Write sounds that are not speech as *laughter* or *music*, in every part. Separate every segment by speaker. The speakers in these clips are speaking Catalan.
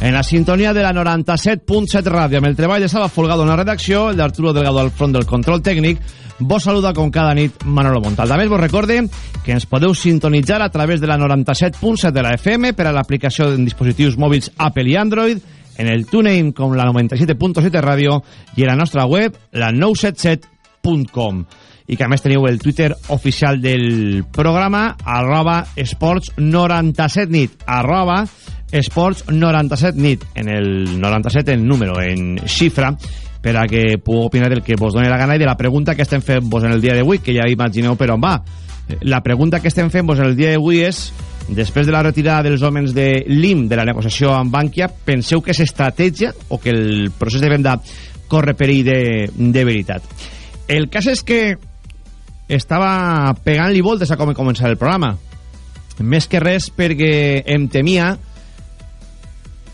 Speaker 1: en la sintonia de la 97.7 ràdio, amb el treball de Salva Folgado en la redacció, el d'Arturo Delgado al front del control tècnic, vos saluda com cada nit Manolo Montal. També vos recorde que ens podeu sintonitzar a través de la 97.7 de la FM per a l'aplicació en dispositius mòbils Apple i Android, en el TuneIn com la 97.7 ràdio i en la nostra web, la 977.com i que a més teniu el Twitter oficial del programa arroba esports 97 nit arroba esports 97 nit en el 97 en número, en xifra per a que pugueu opinar del que vos doni la gana i de la pregunta que estem fent vos en el dia d'avui que ja imagineu per on va. La pregunta que estem fent vos en el dia d'avui és després de la retirada dels homes de l'IM de la negociació amb Bankia penseu que és estratègia o que el procés de venda corre perill de, de veritat? El cas és que estava pegant-li voltes a com començar el programa. Més que res perquè em temia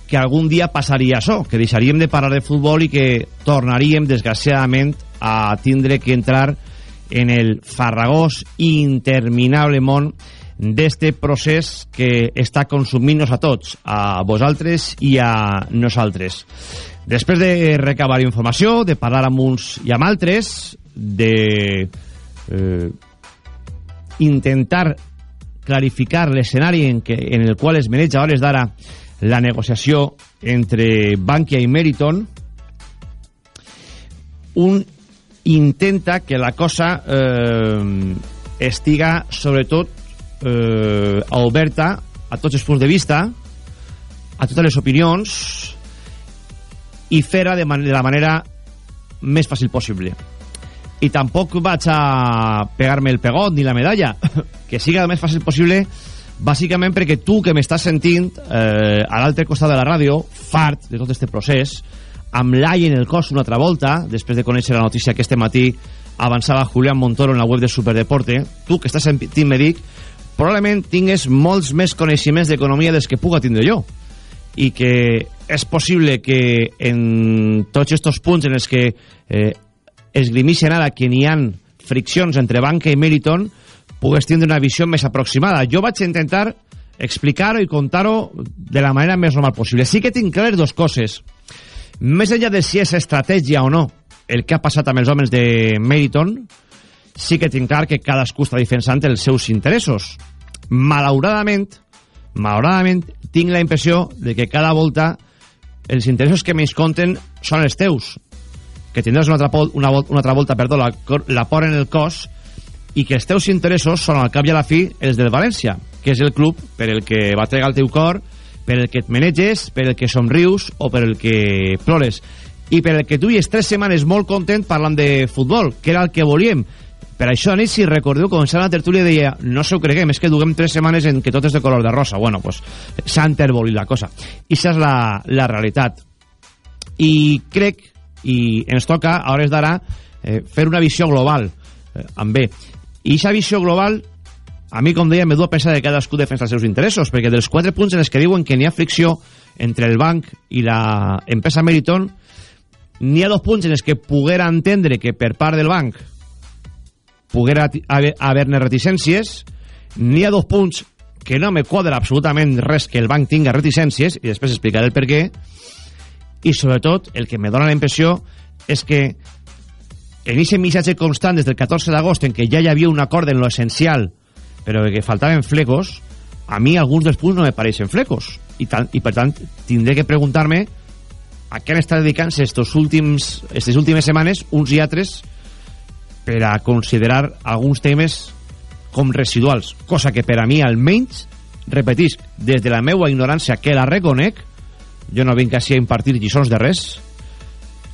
Speaker 1: que algun dia passaria això, que deixaríem de parlar de futbol i que tornaríem, desgraciadament, a tindre que entrar en el farragós i interminable món d'este procés que està consumint-nos a tots, a vosaltres i a nosaltres. Després de recabar informació, de parlar amb uns i amb altres, de eh, intentar clarificar l'escenari en, que, en el qual es maneja a hores d'ara la negociació entre Bankia i Meriton un intenta que la cosa eh, estiga sobretot eh, oberta a tots els punts de vista a totes les opinions i fer-ho de, de la manera més fàcil possible i tampoc vaig a pegar-me el pegot ni la medalla. *laughs* Que siga el més fàcil possible bàsicament perquè tu que m'estàs sentint eh, a l'altre costat de la ràdio fart de tot este procés amb l'ai en el cos una altra volta després de conèixer la notícia que este matí avançava Julián Montoro en la web de Superdeporte tu que estàs sentint me dic probablement tingues molts més coneixements d'economia dels que puga tindre jo. I que és possible que en tots aquests punts en els que eh, esgrimixen ara que n'hi han friccions entre banca i Meriton pugues tindre una visió més aproximada. Jo vaig intentar explicar-ho i contar-ho de la manera més normal possible. Sí que tinc clares dues coses. Més enllà de si és estratègia o no el que ha passat amb els homes de Meriton, sí que tinc clar que cadascú està defensant els seus interessos. Malauradament, malauradament, tinc la impressió de que cada volta els interessos que més compten són els teus que tindràs una altra, una, una altra volta perdó, la, la por en el cos i que els teus interessos són al cap i a la fi els del València, que és el club per el que va tregar el teu cor, per el que et maneges, per el que somrius o per el que plores. I per el que tu hi és tres setmanes molt content parlant de futbol, que era el que volíem. Per això, Anit, si recordeu, començant la tertúlia deia, no s'ho creguem, és que duguem tres setmanes en que tot és de color de rosa. Bueno, pues s'ha enterbolit la cosa. I això és la, la realitat. I crec i ens toca, a hores d'ara, eh, fer una visió global eh, amb bé. I aquesta visió global, a mi, com deia, me du a pensar que cadascú defensa els seus interessos, perquè dels quatre punts en els que diuen que n'hi ha fricció entre el banc i la empresa Meriton, n'hi ha dos punts en els que poguera entendre que per part del banc poguera haver-ne reticències, n'hi ha dos punts que no me quadra absolutament res que el banc tinga reticències, i després explicaré el per què, i sobretot el que me dona la impressió és que en aquest missatge constant des del 14 d'agost en què ja hi havia un acord en lo essencial però que faltaven flecos a mi alguns dels punts no me pareixen flecos. I, tant, i per tant tindré que preguntar-me a què han estat dedicant-se estos últimes setmanes uns i altres per a considerar alguns temes com residuals, cosa que per a mi almenys repetisc, des de la meua ignorància que la reconec jo no vinc així a impartir lliçons de res.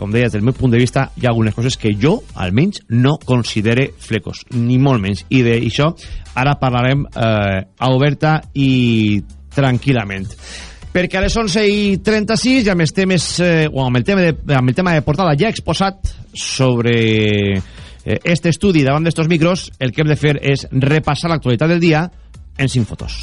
Speaker 1: Com deia, des del meu punt de vista hi ha algunes coses que jo, almenys, no considere flecos, ni molt menys. I d'això ara parlarem eh, a oberta i tranquil·lament. Perquè a les 11 i 36 ja amb, els temes, eh, o amb, el tema de, amb el tema de portada ja exposat sobre eh, este estudi davant d'estos micros, el que hem de fer és repassar l'actualitat del dia en 5 fotos.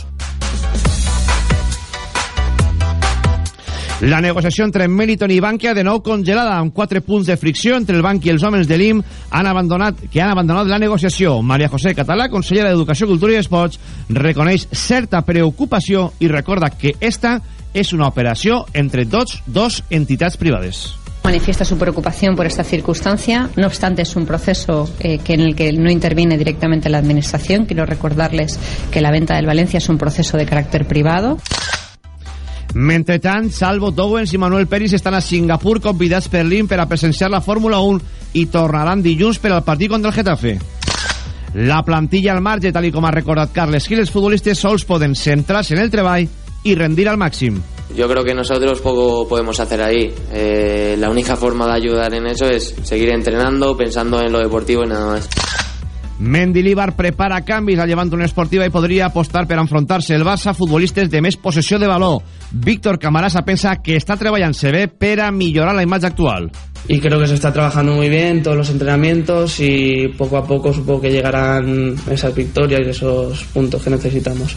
Speaker 1: La negociació entre Meriton i Bankia de nou congelada amb 4 punts de fricció entre el banc i els homes de l'IM que han abandonat la negociació. Maria José Català, consellera d'Educació, Cultura i Esports, reconeix certa preocupació i recorda que esta és una operació entre dos, dos entitats privades
Speaker 2: manifiesta su preocupación por esta circunstancia. No obstante, es un proceso eh, que en el que no interviene directamente la Administración. Quiero recordarles que la venta del Valencia es un proceso de carácter privado.
Speaker 1: Mentretant, Salvo Dowens i Manuel Peris estan a Singapur convidats per l'IM per a presenciar la Fórmula 1 i tornaran dilluns per al partit contra el Getafe. La plantilla al marge, tal com ha recordat Carles Gil, els futbolistes sols poden centrar-se en el treball i rendir al màxim.
Speaker 3: Yo creo que nosotros poco podemos hacer ahí. Eh, la única forma de ayudar en eso es seguir entrenando, pensando en lo deportivo y nada más.
Speaker 1: Mendilibar prepara canvis a Llevant una esportiva i podria apostar per enfrontar-se el Barça futbolistes de més possessió de valor. Víctor Camarasa pensa que està treballant-se bé per a millorar la imatge actual.
Speaker 4: Y creo que se está trabajando muy bien todos los entrenamientos y poco a poco supongo que llegarán esas victorias y esos puntos que necesitamos.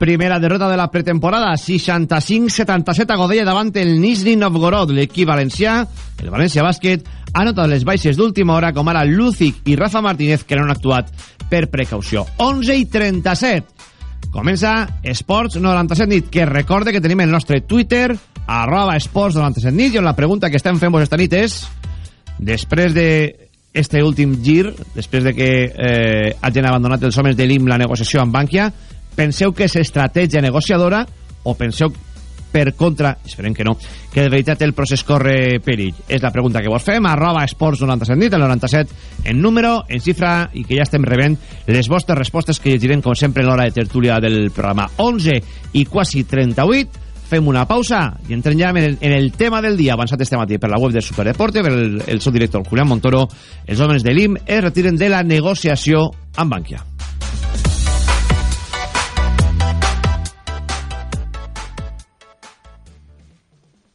Speaker 1: Primera derrota de la pretemporada, 65-77 a Godella davant el Nizhny Novgorod. L'equip valencià, el València Bàsquet, ha notat les baixes d'última hora com ara Lucic i Rafa Martínez que no han actuat per precaució. 11 i 37. Comença Esports 97 nit, que recorde que tenim el nostre Twitter, arroba Esports 97 nit, i on la pregunta que estem fent vos esta nit és, després de este últim gir, després de que eh, hagin abandonat els homes de l'IM la negociació amb Bankia, penseu que és estratègia negociadora o penseu per contra, esperem que no, que de veritat el procés corre perill. És la pregunta que vos fem, arroba esports 97 nit, el 97 en número, en xifra, i que ja estem rebent les vostres respostes que llegirem, com sempre, l'hora de tertúlia del programa. 11 i quasi 38, fem una pausa i entrem ja en el, en el tema del dia avançat este matí per la web de Superdeporte per el, el seu director Julián Montoro els homes de l'IM es retiren de la negociació amb Bankia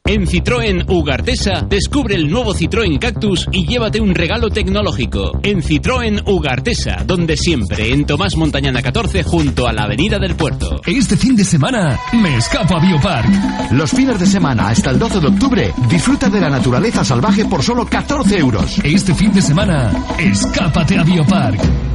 Speaker 5: En Citroën Ugartesa, descubre el nuevo Citroën Cactus y llévate un regalo tecnológico. En Citroën Ugartesa, donde siempre, en Tomás Montañana 14, junto a la Avenida del Puerto.
Speaker 6: Este fin de semana me escapo a Biopark.
Speaker 7: Los fines de semana hasta el 12 de octubre, disfruta de la naturaleza salvaje por solo 14 euros.
Speaker 6: Este fin de semana, escápate a Biopark.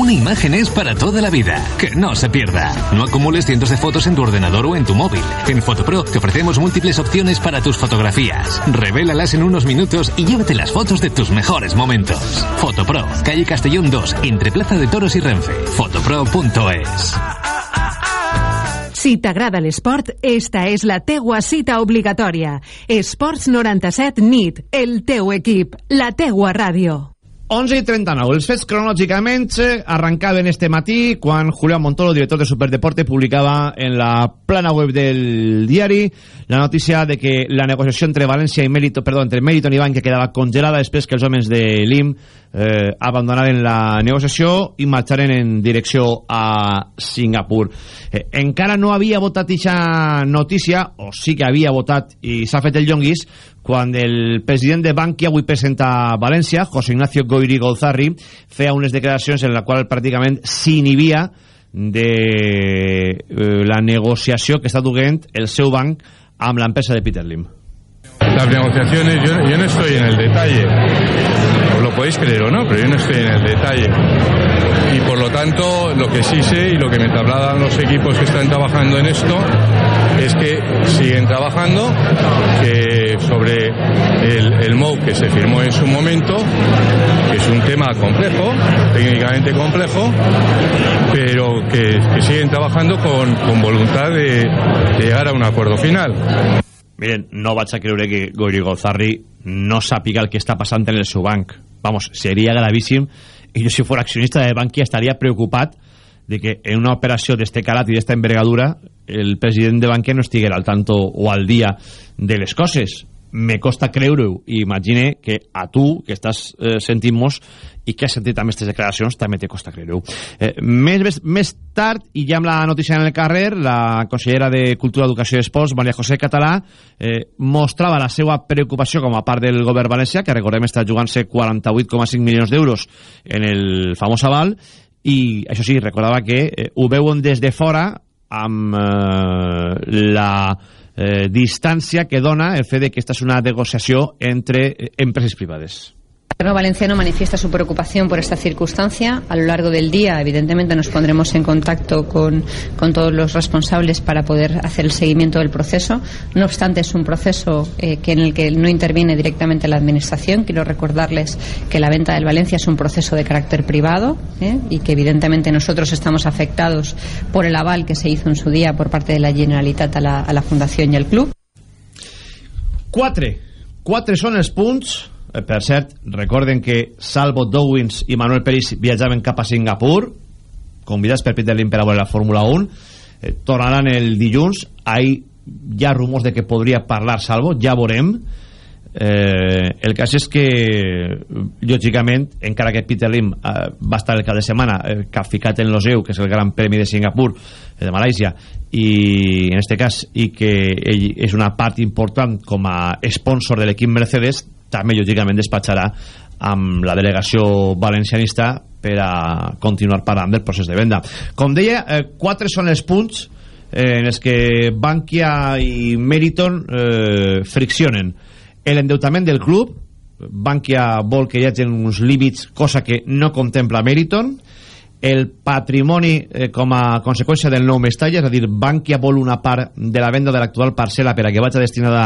Speaker 6: Una imagen es para toda la vida. Que no se pierda. No acumules cientos de fotos en tu ordenador o en tu móvil. En Fotopro te ofrecemos múltiples opciones para tus fotografías. Revélalas en unos minutos y llévate las fotos de tus mejores momentos. Fotopro, calle Castellón 2, entre Plaza de Toros y Renfe. Fotopro.es.
Speaker 8: Si t'agrada l'esport, esta és la teua cita obligatòria. Esports 97 NIT, el teu equip, la teua ràdio.
Speaker 1: 11 i 39. Els fets cronològicament arrencaven este matí quan Julián Montoro, director de Superdeporte, publicava en la plana web del diari la notícia de que la negociació entre València i Mérito, perdó, entre Meriton i Banca quedava congelada després que els homes de l'IM eh, abandonaren la negociació i marxaren en direcció a Singapur. Eh, encara no havia votat aquesta notícia, o sí que havia votat i s'ha fet el llonguís, quan el president de Bankia avui presenta València, José Ignacio Goiri Golzarri, feia unes declaracions en la qual pràcticament s'inhibia de eh, la negociació que està duent el seu banc amb l'empresa de Peter Lim.
Speaker 9: Las negociaciones, yo, no estoy en el detalle, os lo podéis creer o no, pero yo no estoy en el detalle. Y por lo tanto, lo que sí sé y lo que me trasladan los equipos que están trabajando en esto es que siguen trabajando, que sobre el, el MOU que se firmó en su momento, que es un tema complejo, técnicamente complejo, pero que, siguen trabajando con, voluntad de llegar a un acuerdo final.
Speaker 1: Miren, no vaig a creure que Gori Gozarri no sàpiga el que està passant en el seu banc. Vamos, seria gravíssim i jo si fos accionista de Bankia estaria preocupat de que en una operació d'este calat i d'esta envergadura el president de Bankia no estiguera al tanto o al dia de les coses me costa creure-ho i imagine que a tu que estàs eh, sentint-nos i que has sentit també aquestes declaracions també te costa creure-ho. Eh, més, més tard i ja amb la notícia en el carrer la consellera de Cultura, Educació i Esports Maria José Català eh, mostrava la seva preocupació com a part del govern valencià que recordem està jugant-se 48,5 milions d'euros en el famós aval i això sí, recordava que eh, ho veuen des de fora amb eh, la eh, distància que dona el fet que esta és una negociació entre eh, empreses privades.
Speaker 2: Gobierno valenciano manifiesta su preocupación por esta circunstancia. A lo largo del día, evidentemente, nos pondremos en contacto con, con todos los responsables para poder hacer el seguimiento del proceso. No obstante, es un proceso eh, que en el que no interviene directamente la Administración. Quiero recordarles que la venta del Valencia es un proceso de carácter privado eh, y que, evidentemente, nosotros estamos afectados por el aval que se hizo en su día por parte de la Generalitat a la, a la Fundación y al Club.
Speaker 1: Quatre. Quatre són els punts. Eh, per cert, recorden que Salvo Dowins i Manuel Peris viatjaven cap a Singapur, convidats per Peter Lim per a la Fórmula 1. Eh, tornaran el dilluns. Ahí hi ha rumors de que podria parlar Salvo, ja veurem. Eh, el cas és que lògicament, encara que Peter Lim eh, va estar el cap de setmana eh, capficat en l'Oseu, que és el gran premi de Singapur eh, de Malàisia i en este cas i que ell és una part important com a sponsor de l'equip Mercedes també lògicament despatxarà amb la delegació valencianista per a continuar parlant del procés de venda. Com deia, eh, quatre són els punts eh, en els que Bankia i Meriton eh, friccionen. L'endeutament del club Bankia vol que hi hagi uns límits cosa que no contempla Meriton. El patrimoni eh, com a conseqüència del nou Mestalla és a dir, Bankia vol una part de la venda de l'actual parcel·la per a que vagi destinada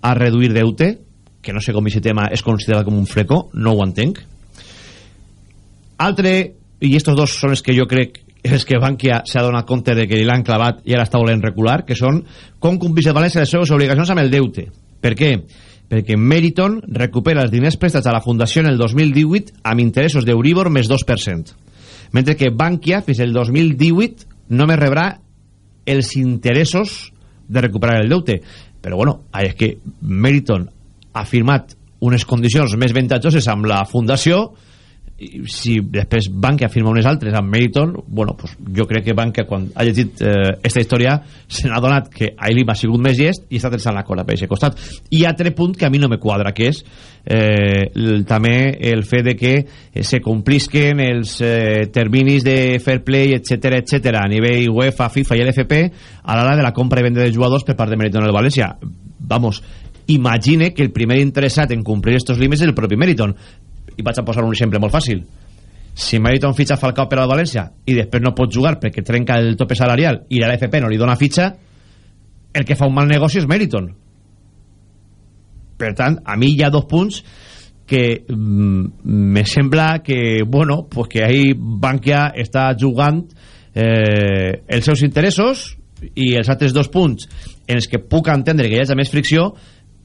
Speaker 1: a reduir deute que no sé com aquest tema és considerat com un freco no ho entenc altre, i estos dos són els que jo crec és que Bankia s'ha donat compte de que l'han clavat i ara està volent recular, que són com complís el València les seves obligacions amb el deute. Per què? perquè Meriton recupera els diners prestats a la Fundació en el 2018 amb interessos d'Euribor més 2%, mentre que Bankia fins el 2018 només rebrà els interessos de recuperar el deute. Però bueno, és que Meriton ha firmat unes condicions més ventajoses amb la Fundació i si després Bankia firma unes altres amb Meriton, bueno, pues jo crec que Bankia quan ha llegit eh, esta història se n'ha donat que a ell ha sigut més llest i està tensant la cola per aquest costat. I altre punt que a mi no me quadra que és eh, el, també el fet de que eh, se complisquen els eh, terminis de fair play, etc etc a nivell UEFA, FIFA i LFP a l'hora de la compra i venda de jugadors per part de Meriton del València. Vamos, imagine que el primer interessat en complir estos límits és el propi Meriton. I vaig a posar un exemple molt fàcil. Si Meriton fitxa Falcao per al València i després no pot jugar perquè trenca el tope salarial i la LFP no li dona fitxa el que fa un mal negoci és Meriton. Per tant, a mi hi ha dos punts que mm, me sembla que, bueno, pues que ahí Bankia està jugant eh, els seus interessos i els altres dos punts en els que puc entendre que hi hagi més fricció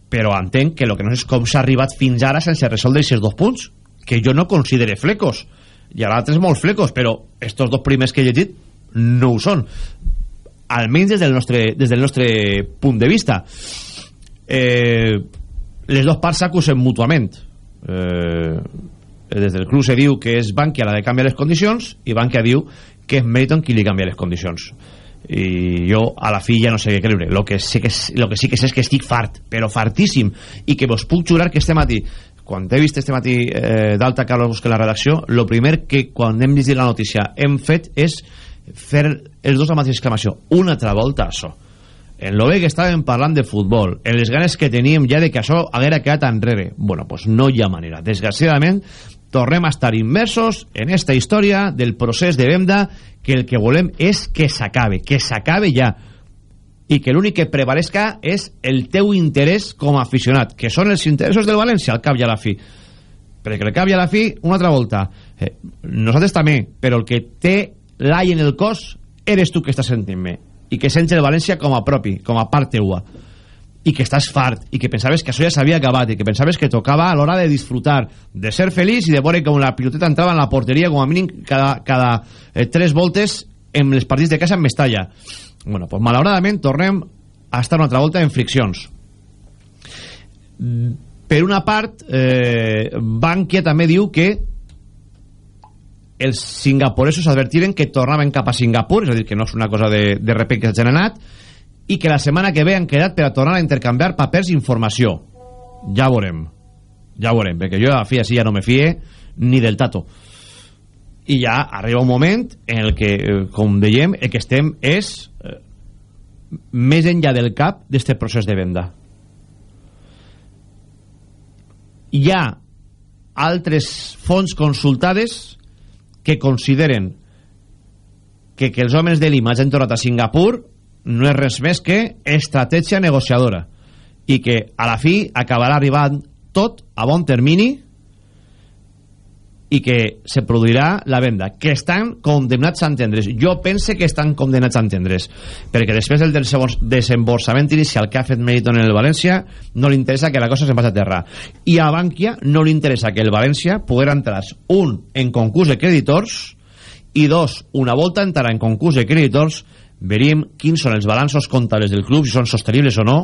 Speaker 1: però entenc que el que no és com s'ha arribat fins ara sense resoldre aquests dos punts que jo no considere flecos. Hi ha altres molts flecos però estos dos primers que he llegit no ho són. Almenys des del nostre, des del nostre punt de vista. Eh, les dues parts s'acusen mútuament. Eh, des del club se diu que és Bankia la de canviar les condicions i Bankia diu que és Meriton qui li canvia les condicions i jo a la fi ja no sé què creure. Lo que, sé que, lo que sí que sé és que estic fart però fartíssim. I que vos puc jurar que este matí quan he vist este matí eh, d'alta Carlos Busque la redacció lo primer que quan hem llegit la notícia hem fet és fer els dos la mateixa exclamació una altra volta això en lo bé que estàvem parlant de futbol en les ganes que teníem ja de que això haguera quedat enrere. Bueno, pues no hi ha manera. Desgraciadament tornem a estar immersos en esta història del procés de venda que el que volem és que s'acabe, que s'acabe ja i que l'únic que prevalesca és el teu interès com a aficionat, que són els interessos del València al cap i a la fi. Perquè al cap i a la fi, una altra volta, eh, nosaltres també, però el que té l'ai en el cos eres tu que estàs sentint-me i que sents el València com a propi, com a part teua i que estàs fart i que pensaves que això ja s'havia acabat i que pensaves que tocava a l'hora de disfrutar de ser feliç i de veure com la piloteta entrava en la porteria com a mínim cada, cada eh, tres voltes en els partits de casa en Mestalla. Bueno, pues malauradament tornem a estar una altra volta en friccions. Per una part eh, Bankia també diu que els singapuresos advertiren que tornaven cap a Singapur, és a dir, que no és una cosa de, de repent que s'hagin anat, i que la setmana que ve han quedat per a tornar a intercanviar papers i informació. Ja veurem. Ja veurem, perquè jo a fi així ja no me fie ni del tato. I ja arriba un moment en el que, eh, com dèiem, el que estem és eh, més enllà del cap d'este procés de venda. Hi ha altres fonts consultades que consideren que, que els homes de Lima hagin tornat a Singapur no és res més que estratègia negociadora i que a la fi acabarà arribant tot a bon termini i que se produirà la venda que estan condemnats a entendre's. Jo pense que estan condemnats a entendre's perquè després del desemborsament inicial que ha fet Meriton en el València no li interessa que la cosa se'n passi a terra. I a Bankia no li interessa que el València poguera entrar un en concurs de creditors i dos, una volta entrarà en concurs de creditors veríem quins són els balanços comptables del club si són sostenibles o no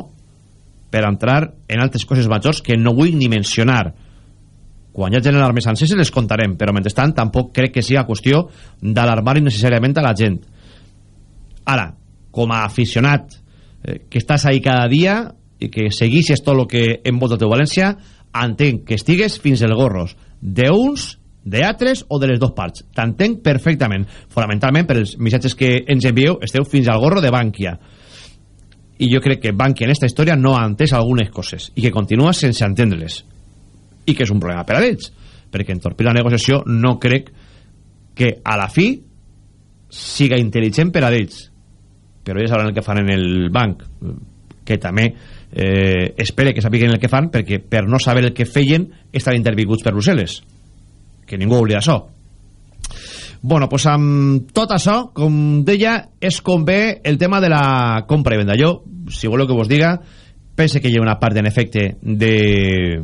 Speaker 1: per entrar en altres coses majors que no vull ni mencionar quan ja tenen l'armes senceres les contarem, però mentrestant tampoc crec que sigui qüestió d'alarmar innecessàriament a la gent. Ara, com a aficionat eh, que estàs ahí cada dia i que seguixes tot el que envolta teu València, entenc que estigues fins el gorros d'uns, d'altres o de les dues parts. T'entenc perfectament. Fonamentalment, per els missatges que ens envieu, esteu fins al gorro de Bankia. I jo crec que Bankia en esta història no ha entès algunes coses i que continua sense entendre-les i que és un problema per a ells perquè entorpir la negociació no crec que a la fi siga intel·ligent per a ells però ja sabran el que fan en el banc que també eh, espere que sapiguen el que fan perquè per no saber el que feien estan intervinguts per Brussel·les que ningú oblida això Bueno, pues amb tot això, com deia, és com ve el tema de la compra i venda. Jo, si voleu que vos diga, pense que hi ha una part, en efecte, de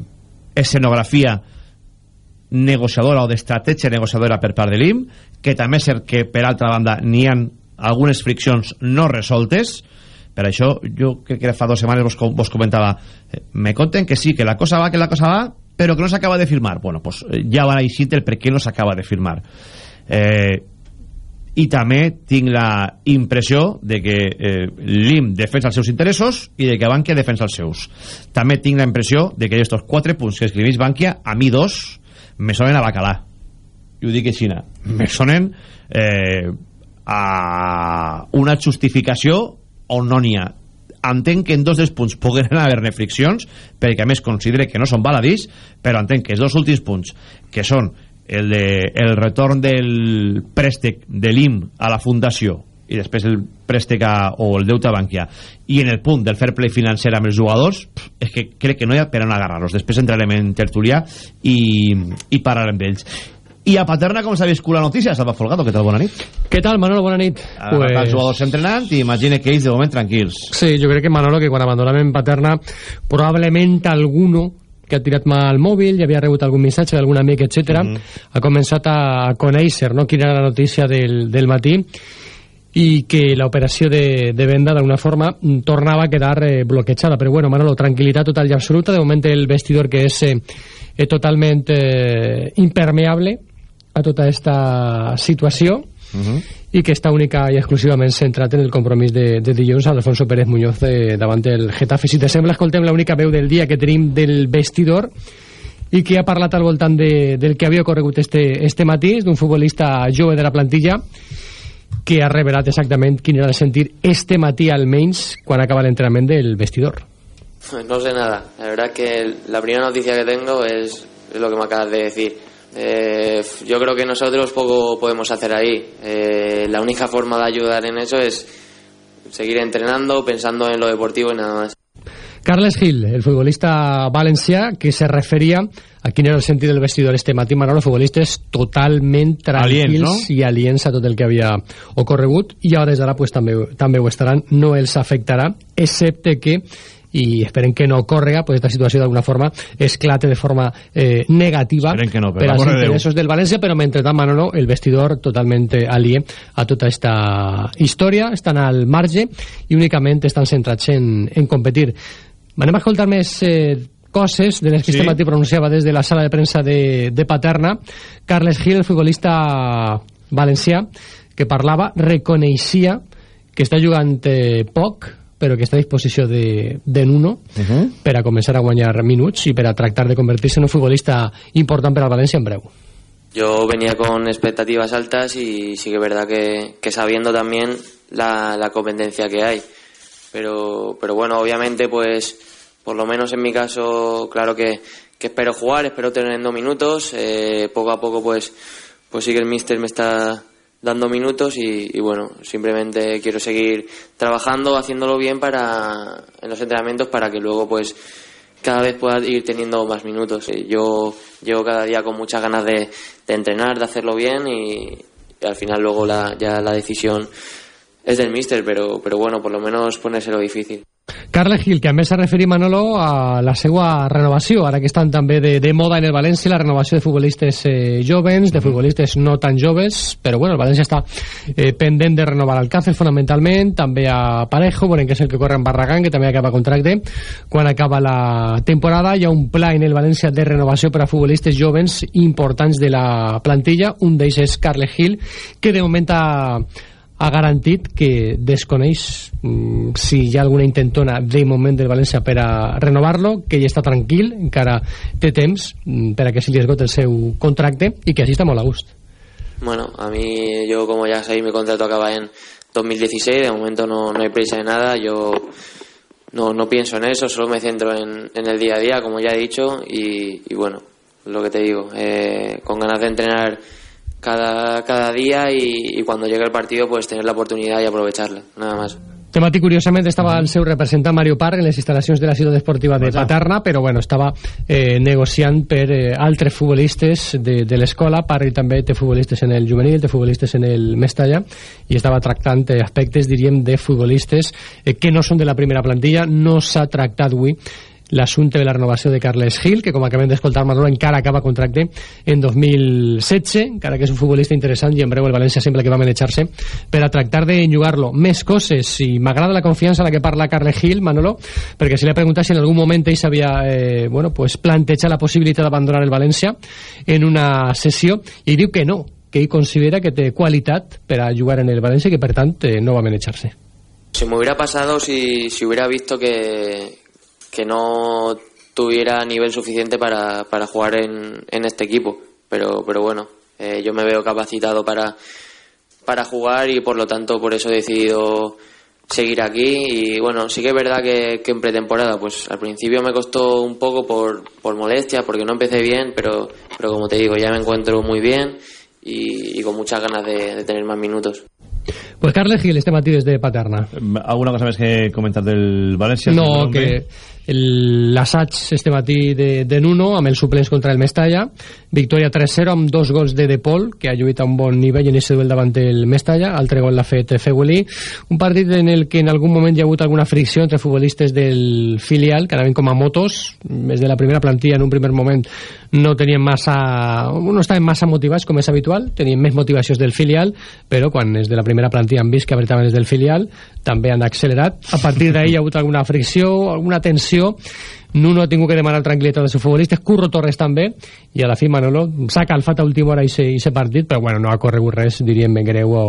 Speaker 1: escenografia negociadora o d'estratègia negociadora per part de l'IM, que també és cert que, per altra banda, n'hi han algunes friccions no resoltes, per això jo crec que fa dues setmanes vos, vos comentava eh, me conten que sí, que la cosa va, que la cosa va però que no s'acaba de firmar? Bueno, pues ja van a així el per què no s'acaba de firmar? Eh, i també tinc la impressió de que eh, l'IM defensa els seus interessos i de que Bankia defensa els seus. També tinc la impressió de que aquests quatre punts que escrivís Bankia, a mi dos me sonen a bacalà i ho dic així, me sonen eh, a una justificació on no n'hi ha entenc que en dos dels punts puguen haver-ne friccions perquè a més considere que no són baladís però entenc que els dos últims punts que són el, de, el retorn del préstec de l'IM a la fundació i després el préstec a, o el deute a Bankia i en el punt del fair play financer amb els jugadors és que crec que no hi ha per on agarrar-los. Després entrarem en tertulià i, i parlarem d'ells i a Paterna, com s'ha viscut la notícia? Salva Folgado, què tal? Bona nit.
Speaker 10: Què tal, Manolo? Bona nit.
Speaker 1: Pues... Els jugadors entrenant i imagina que ells de moment tranquils.
Speaker 10: Sí, jo crec que Manolo, que quan abandonem Paterna, probablement alguno que ha tirat mà al mòbil, ja havia rebut algun missatge d'algun amic, etc. Mm -hmm. ha començat a conèixer no, quina era la notícia del, del matí i que l'operació de, de venda d'alguna forma tornava a quedar eh, bloquejada però bueno, Manolo, tranquil·litat total i absoluta de moment el vestidor que és eh, totalment eh, impermeable a tota aquesta situació uh -huh. i que està única i exclusivament centrat en el compromís de, de dilluns a Alfonso Pérez Muñoz de, davant del Getafe. Si te sembla, escoltem l'única veu del dia que tenim del vestidor i que ha parlat al voltant de, del que havia corregut este, este matí, d'un futbolista jove de la plantilla que ha revelat exactament quin era el sentir este matí almenys quan acaba l'entrenament del vestidor.
Speaker 3: No sé nada. La verdad que la primera noticia que tengo es, es lo que me acabas de decir eh, yo creo que nosotros poco podemos hacer ahí. Eh, la única forma de ayudar en eso es seguir entrenando, pensando en lo deportivo y nada más.
Speaker 10: Carles Gil, el futbolista valencià, que se referia a quin era el sentit del vestidor este matí, Manolo, futbolistes totalment tranquils
Speaker 1: Aliens, no?
Speaker 10: i aliens a tot el que havia ocorregut i a hores d'ara pues, també, també ho estaran, no els afectarà, excepte que i esperem que no córrega, pues esta situació d'alguna forma esclate de forma eh, negativa
Speaker 1: que no, per
Speaker 10: als
Speaker 1: de Déu.
Speaker 10: interessos del València, però mentrestant, Manolo, el vestidor totalment alié a tota esta història, estan al marge i únicament estan centrats en, en competir. Anem a escoltar més eh, coses de les que
Speaker 1: Sí.
Speaker 10: este matí pronunciava des de la sala de premsa de, de Paterna. Carles Gil, el futbolista valencià, que parlava, reconeixia que està jugant eh, poc, però que està a disposició de, de Nuno
Speaker 1: Uh -huh.
Speaker 10: per a començar a guanyar minuts i per a tractar de convertir-se en un futbolista important per al València en breu.
Speaker 3: Yo venía con expectativas altas y sí que es verdad que, que sabiendo también la, la competencia que hay. Pero, pero bueno, obviamente pues por lo menos en mi caso, claro que, que espero jugar, espero tener dos minutos. eh, poco a poco pues, pues sí que el míster me está dando minutos y, bueno, simplemente quiero seguir trabajando, haciéndolo bien para en los entrenamientos para que luego pues cada vez pueda ir teniendo más minutos. Yo llevo cada día con muchas ganas de, entrenar, de hacerlo bien y, y al final luego la, ya la decisión es del míster, pero, pero bueno, por lo menos ponérselo difícil.
Speaker 10: Carles Gil, que a més s'ha referit, Manolo, a la seva renovació, ara que estan també de, de moda en el València, la renovació de futbolistes eh, jovens, de futbolistes no tan joves, però bueno, el València està eh, pendent de renovar Alcácer fonamentalment, també a Parejo, veurem que és el que corre en Barragán, que també acaba contracte. Quan acaba la temporada hi ha un pla en el València de renovació per a futbolistes jovens importants de la plantilla, un d'ells és Carles Gil, que de moment ha ha garantit que desconeix mm, si hi ha alguna intentona de moment del València per a renovar-lo, que ell està tranquil, encara té temps mm, per a que se li esgot el seu contracte i que així està molt a gust.
Speaker 3: Bueno, a mí, yo como ya sabéis, mi contrato acaba en 2016, de momento no, no hay prisa de nada, yo no, no pienso en eso, solo me centro en, en el día a día, como ya he dicho, y, y bueno, lo que te digo, eh, con ganas de entrenar cada, cada día y, y cuando llegue el partido pues tener la oportunidad y aprovecharla, nada más.
Speaker 10: Este matí, curiosament, estava el seu representant Mario Park en les instal·lacions de la ciutat esportiva de Paterna, però bueno, estava eh, negociant per eh, altres futbolistes de, de l'escola. Parri també té futbolistes en el juvenil, té futbolistes en el Mestalla, i estava tractant eh, aspectes, diríem, de futbolistes eh, que no són de la primera plantilla. No s'ha tractat avui l'assumpte de la renovació de Carles Gil, que com acabem d'escoltar Manolo encara acaba contracte en 2016, encara que és un futbolista interessant i en breu el València sembla que va manejar-se per a tractar de jugar-lo. Més coses, i m'agrada la confiança en la que parla Carles Gil, Manolo, perquè si li he preguntat si en algun moment ell s'havia eh, bueno, pues plantejat la possibilitat d'abandonar el València en una sessió, i diu que no, que ell considera que té qualitat per a jugar en el València i que per tant eh, no va manejar-se.
Speaker 3: Si me hubiera pasado, si, si hubiera visto que, que no tuviera nivel suficiente para, para jugar en, en este equipo. Pero, pero bueno, eh, yo me veo capacitado para, para jugar y por lo tanto por eso he decidido seguir aquí y bueno, sí que es verdad que, que en pretemporada pues al principio me costó un poco por, por molestias porque no empecé bien, pero, pero como te digo ya me encuentro muy bien y, y con muchas ganas de, de tener más minutos.
Speaker 10: Pues Carles Gil, este matí des de Paterna.
Speaker 1: Alguna cosa més que comentar del València?
Speaker 10: No, que l'assaig este matí de, de Nuno amb els suplents contra el Mestalla. Victòria 3-0 amb dos gols de De Paul que ha lluit a un bon nivell en aquest duel davant el Mestalla, altre gol l'ha fet Feweli un partit en el que en algun moment hi ha hagut alguna fricció entre futbolistes del filial que anaven com a motos. Des de la primera plantilla en un primer moment no tenien massa no estaven massa motivats com és habitual. Tenien més motivacions del filial però quan és de la primera plantilla han vist que apretaven des del filial també han accelerat. A partir d'ahí hi ha hagut alguna fricció alguna tensió. Nuno ha tingut que demanar tranquil·litat als futbolistes. Curro Torres també. I a la fi Manolo s'ha calfat a última hora aquest partit però bueno, no ha corregut res diríem greu o,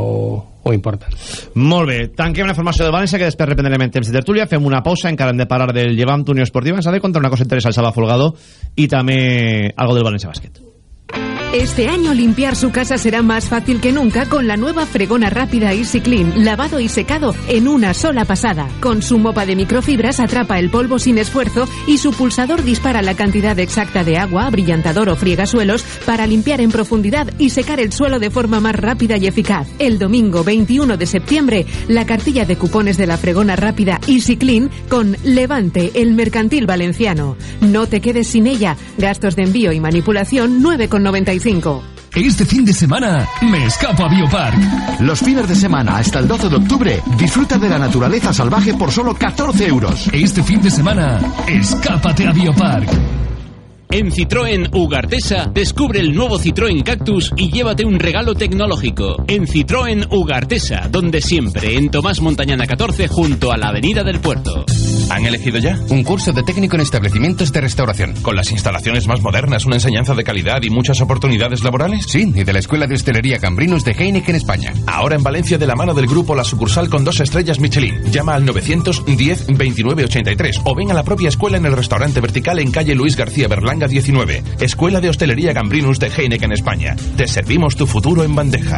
Speaker 10: o important.
Speaker 1: Molt bé, tanquem la formació del València que després reprendrem en temps de tertúlia, fem una pausa encara hem de parlar del Llevant Unió Esportiva. Ens ha de contar una cosa interessant Salva Folgado i també algo del València Bàsquet
Speaker 8: Este año limpiar su casa será más fácil que nunca con la nueva fregona rápida Easy Clean, lavado y secado en una sola pasada. Con su mopa de microfibras atrapa el polvo sin esfuerzo y su pulsador dispara la cantidad exacta de agua, brillantador o friegasuelos para limpiar en profundidad y secar el suelo de forma más rápida y eficaz. El domingo 21 de septiembre, la cartilla de cupones de la fregona rápida Easy Clean con Levante, el mercantil valenciano. No te quedes sin ella. Gastos de envío y manipulación 9,95.
Speaker 11: Este fin de semana me escapo a Biopark.
Speaker 7: Los fines de semana hasta el 12 de octubre disfruta de la naturaleza salvaje por solo 14 euros.
Speaker 11: Este fin de semana, escápate a Biopark.
Speaker 5: En Citroën Ugartesa, descubre el nuevo Citroën Cactus y llévate un regalo tecnológico. En Citroën Ugartesa, donde siempre, en Tomás Montañana 14, junto a la Avenida del Puerto.
Speaker 12: ¿Han elegido ya?
Speaker 13: Un curso de técnico en establecimientos de restauración.
Speaker 12: ¿Con las instalaciones más modernas, una enseñanza de calidad y muchas oportunidades laborales?
Speaker 13: Sí, y de la Escuela de Hostelería Cambrinus de Heineken España.
Speaker 12: Ahora en Valencia de la mano del grupo La Sucursal con dos estrellas Michelin. Llama al 910 29 83 o ven a la propia escuela en el restaurante vertical en calle Luis García Berlanga 19. Escuela de Hostelería Gambrinus de Heineken España. Te servimos tu futuro en bandeja.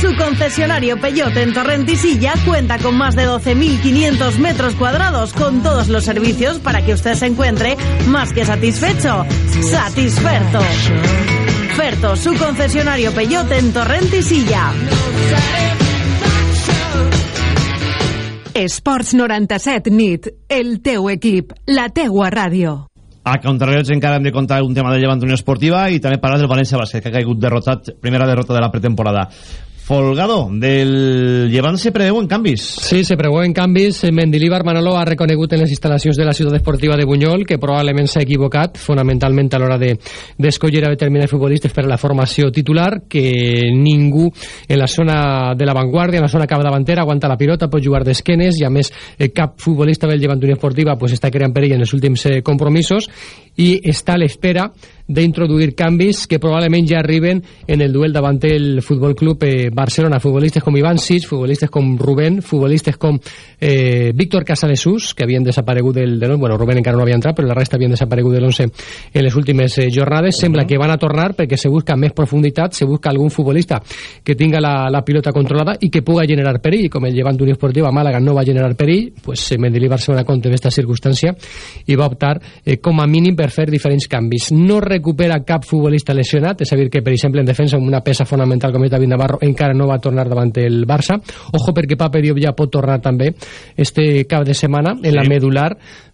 Speaker 14: Su concesionario Peyote en Torrentisilla, cuenta con más de 12.500 metros cuadrados con todos los servicios para que usted se encuentre más que satisfecho. Satisferto. Ferto, su concesionario Peyote en Torrentisilla.
Speaker 8: Esports 97 nit, el teu equip, la teua ràdio.
Speaker 1: A contrarrellotge encara hem de contar un tema de Llevant Unió Esportiva i també parlar del València Bàsquet, que ha caigut derrotat, primera derrota de la pretemporada. Folgado, del Llevant se preveuen canvis.
Speaker 10: Sí, se preveuen canvis. Mendilibar Manolo ha reconegut en les instal·lacions de la ciutat esportiva de Bunyol que probablement s'ha equivocat fonamentalment a l'hora d'escollir de, a determinats futbolistes per a la formació titular, que ningú en la zona de l'avantguàrdia, en la zona capdavantera, aguanta la pilota, pot jugar d'esquenes i a més eh, cap futbolista del Llevant Unió Esportiva pues, està creant perill en els últims eh, compromisos i està a l'espera d'introduir canvis que probablement ja arriben en el duel davant el Futbol Club eh, Barcelona. Futbolistes com Ivan Sitz, futbolistes com Rubén, futbolistes com eh, Víctor Casalesús, que havien desaparegut del, del... Bueno, Rubén encara no havia entrat, però la resta havien desaparegut de l'11 en les últimes eh, jornades. Sembla que van a tornar perquè se busca més profunditat, se busca algun futbolista que tinga la, la pilota controlada i que puga generar perill. Com el Llevant Unió Esportiva Màlaga no va generar perill, pues eh, Mendilí Barcelona compte d'esta circumstància i va optar eh, com a mínim per fer diferents canvis. No recupera cap futbolista lesionat, és a dir que, per exemple, en defensa una peça fonamental com és David Navarro encara no va tornar davant el Barça. Ojo perquè Pape Diop ja pot tornar també este cap de setmana en sí. la medular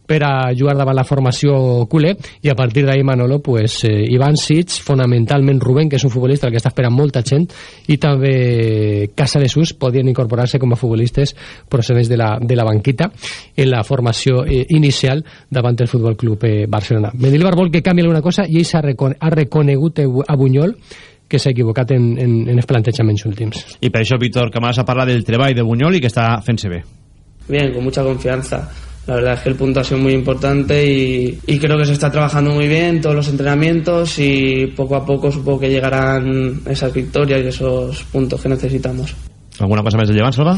Speaker 10: per a jugar davant la formació culer i a partir d'ahir Manolo pues, eh, Ivan Sitz, fonamentalment Rubén que és un futbolista el que està esperant molta gent i també Casa de Sus podien incorporar-se com a futbolistes procedents de la, de la banquita en la formació eh, inicial davant el Futbol Club eh, Barcelona. Mendilibar vol que canvi alguna cosa i ell s'ha recone ha reconegut a Bunyol que s'ha equivocat en, en, en els plantejaments últims.
Speaker 1: I per això Víctor Camals ha parlat del treball de Bunyol i que està fent-se bé.
Speaker 4: Bien, con mucha confianza. La verdad es que el punto ha sido muy importante y, y, creo que se está trabajando muy bien todos los entrenamientos y poco a poco supongo que llegarán esas victorias y esos puntos que necesitamos.
Speaker 1: ¿Alguna cosa més de llevar, Salva?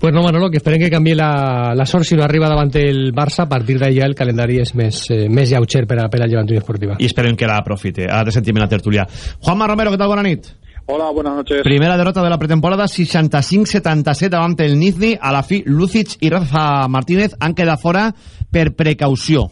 Speaker 10: Pues no, Manolo, que esperen que canvi la, la sort si no arriba davant el Barça, a partir d'allà el calendari és més, eh, més lleuger per a, per a Llevant Esportiva.
Speaker 1: I esperen que la aprofite. Ara te sentim en la tertúlia. Juanma Romero, què tal? Bona nit.
Speaker 15: Hola, buenas noches.
Speaker 1: Primera derrota de la pretemporada, 65-77 davant el Nizni. A la fi, Lucic i Rafa Martínez han quedat fora per precaució.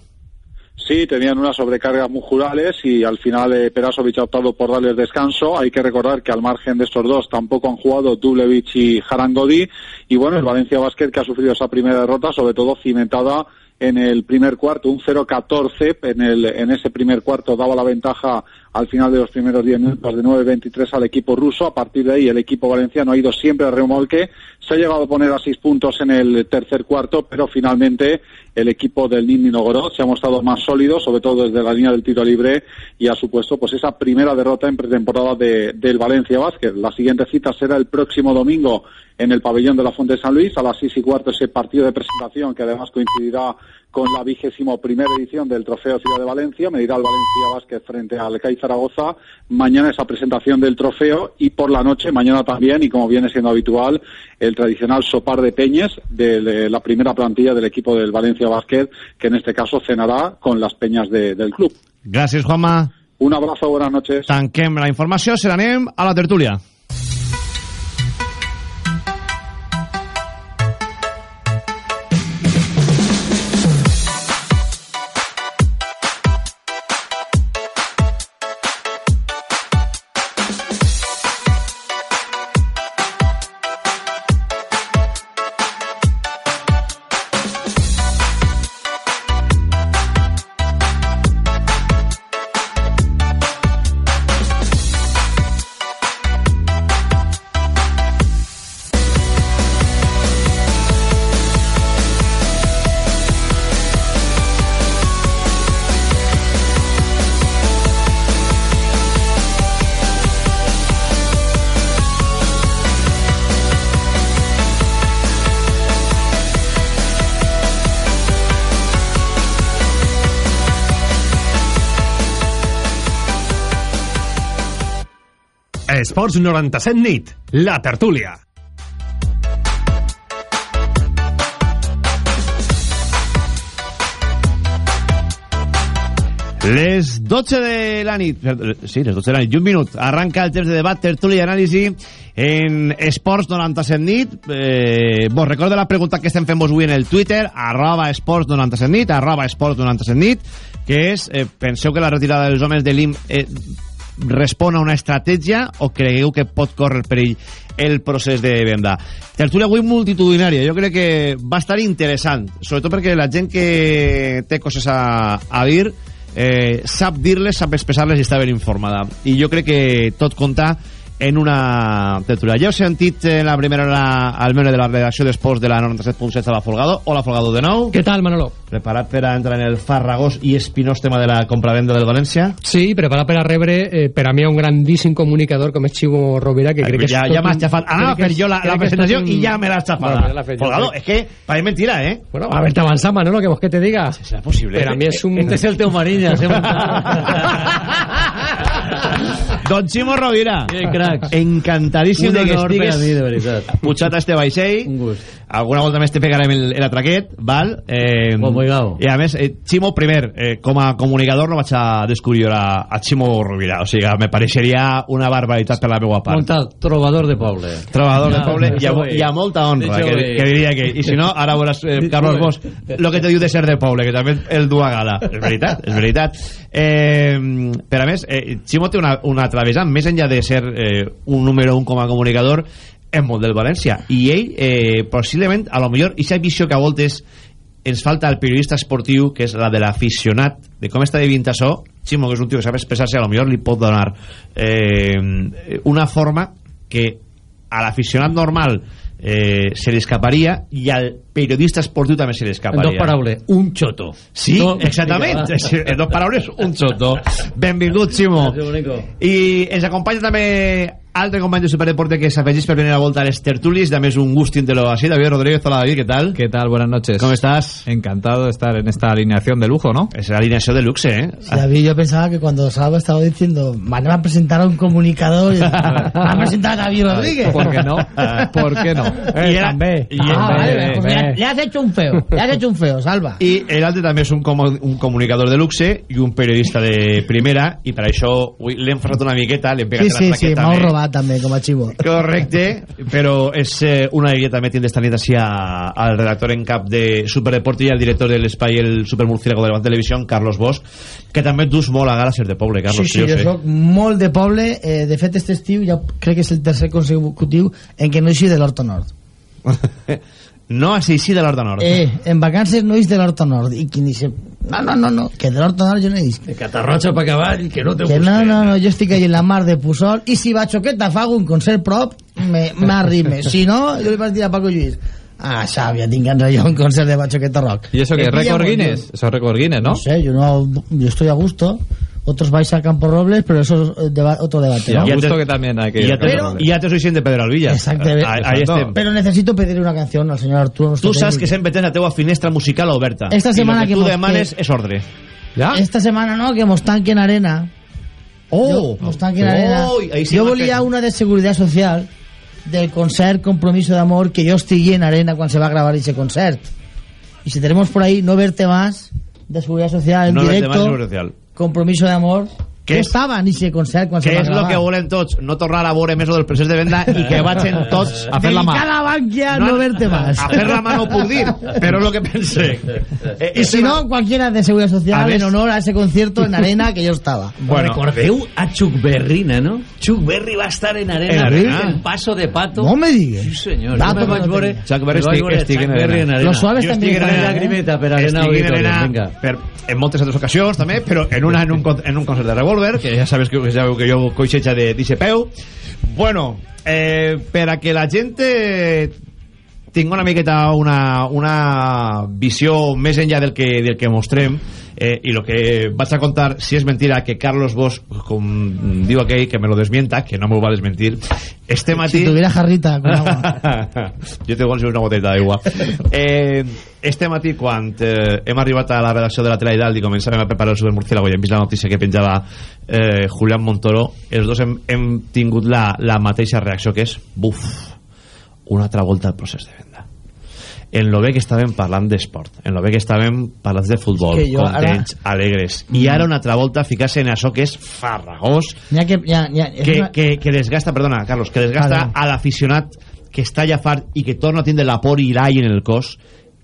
Speaker 15: Sí, tenían unas sobrecargas musculares y al final eh, Perasovic ha optado por darles descanso. Hay que recordar que al margen de estos dos tampoco han jugado Dublevich y Harangodi. Y bueno, el Valencia Basket que ha sufrido esa primera derrota, sobre todo cimentada en el primer cuarto, un 0-14 en, el, en ese primer cuarto daba la ventaja al final de los primeros 10 minutos de 9-23 al equipo ruso. A partir de ahí el equipo valenciano ha ido siempre a remolque. Se ha llegado a poner a 6 puntos en el tercer cuarto, pero finalmente el equipo del Nizhny Novgorod se ha mostrado más sólido, sobre todo desde la línea del tiro libre y ha supuesto pues esa primera derrota en pretemporada de, del Valencia Basket. La siguiente cita será el próximo domingo en el pabellón de la Fuente de San Luis a las 6 y cuarto ese partido de presentación que además coincidirá con la vigésimo primera edición del Trofeo Ciudad de Valencia. Medirá el Valencia Basket frente al CAI Zaragoza. Mañana esa presentación del trofeo y por la noche, mañana también, y como viene siendo habitual, el tradicional sopar de peñas de la primera plantilla del equipo del Valencia Basket, que en este caso cenará con las peñas de, del club.
Speaker 1: Gracias, Juanma.
Speaker 15: Un abrazo, buenas noches.
Speaker 1: Tanquem la informació, se n'anem a la tertúlia.
Speaker 16: Esports 97 nit, la tertúlia.
Speaker 1: Les 12 de la nit, sí, les 12 de la nit, un minut, arranca el temps de debat, tertúlia i anàlisi en Esports 97 nit. Eh, vos recordo la pregunta que estem fent vos avui en el Twitter, arroba Esports 97 nit, arroba Esports 97 nit, que és, eh, penseu que la retirada dels homes de l'IM eh, respon a una estratègia o creieu que pot córrer perill el procés de venda. Tertúlia avui multitudinària, jo crec que va estar interessant, sobretot perquè la gent que té coses a, a dir eh, sap dir-les, sap expressar-les i està ben informada. I jo crec que tot compta en una tertúlia. Ja heu sentit en la primera hora al membre de la redacció d'Esports de la 97.7 a la Folgado. Hola, Folgado, de nou.
Speaker 10: Què tal, Manolo?
Speaker 1: Preparat per a entrar en el farragós i espinós tema de la compravenda del València?
Speaker 10: Sí, preparat per a rebre, eh, per a mi, un grandíssim comunicador com és Chivo Rovira, que crec que és...
Speaker 1: Ja, ja m'has xafat. Anava
Speaker 10: és-
Speaker 1: jo la, la presentació
Speaker 10: un-
Speaker 1: i ja me l'has xafada.
Speaker 10: Bueno, ja l'ha fet jo,
Speaker 1: Folgado, és que pareix mentira, eh?
Speaker 10: Bueno, a ver, avançar, Manolo, que vos que te diga.
Speaker 1: Serà possible.
Speaker 10: Per a mi és un...
Speaker 1: Este
Speaker 10: és el teu marinya, *laughs* *laughs*
Speaker 1: Don Ximo Rovira.
Speaker 17: Bien, cracks.
Speaker 1: Encantadíssim de que estigues
Speaker 17: mi, de veritat.
Speaker 1: pujat a este vaixell.
Speaker 17: Un gust.
Speaker 1: Alguna volta més te pegarem el, el atraquet, val? Eh,
Speaker 17: Bon boigao.
Speaker 1: I a més, eh, Ximo, primer, eh, com a comunicador no vaig a descobrir a, a Ximo Rovira. O sigui, me pareixeria una barbaritat per la meva part.
Speaker 17: Montat, trobador de poble.
Speaker 1: Trobador
Speaker 17: Ja,
Speaker 1: de poble i a, i a molta honra, que, que diria que... I si no, ara veuràs, eh, Carlos. Bosch, lo que te diu de ser de poble, que també el du a gala. És veritat, és veritat. Eh, per a més, eh, Ximo té una, una travessant, més enllà de ser eh, un número un com a comunicador, és molt del València. I ell, eh, possiblement, a lo millor, i visió que a voltes ens falta el periodista esportiu, que és la de l'aficionat, de com està vivint això, Ximo, que és un tio que sap expressar-se, a lo millor li pot donar eh, una forma que a l'aficionat normal eh, se li escaparia i al periodista esportiu també se li
Speaker 17: En
Speaker 1: escaparia.
Speaker 17: dos paraules, un xoto.
Speaker 1: Sí,
Speaker 17: No,
Speaker 1: exactament. En dos paraules, un xoto. Benvingut, Ximo. I ens acompanya també altre company de Superdeporte que s'afegeix per primera volta a les tertulis. També és un gust tindre-lo así. David Rodríguez, hola David, ¿qué tal?
Speaker 18: ¿Qué tal? Buenas noches.
Speaker 1: ¿Cómo estás?
Speaker 18: Encantado de estar en esta alineación de lujo, ¿no?
Speaker 1: Es la alineación de luxe, ¿eh?
Speaker 19: Sí, David, yo pensaba que cuando Salva estaba diciendo, van a presentar a un comunicador, y, *laughs* van a presentar a David Rodríguez.
Speaker 18: ¿Por qué no? ¿Por qué no?
Speaker 19: Eh,
Speaker 1: era-
Speaker 19: també.
Speaker 1: i
Speaker 19: Ah,
Speaker 1: era-
Speaker 19: vale,
Speaker 1: eh,
Speaker 19: le, le has hecho un feo, le has hecho un feo, Salva.
Speaker 1: I l'altre també és un, comu un comunicador de luxe i un periodista de primera per això avui l'hem forçat una miqueta, l'hem pegat
Speaker 19: Sí,
Speaker 1: la
Speaker 19: sí, sí,
Speaker 1: traqueta
Speaker 19: m'heu
Speaker 1: també.
Speaker 19: robat també, com a xivo.
Speaker 1: Correcte, però és eh, una alegria també tindre esta nit així a- al redactor en cap de Superdeporte i al director de l'espai el Supermurciélago de Levant Televisió, Carlos Bosch, que també et dus molt a gana ser de poble, Carlos.
Speaker 19: sí, sí, jo
Speaker 1: sé.
Speaker 19: soc molt de poble. Eh, de fet, este estiu ja crec que és el tercer consecutiu en què no eixi de l'Horto Nord. *laughs*
Speaker 1: No has eixit de l'Horta Nord.
Speaker 19: Eh, en vacances no eix de l'Horto Nord. I qui dice, no, no, no, no, que de l'Horto Nord jo no eix.
Speaker 17: Que t'arrotxa pa cavall, que no te
Speaker 19: Que no, no, no, jo estic ahí en la mar de Pusol i si vaig xoqueta fago un concert prop me- m'arrime, *laughs* si no jo li vaig dir a Paco Lluís ah, Xavi, tinc ganes jo un concert de Bachoqueta Rock
Speaker 18: ¿Y eso?
Speaker 19: Que
Speaker 18: ¿Récord
Speaker 19: molt
Speaker 18: Guinness? Eso es récord Guinness, ¿no?
Speaker 19: no sé, yo no yo estoy a gusto otros vais a Campo Robles pero eso es eh, deba- otro debate
Speaker 18: Y a
Speaker 19: ¿no?
Speaker 18: gusto que también hay que ir.
Speaker 1: ja te,
Speaker 19: Pero-
Speaker 1: i ja te soy de Pedro Alvilla.
Speaker 19: Exactamente.
Speaker 1: Estem.
Speaker 19: pero necesito pedirle una canción al señor Arturo
Speaker 1: saps
Speaker 19: técnico.
Speaker 1: que sempre tens la teua finestra musical oberta.
Speaker 19: Esta semana
Speaker 1: que
Speaker 19: que mos-
Speaker 1: demanes
Speaker 19: que-
Speaker 1: és ordre.
Speaker 18: ¿Ya?
Speaker 19: esta semana no, que mos tanquen arena
Speaker 1: Oh!
Speaker 19: Yo, Mos arena
Speaker 1: Oh, ahí sí m'has
Speaker 19: volia una de seguridad social del concert Compromiso de Amor que yo estigui en arena cuando se va a grabar ese concert y si tenemos por ahí no verte más de seguridad social en
Speaker 1: No verte
Speaker 19: directo
Speaker 1: más Seguridad Social.
Speaker 19: Compromiso de Amor que estava en ese concert quan
Speaker 1: que
Speaker 19: se va
Speaker 1: és el que volem tots, no tornar a veure més del procés de venda i que vagin tots a fer la mà.
Speaker 19: Dedicada a Bankia no, verte más.
Speaker 1: A fer la mà no puc dir, però és el que pensé. *laughs* Eh,
Speaker 19: Y si no, cualquiera de Seguridad
Speaker 17: A
Speaker 19: Social
Speaker 17: ver.
Speaker 19: en honor a ese concierto en arena que yo estaba. *laughs*
Speaker 17: Bueno, recordeu a Chuck Berry, no? Chuck Berry va estar en arena,
Speaker 19: En arena.
Speaker 17: en paso de pato.
Speaker 19: No me digues.
Speaker 17: Sí, senyor. Vaig
Speaker 19: no
Speaker 17: veure...
Speaker 1: Chuck Berry estic, en
Speaker 17: Berry
Speaker 1: arena.
Speaker 17: en arena.
Speaker 19: Los suaves
Speaker 17: Jo
Speaker 19: també
Speaker 17: estic en arena.
Speaker 19: arena.
Speaker 17: Lagrimeta per arena
Speaker 1: Estic en arena per, en moltes altres ocasions també, però en una en un, en un concert de Revolver, que ja sabes que, ja sabeu que jo coixeja de dice peu. Bueno, eh, per a que la gent tinga una miqueta una, una visió més enllà del que, del que mostrem eh, i el que vaig a contar si és mentira que Carlos Bosch com diu aquell que me lo desmienta que no me ho va desmentir este matí
Speaker 19: Si tuviera jarrita con agua.
Speaker 1: jo te vols una botella d'aigua eh, este matí quan eh, hem arribat a la redacció de la tele i començàvem a preparar el supermurciélago i hem vist la notícia que penjava eh, Julián Montoro els dos hem, hem tingut la, la mateixa reacció que és buf, una altra volta al procés de venda en lo bé que estàvem parlant d'esport en lo bé que estàvem parlant de futbol
Speaker 19: És que jo
Speaker 1: contents, alegres i ara una altra volta ficar-se en això que és farragós
Speaker 19: que, ya, ya, es
Speaker 1: que,
Speaker 19: una-
Speaker 1: que, que desgasta, perdona, Carlos, que desgasta
Speaker 19: Vale.
Speaker 1: a l'aficionat que està ja fart i que torna a tindre la por i l'ai en el cos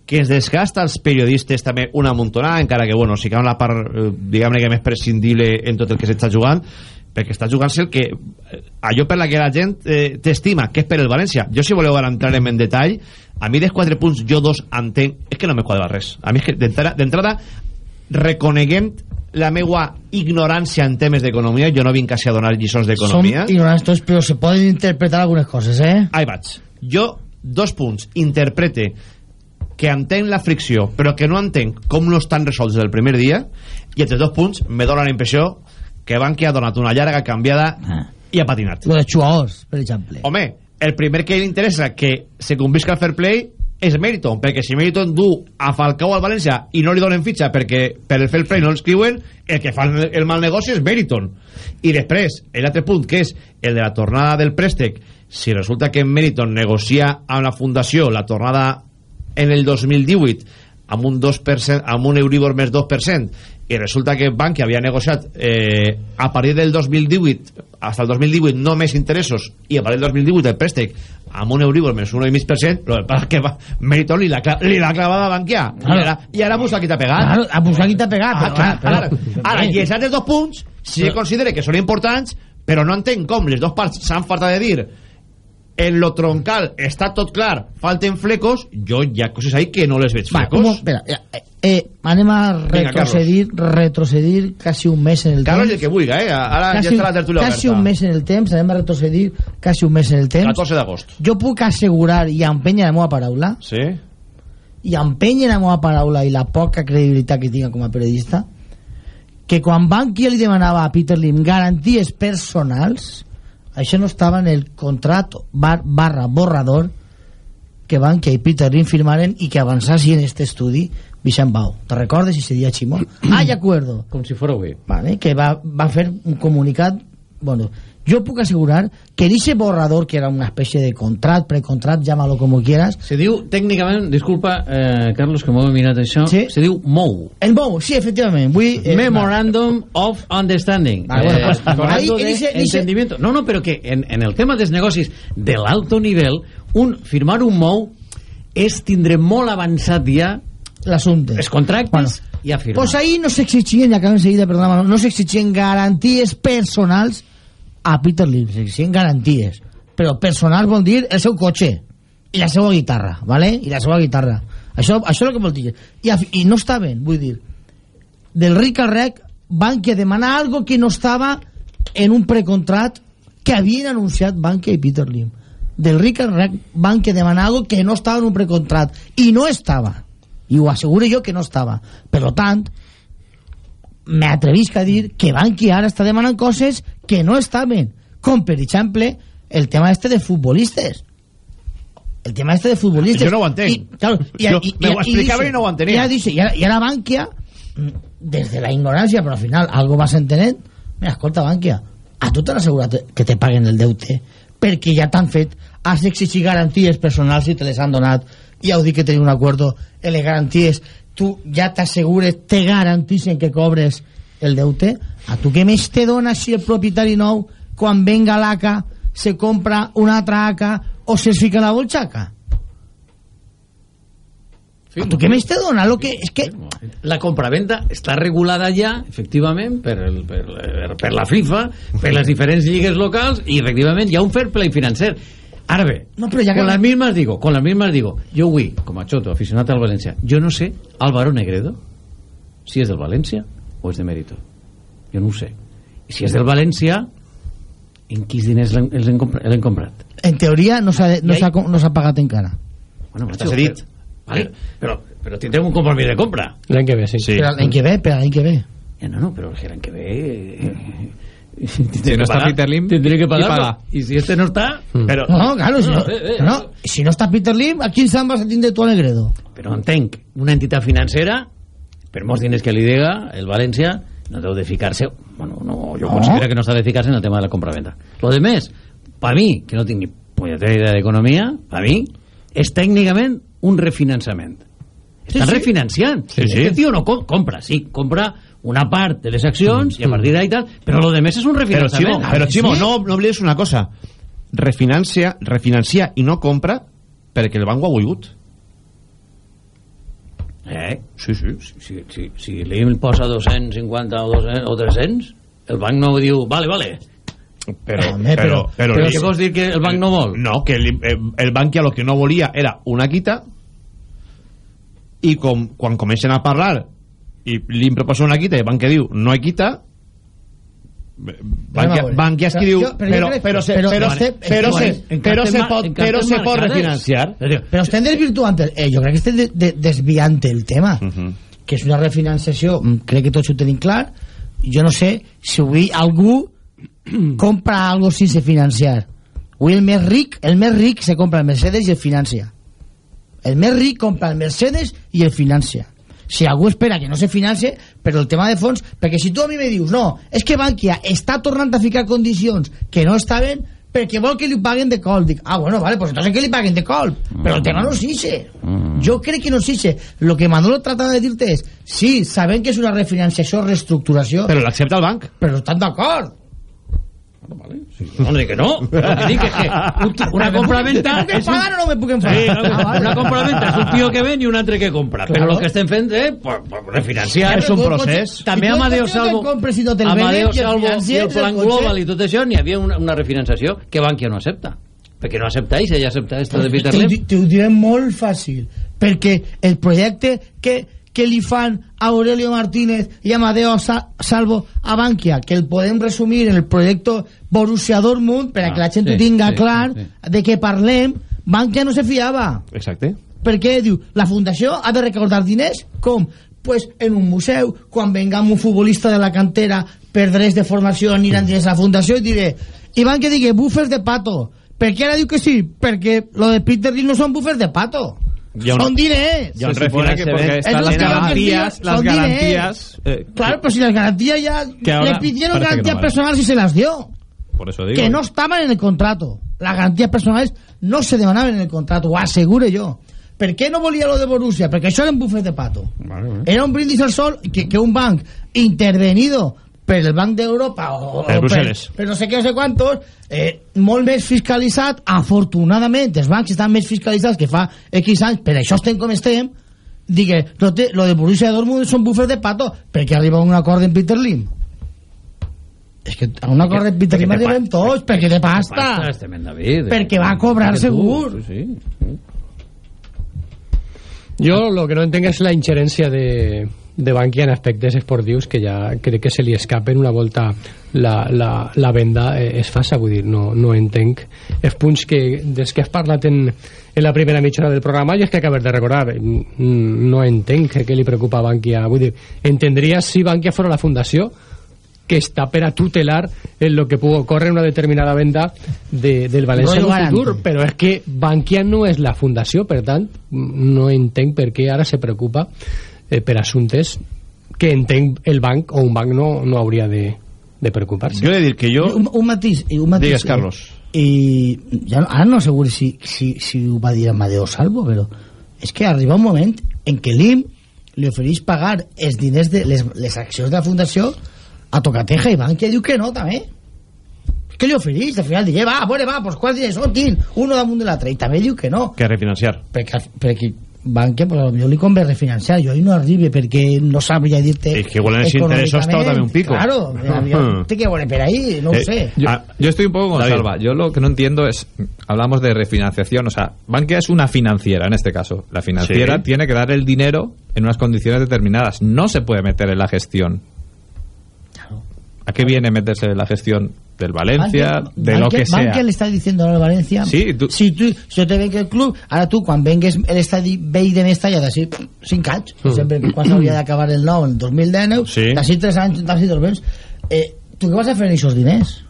Speaker 1: que es desgasta als periodistes també una muntonada, encara que, bueno, si cal la part, eh, diguem-ne que més prescindible en tot el que s'està jugant, perquè està jugant-se el que eh, allò per la que la gent eh, t'estima, que és per el València. Jo si voleu ara entrar en detall, a mi dels 4 punts jo dos entenc, és que no me quadra res. A mi és que d'entrada reconeguem la meua ignorància en temes d'economia, jo no vinc quasi a donar lliçons d'economia.
Speaker 19: ignorantes, pero se pueden interpretar algunas cosas, ¿eh?
Speaker 1: Ahí vaig. Jo, dos punts, interprete que entenc la fricció, però que no entenc com no estan resolts des del primer dia, i entre dos punts me dóna la impressió que Bankia ha donat una llarga canviada i ha patinat.
Speaker 19: Lo de Chuaos, per exemple.
Speaker 1: Home, el primer que li interessa que se convisca el fair play és Meriton, perquè si Meriton du a Falcao al València i no li donen fitxa perquè per el fair play no l'escriuen, el que fa el, el mal negoci és Meriton. I després, l'altre punt, que és el de la tornada del préstec, si resulta que Meriton negocia amb la fundació la tornada en el 2018 amb un 2%, amb un Euribor més 2% i resulta que Bankia havia negociat eh, a partir del 2018 hasta el 2018 no més interessos i a partir del 2018 el préstec amb un Euribor més 1,5% lo que va, Meriton li cla- li l'ha clavada a Bankia. I
Speaker 19: Claro.
Speaker 1: ara, i ara Busaki t'ha pegat?
Speaker 19: Claro, a Busaki t'ha pegat,
Speaker 1: ah,
Speaker 19: però,
Speaker 1: clar,
Speaker 19: clar,
Speaker 1: ara,
Speaker 19: però-
Speaker 1: ara, i els altres dos punts si se considera que són importants però no entenc com les dues parts s'han faltat de dir en lo troncal està tot clar, falten flecos jo hi ha coses ahí que no les veig
Speaker 19: Va,
Speaker 1: flecos
Speaker 19: ¿cómo? Espera, ya, eh, eh, anem a
Speaker 1: Venga,
Speaker 19: retrocedir, retrocedir casi un mes en el
Speaker 1: Carlos
Speaker 19: temps.
Speaker 1: el que vulga, eh? ara
Speaker 19: Casi,
Speaker 1: ja està la tertúlia
Speaker 19: casi
Speaker 1: oberta
Speaker 19: un mes en el temps, anem a retrocedir casi un mes en el temps.
Speaker 1: 14 d'agost
Speaker 19: Jo puc assegurar i empènyer la meva paraula
Speaker 1: sí?
Speaker 19: i empènyer la meva paraula i la poca credibilitat que tinc com a periodista que quan Bankia li demanava a Peter Lim garanties personals això no estava en el contrato bar, barra borrador que Bankia i Peter Lim firmaren i que avançassi en este estudi Vicent Bau. ¿Te recordes ese día, Chimón? Hay acuerdo.
Speaker 17: Com si fora avui.
Speaker 19: Vale, que va, va fer un comunicat bueno, jo puc assegurar que ese borrador que era una especie de contrat, precontrat, llámalo como quieras
Speaker 17: Se diu, tècnicament, disculpa, eh, Carlos, que m'ho he mirat això,
Speaker 19: Sí.
Speaker 17: se diu MOU.
Speaker 19: el MOU, sí, efectivament vull, eh,
Speaker 17: Memorandum of Understanding.
Speaker 19: Vale, bueno, pues,
Speaker 17: hablando
Speaker 19: ahí,
Speaker 17: de
Speaker 19: dice- dice-
Speaker 17: entendimiento. No, no, pero que en, en el tema dels negocis del alto nivel, un, firmar un MOU és tindre molt avançat ja
Speaker 19: l'assumpte
Speaker 17: els contractes i a firmar.
Speaker 19: Pues ahí no s'exigien, i acabo enseguida, perdona, no s'exigien garanties personals a Peter Lim, s'exigien garanties. Però personals vol dir el seu cotxe i la seva guitarra, ¿vale? I la seva guitarra. Això, això és el que vol dir. I, I no estaven, vull dir, del ric al rec Bankia demanar algo que no estava en un precontrat que havien anunciat Bankia i Peter Lim. Del ric al rec Bankia demanar algo que no estava en un precontrat i no estava i ho asseguro jo que no estava per tant m'atrevisc a dir que Banqui ara està demanant coses que no estaven. Com per exemple el tema este de futbolistes. El tema este de futbolistes.
Speaker 1: Jo no ho entenc.
Speaker 19: I, claro, i,
Speaker 1: Jo-
Speaker 19: i,
Speaker 1: me ho explicaven
Speaker 19: dice-
Speaker 1: i no ho entenia.
Speaker 19: i ara dice, i ara, i ara Bankia mm, des de la ignorància però al final algo vas entenent mira, escolta Bankia a tu t'han assegurat que te paguen el deute perquè ja t'han fet has d'exigir garanties personals i te les han donat. I heu dit que teniu un acuerdo. En les garanties tu ja t'assegures, te garantixen que cobres el deute, a tu què més te dona si el propietari nou, quan venga l'ACA, se compra una altra ACA o se fica la bolxaca? A tu què més te dona? Lo que, és que...
Speaker 17: La compraventa està regulada ja, efectivament, per, el, per, per, per la FIFA, per les diferents lligues locals, i efectivament hi ha un fair play financer. Ara bé,
Speaker 19: no, però ja
Speaker 17: con
Speaker 19: que-
Speaker 17: las mismas digo, con las mismas digo, jo avui, com a xoto, aficionat al València, jo no sé, Álvaro Negredo, si és del València o és de Mérito. Jo no ho sé. I si és del València, en quins diners l'hem- comprat? comprat?
Speaker 19: En teoria no s'ha no no pagat encara.
Speaker 17: Bueno,
Speaker 19: Està
Speaker 17: macho,
Speaker 19: cedit.
Speaker 17: Però, vale, però, però tindrem un compromís de compra.
Speaker 10: L'any que ve, sí.
Speaker 19: Per l'any que ve, per l'any que ve.
Speaker 17: Ja, no, no, però l'any que ve... eh,
Speaker 18: Si no està Peter Lim,
Speaker 17: tindré que pagar. I si este no està... Però,
Speaker 19: No, no, claro, si no, no, si no està Peter Lim, a quin sant vas a tindre tu a Negredo?
Speaker 17: Però entenc, una entitat financera, per molts diners que li diga, el València no deu de ficar-se... Bueno, no, jo
Speaker 19: No.
Speaker 17: considero que no s'ha de ficar-se en el tema de la compra-venda. Lo de més, per mi, que no tinc ni punyetera idea d'economia, per mi, és tècnicament un refinançament.
Speaker 19: Sí,
Speaker 17: Estan
Speaker 19: sí.
Speaker 17: refinanciant.
Speaker 19: Sí, sí.
Speaker 17: Este tio no co compra, sí, compra una part de les accions i a partir d'ahí tal, però lo de més és un
Speaker 1: Però,
Speaker 17: refinançament.
Speaker 1: Ximo, però, Ximo no, no oblides una cosa. Refinancia, refinancia i no compra perquè el banc ho ha volgut.
Speaker 17: Eh? Sí, sí. Si, si, si l'IM posa 250 o, 200, o 300, el banc no diu, vale, vale.
Speaker 1: Però,
Speaker 17: Home, però- però què vols dir que el banc no vol?
Speaker 1: No, que el, el, el banc ja el que no volia era una quita i com, quan comencen a parlar i li proposa una quita i el banc que diu no hi quita Bankia. Bankia diu
Speaker 19: jo- però
Speaker 1: se,
Speaker 19: però-
Speaker 1: però, se, però, se, però,
Speaker 19: cartes
Speaker 1: se pot, però se pot refinanciar
Speaker 19: Però estem desvirtuant eh, jo crec que estem de, de, desviant el tema que és una refinanciació mm, crec que tots ho tenim clar. Jo no sé si avui algú *clears throat* compra algo sense financiar. Avui el més ric el més ric se compra el Mercedes i el financia. El més ric compra el Mercedes i el financia si algú espera que no se financie però el tema de fons, perquè si tu a mi me dius no, és que Bankia està tornant a ficar condicions que no estaven perquè vol que li paguen de col dic, ah bueno, vale, pues entonces que li paguen de col però el tema no és ixe jo crec que no és ixe lo que Manolo trata de dir-te és sí, sabem que és una refinanciació reestructuració
Speaker 1: però l'accepta el banc.
Speaker 19: però estan d'acord
Speaker 17: No, no dic que no. Que dic és que un- una compra-venta...
Speaker 19: ¿Me puc
Speaker 17: és un-
Speaker 19: enfadar o no me puc enfadar?
Speaker 17: Sí,
Speaker 19: Ah, vale.
Speaker 17: una compra-venta és un tio que ven i un altre que compra. Però
Speaker 19: Claro.
Speaker 17: el que estem fent és refinanciar.
Speaker 19: És un procés.
Speaker 17: També
Speaker 19: I
Speaker 17: Amadeo
Speaker 19: no
Speaker 17: Salvo,
Speaker 19: compres no
Speaker 17: Amadeo
Speaker 19: i el
Speaker 17: Salvo i el Plan. Global i tot això, n'hi havia una, una refinanciació que Bankia no accepta. Perquè no accepta ells, ella accepta esto de Peter
Speaker 19: di- T'ho diré molt fàcil perquè el projecte que, que li fan a Aurelio Martínez i Amadeo Sa Salvo a Bankia que el podem resumir en el projecte Borussia Dortmund per a que la gent
Speaker 1: sí,
Speaker 19: ho tinga
Speaker 1: sí,
Speaker 19: clar
Speaker 1: sí,
Speaker 19: de què parlem Bankia no se fiava.
Speaker 1: Exacte.
Speaker 19: Perquè diu, la fundació ha de recordar diners com? Pues en un museu, quan vengam un futbolista de la cantera per drets de formació aniran diners a la fundació i diré, i van que digui bufers de pato, per què ara diu que sí? perquè lo de Peter Lee no són bufers de pato
Speaker 1: Hi ha
Speaker 19: són diners
Speaker 1: hi ha un
Speaker 18: Se supone que porque
Speaker 19: Es
Speaker 18: están las garantías, las garantías. eh,
Speaker 19: claro, pero si las garantías ya le pidieron
Speaker 18: no
Speaker 19: garantías
Speaker 18: vale.
Speaker 19: personales y se las dio
Speaker 18: por eso digo.
Speaker 19: que no estaban en el contrato. Las garantías personales no se demanaven en el contrato, ho assegure jo. Per què no volia lo de Borussia? Perquè això era un bufet de pato. Era un brindis al sol que, que un banc intervenido per el Banc d'Europa o,
Speaker 1: Per Brussel·les.
Speaker 19: per, per no sé què, no sé quantos, eh, molt més fiscalitzat, afortunadament, els bancs estan més fiscalitzats que fa X anys, per això estem com estem, digue, no té, lo de Borussia Dortmund són bufers de pato, perquè arriba un acord en Peter Lim. És que a un acord en Peter Lim arribem tots, perquè té pasta.
Speaker 17: Pasta, David.
Speaker 19: Perquè va a cobrar
Speaker 17: tu,
Speaker 19: segur.
Speaker 17: Sí, sí.
Speaker 10: Jo lo que no entenc és la ingerència de, de Bankia en aspectes esportius que ja crec que se li escapen una volta la, la, la venda eh, es faça, vull dir, no, no entenc. Els punts que, des que has parlat en, en la primera mitja hora del programa i és que acabes de recordar mm, no entenc què li preocupa a Bankia. Vull dir, entendria si Bankia fora la fundació que està per a tutelar en lo que pugui ocórrer una determinada venda de, del València
Speaker 19: Rollo
Speaker 10: en futur, però és que Bankia no és la fundació, per tant, no entenc per què ara se preocupa eh, per assumptes que entenc el banc o un banc no, no hauria de, de preocupar-se.
Speaker 1: Jo he de dir que jo...
Speaker 19: Un, un matís, un matís.
Speaker 1: Digues, Carlos.
Speaker 19: I ja no, ara no segur si, si, si ho va dir Amadeo Salvo, però és que arriba un moment en què l'IM li ofereix pagar els diners de les, les accions de la fundació a Tocateja i Bankia diu que no també què li ofereix? Al final diu, va, bueno, va, pues quants diners són? Tin, uno damunt de l'altre i també diu que no
Speaker 1: Que refinanciar.
Speaker 19: perquè, perquè Bankia, pues, potser li convé refinanciar jo ahí no arribi perquè no sabria dir-te
Speaker 1: Es que igual en ese intereso está también un pico.
Speaker 19: claro, *laughs* té que volver per ahí, no
Speaker 18: Eh,
Speaker 19: ho sé
Speaker 18: Yo,
Speaker 1: Ah,
Speaker 18: yo estoy un poco con
Speaker 1: David.
Speaker 18: Salva. Yo lo que no entiendo es, hablamos de refinanciación, o sea, Bankia es una financiera en este caso. La financiera
Speaker 1: Sí.
Speaker 18: tiene que dar el dinero en unas condiciones determinadas. No se puede meter en la gestión. ¿A qué viene meterse en la gestión del Valencia,
Speaker 19: Bankia-
Speaker 18: de lo
Speaker 19: Bankia-
Speaker 18: que sea?
Speaker 19: Bankia le está diciendo ahora al Valencia
Speaker 18: Sí, tú-
Speaker 19: si, tu, si yo te vengo el club ara tu quan vengues l'estadi vell de Mestalla d'ací 5 anys
Speaker 1: Mm.
Speaker 19: sempre quan s'hauria d'acabar el nou el 2019
Speaker 18: Sí.
Speaker 19: d'ací 3 anys d'ací 2 anys eh, tu què vas a fer amb aquests diners?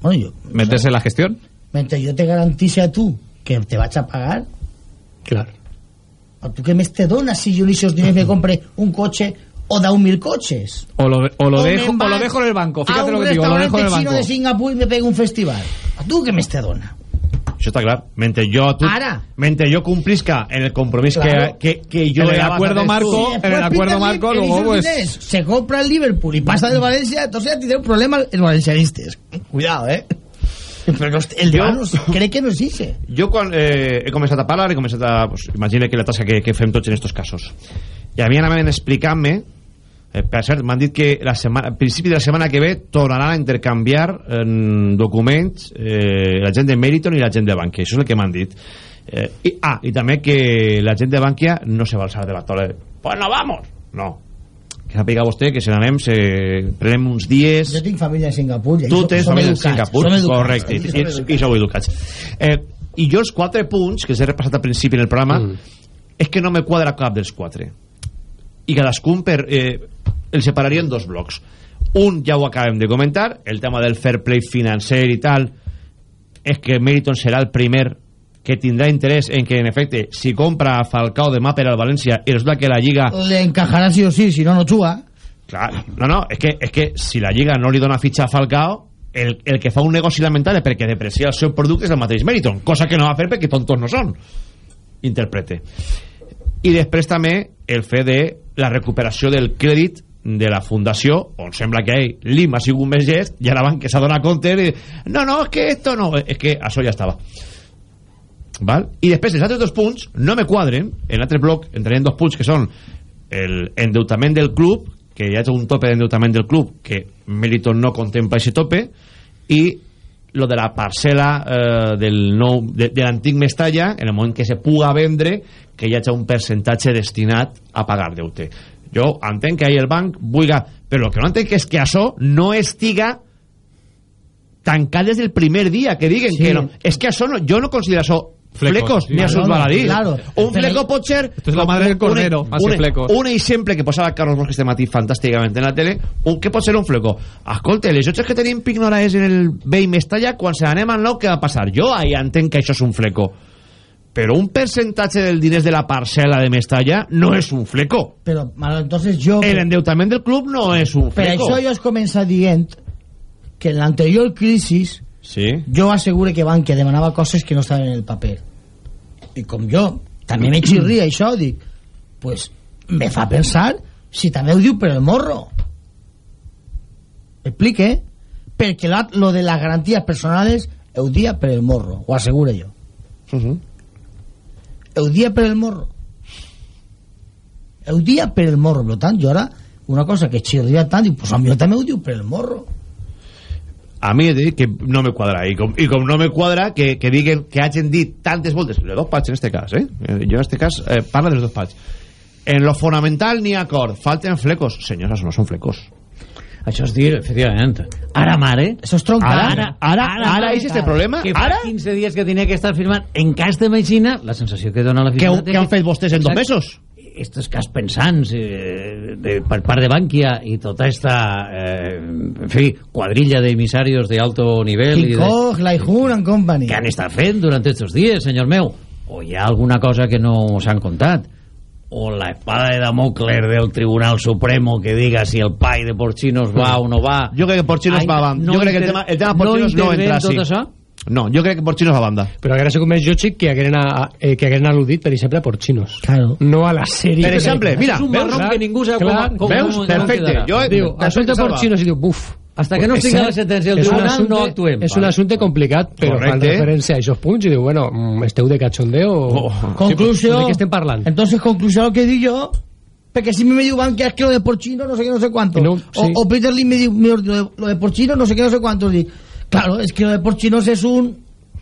Speaker 19: Bueno, jo,
Speaker 18: ¿Meterse en la gestión?
Speaker 19: mentre jo te garantissi a tu que te vaig a pagar
Speaker 10: Claro.
Speaker 19: a tu què més te dona si jo amb aquests diners me *laughs* compre un cotxe o 10.000 cotxes
Speaker 18: O lo, o lo,
Speaker 19: O me
Speaker 18: dejo, o lo dejo en el banco. Fíjate
Speaker 19: un
Speaker 18: lo que digo, lo dejo en el banco.
Speaker 19: de Singapur i me pego un festival a tu què més te dona?
Speaker 1: Això està clar. Mentre jo, tu,
Speaker 19: Ara.
Speaker 1: mentre jo complisca en el compromís
Speaker 19: Claro.
Speaker 1: que, que, que yo
Speaker 18: En el acuerdo marco,
Speaker 1: tú.
Speaker 18: en el acuerdo marco, luego pues...
Speaker 19: se compra el Liverpool y pasa del Valencia, entonces ya tiene un problema el valencianistes. Cuidado, eh. Però el de no, crec que no és ixe.
Speaker 1: Jo quan eh, he començat a parlar, he començat a... Pues, imagina que la tasca que, que fem tots en estos casos. I a mi anaven explicant-me, eh, per cert, m'han dit que la setmana, al principi de la setmana que ve tornaran a intercanviar eh, documents eh, la gent de Meriton i la gent de Bankia. Això és el que m'han dit. Eh, i, ah, i també que la gent de Bankia no se va alçar de la taula. de, Pues no vamos! No. Que sàpiga vostè que si n'anem, se... prenem uns dies...
Speaker 19: Jo tinc família a Singapur.
Speaker 1: Tu tens família a Singapur, correcte, i,
Speaker 19: som
Speaker 1: i, sou educats. Eh, I jo els quatre punts que us he repassat al principi en el programa mm. és que no me quadra cap dels quatre. I cadascun per, eh, el separaria en dos blocs. Un ja ho acabem de comentar, el tema del fair play financer i tal, és que Meriton serà el primer que tindrà interès en que, en efecte, si compra a Falcao demà per al València i resulta que la Lliga
Speaker 19: Le encajarà sí o sí, si no, no juga.
Speaker 1: Clar, no, no, és que, és que si la Lliga no li dona fitxa a Falcao, el, el que fa un negoci lamentable perquè deprecia el seu producte és el mateix Meriton, cosa que no va fer perquè tontos no són. Interprete. I després també el fet de la recuperació del crèdit de la fundació, on sembla que hey, l'IM ha sigut més llest, i ara van que s'ha donat compte i, no, no, és que esto no, és que això ja estava. Val? I després els altres dos punts no me quadren, en l'altre bloc entrarem dos punts que són el endeutament del club, que hi ha un tope d'endeutament del club que Meriton no contempla aquest tope i lo de la parcel·la eh, del nou, de, de l'antic Mestalla en el moment que se puga vendre que hi hagi un percentatge destinat a pagar deute jo entenc que ahir el banc vulga, però el que no entenc és que això no estiga tancat des del primer dia que diguen
Speaker 19: Sí.
Speaker 1: que no, és que això no, jo no considero això
Speaker 18: Flecos,
Speaker 1: flecos,
Speaker 18: sí.
Speaker 1: ni a sus
Speaker 19: Claro,
Speaker 1: baladís
Speaker 19: claro.
Speaker 1: un fleco pot ser
Speaker 18: Esto es la madre del cordero,
Speaker 1: un,
Speaker 18: más que
Speaker 1: un,
Speaker 18: flecos.
Speaker 1: un exemple que posava Carlos Bosch este matí fantàsticament en la tele un, què pot ser un fleco? escolta, les xotxes que tenim pignorades en el vell Mestalla quan se n'anem al nou què va passar? jo ahí entenc que això és un fleco però un percentatge del diners de la parcel·la de Mestalla no és un fleco.
Speaker 19: Però, entonces jo...
Speaker 1: el endeutament del club no és un
Speaker 19: Per
Speaker 1: fleco.
Speaker 19: això jo es comença dient que en l'anterior crisis
Speaker 1: sí.
Speaker 19: jo assegure que Bankia demanava coses que no estaven en el paper. I com jo també me xirria això dic pues me fa pensar si també ho diu per el morro. Explique perquè la, lo de las garantías personales ho dia per el morro ho asseguro jo.
Speaker 1: Uh -huh.
Speaker 19: Ho dia per el morro. Ho dia per el morro. Per tant jo ara una cosa que xirria tant dic, pues a mi també ho diu per el morro.
Speaker 1: A mi he de que no me quadra i com, i com no me quadra que, que diguen que hagin dit tantes voltes. Les dos parts en este cas eh? Eh, jo en este cas eh, parla de les dos parts en lo fonamental ni acord. Falten flecos. Senyores no són flecos
Speaker 17: Això és dir, efectivament, ara mare...
Speaker 19: Això és troncar.
Speaker 17: Ara, ara, ara,
Speaker 1: ara és este problema?
Speaker 17: Que
Speaker 1: Ara?
Speaker 17: 15 dies que tenia que estar firmant en cas de medicina, la sensació que dona la
Speaker 1: què, què han fet vostès en dos mesos?
Speaker 17: estos cas pensants eh, de, per part de Bankia i tota esta eh, en fi, quadrilla d'emissarios de alto nivel de,
Speaker 19: Kikoj, Laijun and Company
Speaker 17: que han estat fent durant estos dies, senyor meu o hi ha alguna cosa que no s'han contat o la espada de Damocles del Tribunal Supremo que diga si el pai de Porcinos va o no va
Speaker 1: jo crec que Porcinos
Speaker 17: Ai,
Speaker 1: va, va.
Speaker 17: no
Speaker 1: jo crec que el tema, el tema
Speaker 17: no
Speaker 1: Porcinos no,
Speaker 17: intervé
Speaker 1: entra així
Speaker 17: això?
Speaker 1: No, jo crec que Porcinos a banda.
Speaker 10: Però haguera sigut més lògic que hagueren, a, eh, que hagueren al·ludit, per exemple, a Porcinos.
Speaker 19: Claro.
Speaker 10: No a la sèrie.
Speaker 1: Per exemple, mira,
Speaker 17: És un marrón que ningú sap com- com-
Speaker 10: veus?
Speaker 17: com-
Speaker 1: Perfecte. Jo,
Speaker 10: Diu, escolta. Porcinos i diu, buf.
Speaker 17: Hasta que no estigui la sentència del tribunal,
Speaker 10: assumpte-
Speaker 17: no actuem.
Speaker 10: És un assumpte complicat, però fan
Speaker 1: Correcte.
Speaker 10: referència a aquests punts i diu, bueno, mm, esteu de cachondeo o...
Speaker 1: Oh.
Speaker 19: Conclusió.
Speaker 10: ¿De qué estén parlando?
Speaker 19: Entonces, conclusión lo que digo yo. Porque si me digan que es que lo de porcino, no sé qué, no sé cuánto.
Speaker 10: No,
Speaker 19: o,
Speaker 10: sí.
Speaker 19: o Peter Lee me dijo, lo, de- lo de porcino, no sé qué, no sé cuánto. Dic, Claro, es que lo de porcinos es un,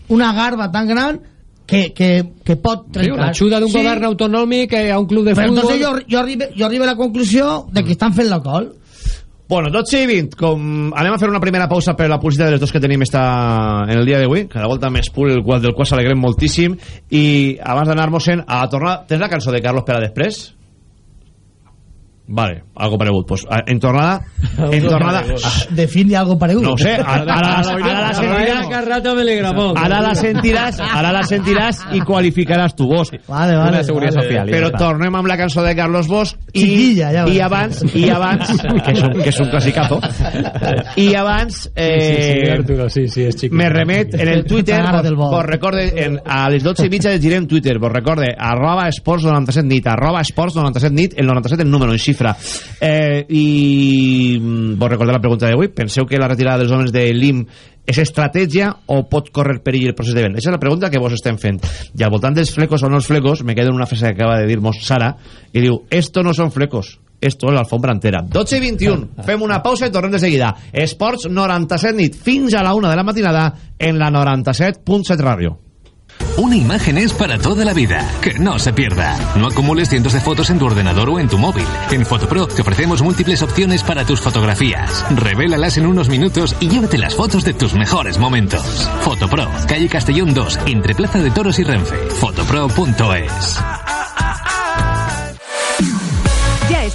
Speaker 19: una garba tan gran que, que, que pot trencar.
Speaker 10: una ajuda d'un
Speaker 19: Sí,
Speaker 10: govern autonòmic eh, a un club de
Speaker 19: Però
Speaker 10: futbol...
Speaker 19: entonces jo, jo, arribe, jo arribe a la conclusió de que estan fent la col.
Speaker 1: Bueno, 12 i 20, com anem a fer una primera pausa per la publicitat dels dos que tenim esta, en el dia d'avui, la volta més pur, el qual, del qual s'alegrem moltíssim, i abans d'anar-nos-en a tornar... Tens la cançó de Carlos per a després? Vale, algo paregut. Pues, a- en tornada... *laughs* En tornada...
Speaker 19: Ah, Define algo paregut.
Speaker 1: No sé, ara, ara, ara, ara la sentiràs... Ara la sentiràs, ara la sentiràs i qualificaràs tu voz.
Speaker 19: Vale, vale.
Speaker 18: Una seguretat
Speaker 19: vale.
Speaker 18: social.
Speaker 1: Però tornem amb la cançó de Carlos Bosch i,
Speaker 19: Chiquilla, ja
Speaker 1: i abans, i *laughs* abans que, és un, que és un classicazo *laughs* i abans
Speaker 10: Sí, sí, sí,
Speaker 1: eh,
Speaker 10: Arturo, sí, sí, és
Speaker 1: me remet en el Twitter vos,
Speaker 19: el
Speaker 1: vos recorde en, a les 12 i mitja llegirem Twitter vos recorde arroba esports 97 nit arroba esports 97 nit el 97 en número en xifra eh, i mm, vos recordeu la pregunta d'avui penseu que la retirada dels homes de l'IM és estratègia o pot córrer perill el procés de venda? Aquesta és la pregunta que vos estem fent. I al voltant dels flecos o no els flecos, me quedo en una frase que acaba de dir-nos Sara, i diu, esto no son flecos, esto es la alfombra entera. 12 i 21, fem una pausa i tornem de seguida. Esports 97 nit, fins a la una de la matinada en la 97.7 ràdio.
Speaker 6: Una imagen es para toda la vida. Que no se pierda. No acumules cientos de fotos en tu ordenador o en tu móvil. En Fotopro te ofrecemos múltiples opciones para tus fotografías. Revélalas en unos minutos y llévate las fotos de tus mejores momentos. Fotopro, calle Castellón 2, entre Plaza de Toros y Renfe. Fotopro.es.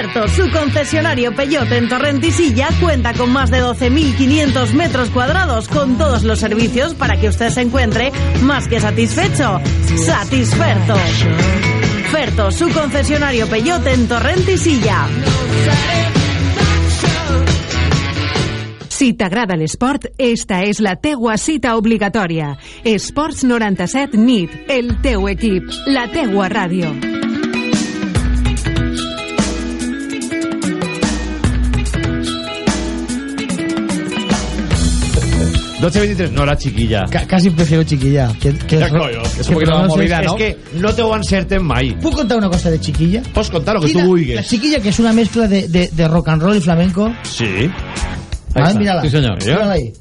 Speaker 14: Ferto, su concesionario Peyote en Torrentisilla, cuenta con más de 12.500 metros cuadrados con todos los servicios para que usted se encuentre más que satisfecho. Satisferto. Ferto, su concesionario Peyote en Torrentisilla.
Speaker 8: Si t'agrada l'esport, esta és la teua cita obligatòria. Esports 97 NIT, el teu equip, la teua ràdio.
Speaker 1: 12.23, no era chiquilla.
Speaker 19: Ca- casi prefiero chiquilla. Que, que
Speaker 1: coño,
Speaker 19: que
Speaker 1: es un poquito movida, ¿no? Es que no te ho encerten mai.
Speaker 19: ¿Puedo contar una cosa de chiquilla?
Speaker 1: Pots contar lo que
Speaker 19: Quina-
Speaker 1: tu
Speaker 19: La chiquilla, que es una mezcla de, de, de rock and roll y flamenco.
Speaker 1: Sí.
Speaker 19: A ver, mírala.
Speaker 17: Sí, señor.
Speaker 19: Mírala ahí.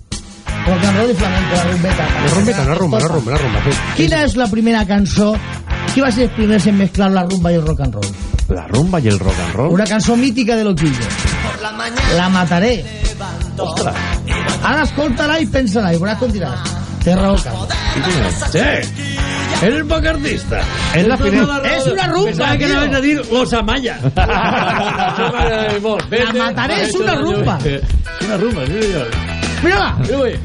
Speaker 19: Rock and roll y flamenco, la rumbeta.
Speaker 10: Una rumbeta, una rumba, una rumba, una rumba. sí.
Speaker 19: ¿Quién es la primera canción que va a ser el primero en mezclar la rumba y el rock and roll?
Speaker 1: La rumba y el rock and roll.
Speaker 19: Una canción mítica de Loquillo. La mataré.
Speaker 1: Ostras.
Speaker 19: Ara escolta-la i pensa-la i veuràs com diràs. Té raó, Carlos.
Speaker 17: Sí. Eres bacardista.
Speaker 1: Es la primera... *laughs*
Speaker 19: És una rumba,
Speaker 17: Pensaba que no a decir los Amaya.
Speaker 19: La mataré es una rumba.
Speaker 17: Una rumba, sí, señor.
Speaker 19: Mira-la.
Speaker 17: Uy.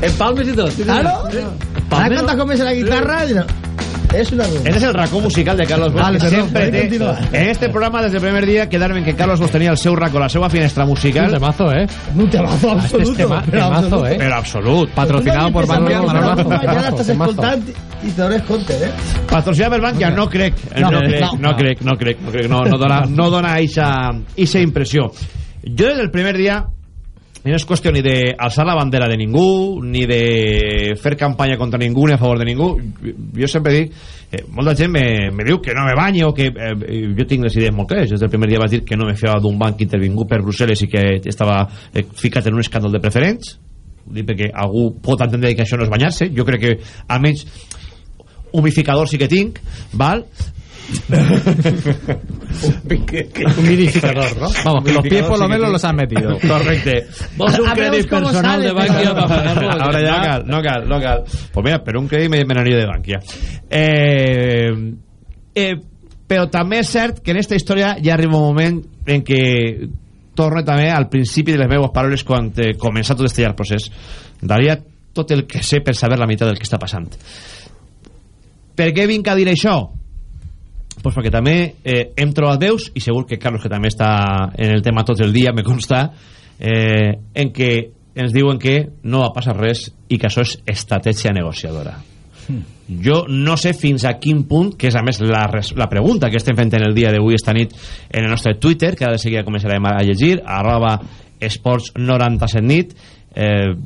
Speaker 17: En palmes y todo. sí, señor.
Speaker 19: Claro.
Speaker 17: Palmes,
Speaker 19: canta com és la guitarra és una rumba.
Speaker 1: Este es el racó musical de Carlos Bosch,
Speaker 19: Vale,
Speaker 1: té...
Speaker 19: continuar.
Speaker 1: En este programa, desde el primer día, quedaron en que Carlos Bosch tenia el seu racó, la seva finestra
Speaker 10: Un
Speaker 1: musical,
Speaker 10: temazo, eh?
Speaker 19: Un temazo absoluto.
Speaker 10: Este tema-
Speaker 19: però
Speaker 10: temazo,
Speaker 19: absoluto.
Speaker 10: eh?
Speaker 1: pero absolut.
Speaker 10: Patrocinado por
Speaker 19: l'estàs
Speaker 10: temazo.
Speaker 19: escoltant i te dones compte, eh?
Speaker 1: Patrocinado per Bankia, no crec.
Speaker 19: No,
Speaker 1: No, crec,
Speaker 19: no.
Speaker 1: no, crec, no crec, no crec. No, no dona, no dona eixa, eixa impressió. Jo des del primer dia no és qüestió ni d'alçar la bandera de ningú ni de fer campanya contra ningú ni a favor de ningú. Jo sempre dic eh, molta gent me, me diu que no me banyi o que eh, jo tinc les idees molt clares. Des del primer dia vaig dir que no me fiava d'un banc intervingut per Brussel·les i que estava eh, ficat en un escàndol de preferents. Ho dic perquè algú pot entendre que això no és banyar-se. Jo crec que almenys humificador sí que tinc val?
Speaker 10: Humidificador, ¿no?
Speaker 18: Vamos, que los pies por lo menos los han metido. *laughs*
Speaker 1: Correcte.
Speaker 17: Vols un crèdit personal de Bankia para pagarlo?
Speaker 1: Ahora ya no cal, no cal, no cal. Pues mira, per un crèdit me, me n'aniria de Bankia. Eh, eh, però també és cert que en esta història ja arriba un moment en què torno també al principi de les meves paraules quan he començat tot este llarg procés. Daria tot el que sé per saber la meitat del que està passant. Per què vinc a dir això? Pues perquè també eh, hem trobat veus, i segur que Carlos, que també està en el tema tot el dia, me consta, eh, en què ens diuen que no va passar res i que això és estratègia negociadora. Jo no sé fins a quin punt, que és a més la, la pregunta que estem fent en el dia d'avui esta nit en el nostre Twitter, que ara de seguida començarem a llegir, arroba esports 97 nit, eh,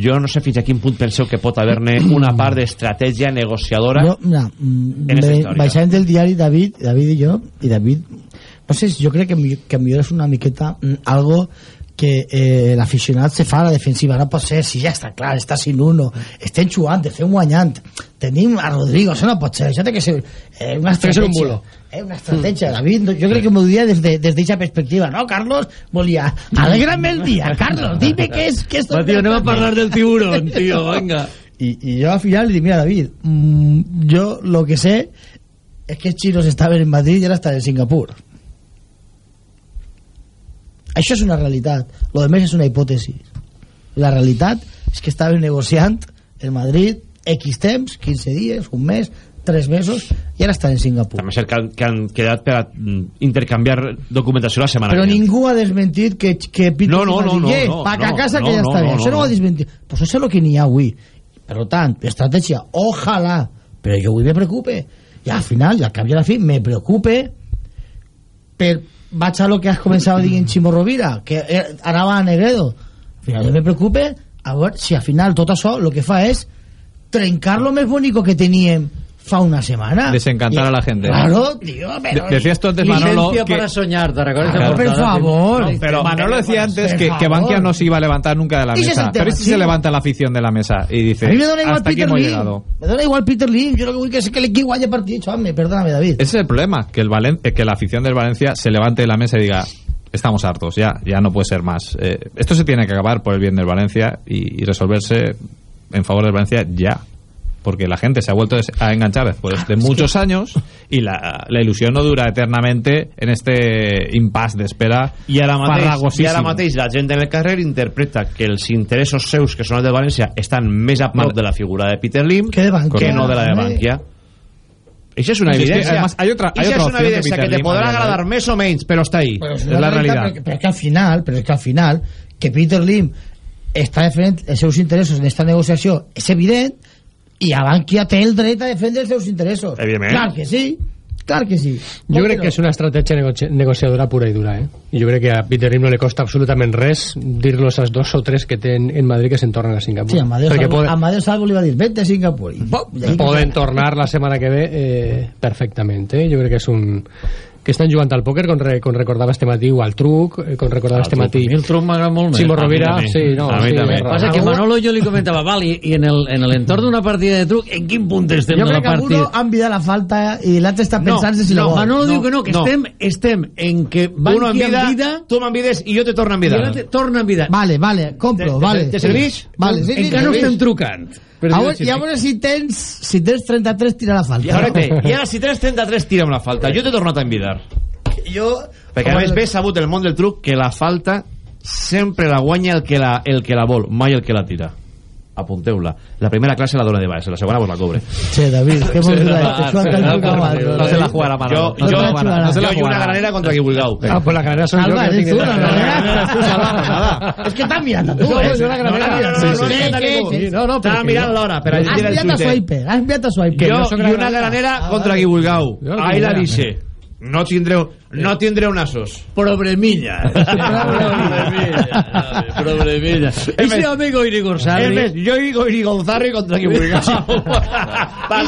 Speaker 1: jo no sé fins a quin punt penseu que pot haver-ne una part d'estratègia negociadora
Speaker 19: Jo, mira, mm,
Speaker 1: En esta
Speaker 19: ve-
Speaker 1: història.
Speaker 19: baixant del diari David, David i jo, i David, no sé, jo crec que, que millor és una miqueta mm, algo que eh, l'aficionat se fa a la defensiva, no pot ser, si ja està clar, està sin uno, estem jugant, estem guanyant, tenim a Rodrigo, això no pot ser, això té que ser eh, una
Speaker 10: ser un
Speaker 19: estratègia.
Speaker 10: bulo.
Speaker 19: Eh, una estratègia, David, no, jo crec que m'ho diria des d'aquesta de, d'eixa perspectiva, no, Carlos? Volia, alegrame el dia, Carlos, dime què és... Què és
Speaker 17: Va, tío, anem a parlar del tiburón, tío, venga.
Speaker 19: Y, y yo al final le dije, mira David, mm, yo lo que sé es que chinos estaven en Madrid y ahora están en Singapur. Això és una realitat. Lo demés és una hipòtesi. La realitat és que estaven negociant en Madrid X temps, 15 dies, un mes, 3 mesos, i ara estan en Singapur.
Speaker 1: també és cert que han, que han quedat per mm, intercanviar documentació la setmana
Speaker 19: Però ningú ha desmentit que, que Peter
Speaker 1: No, no, no, no,
Speaker 19: "Eh,
Speaker 1: no,
Speaker 19: que a
Speaker 1: no,
Speaker 19: casa
Speaker 1: no,
Speaker 19: que ja
Speaker 1: no,
Speaker 19: està bé.
Speaker 1: no,
Speaker 19: Això no ho ha
Speaker 1: no.
Speaker 19: desmentit. Pues això és el que n'hi ha avui. Per tant, estratègia, ojalà, però jo avui me preocupe. I al final, i al cap i a la fi, me preocupe per vaig a lo que has començat dient Ximo Rovira, que eh, anava a Negredo. Jo me preocupe a veure si al final tot això el que fa és trencar lo més bonico que teníem fa una setmana.
Speaker 18: Desencantar a la gente.
Speaker 19: Claro, tío, pero...
Speaker 18: De- decías tú antes, Manolo,
Speaker 17: Licencia
Speaker 18: que-
Speaker 17: para soñar, ¿te recuerdas?
Speaker 18: Claro.
Speaker 17: esa
Speaker 19: Por favor.
Speaker 17: No,
Speaker 18: Pero Manolo decía antes que. Bankia no se iba a levantar nunca de la
Speaker 19: es
Speaker 18: mesa. Pero si
Speaker 19: sí.
Speaker 18: se levanta la afición de la mesa y dice,
Speaker 19: A mí me dona igual Peter
Speaker 18: hemos
Speaker 19: Lim.
Speaker 18: llegado.
Speaker 19: Me dona igual Peter Lim. Yo lo que voy a es que el equipo haya partido. Chame, perdóname, David.
Speaker 18: Ese es el problema, que, el Valen- eh, que la afición del Valencia se levante de la mesa y diga, estamos hartos, ya, ya no puede ser más. Eh, esto se tiene que acabar por el bien del Valencia y, y resolverse en favor del Valencia ya. Porque la gente se ha vuelto a enganchar después de *laughs* muchos *laughs* años y la, la ilusión no dura eternamente en este impasse de espera
Speaker 1: I ara, mateix, I ara mateix la gent en el carrer interpreta que els interessos seus, que són els de València, estan més a prop de la figura de Peter Lim
Speaker 19: Que de Bankia.
Speaker 1: que no de la de Bankia. Això és una
Speaker 18: Sí, es que,
Speaker 1: evidència.
Speaker 18: además, hay otra- hay otra
Speaker 1: una
Speaker 18: Peter
Speaker 1: que te
Speaker 18: Lim, hoy.
Speaker 1: agradar més o menys, però està ahí.
Speaker 19: Pero
Speaker 1: és la realitat.
Speaker 19: Pero, pero es que al final, pero es que al final, que Peter Lim està defendent els seus interessos en esta negociació és evident i a Bankia té el dret a defendre els seus interessos.
Speaker 1: Evidentment.
Speaker 19: Clar que sí, clar que sí.
Speaker 10: Jo crec que és una estratègia negoci negociadora pura i dura, eh? I jo crec que a Peter Lim no li costa absolutament res dir-los als dos o tres que té en, Madrid que se'n tornen a Singapur.
Speaker 19: Sí, Amadeo
Speaker 10: Perquè
Speaker 19: Salvo,
Speaker 10: poden,
Speaker 19: Amadeo Salvo li va dir, vete a Singapur. I pop,
Speaker 10: poden tornar la setmana que ve eh, perfectament, eh? Jo crec que és un que estan jugant al pòquer, com, re, com recordava este matí, o al truc, eh, com recordava este matí.
Speaker 17: A mi el truc m'agrada molt més.
Speaker 10: Simo
Speaker 17: A mi
Speaker 10: Rovira, sí, no,
Speaker 1: A mi
Speaker 10: sí,
Speaker 1: també.
Speaker 17: Passa que Manolo jo li comentava, val, i, i en el, en l'entorn d'una partida de truc, en quin punt estem
Speaker 19: Jo
Speaker 17: de la
Speaker 19: crec que
Speaker 17: partida?
Speaker 19: alguno han la falta i l'altre està pensant si la
Speaker 17: no,
Speaker 19: vol.
Speaker 17: Manolo
Speaker 1: No,
Speaker 17: diu que no, que
Speaker 1: no.
Speaker 17: estem, estem en que
Speaker 1: Uno en
Speaker 17: Bankia
Speaker 1: vida,
Speaker 17: en vida
Speaker 1: tu m'envides i jo te torno a
Speaker 17: i
Speaker 1: envidar.
Speaker 17: ara te torna en vida.
Speaker 19: Vale, vale, compro,
Speaker 1: Te- te-
Speaker 19: vale.
Speaker 1: te
Speaker 19: sí.
Speaker 1: serveix?
Speaker 19: Vale, sí, sí,
Speaker 17: Encara no estem trucant. Per
Speaker 19: A
Speaker 17: dir-ho
Speaker 19: veure,
Speaker 17: així.
Speaker 19: I a veure si tens, si tens 33, tira la falta.
Speaker 1: I ara, té, I ara si tens 33, tira'm la falta. Jo t'he tornat a envidar.
Speaker 19: Jo...
Speaker 1: Perquè a més bé sabut el món del truc que la falta sempre la guanya el que la, el que la vol, mai el que la tira. Apunteu-la. La primera classe la dona de baix, la segona vos la cobre.
Speaker 19: Che, David, que hemos
Speaker 18: no, No se la jugarà,
Speaker 1: Jo,
Speaker 18: Manolo.
Speaker 1: jo,
Speaker 18: No se la jugarà. No se la
Speaker 1: jo i una granera contra qui vulgueu.
Speaker 10: Ah, pues la granera son yo.
Speaker 19: Alba, tú,
Speaker 10: tengo
Speaker 19: la granera. Es que estás mirando tú,
Speaker 10: No,
Speaker 19: eh.
Speaker 10: yo.
Speaker 1: No, no, no, no, no, Estava mirant l'hora per
Speaker 19: Has
Speaker 1: llegir el
Speaker 19: enviat a
Speaker 1: Twitter.
Speaker 19: Swipe, has enviat a Swipe.
Speaker 1: Jo i una
Speaker 10: granera.
Speaker 19: Ah,
Speaker 1: contra qui vulgueu.
Speaker 10: Jo
Speaker 1: Ahí la dice. No tindreu... no tindré un asos. *laughs*
Speaker 17: Problemilla. Problemilla. Problemilla. Ese amigo Irigorsarri...
Speaker 1: Es més, jo i Goiri Gonzarri contra qui vulgui.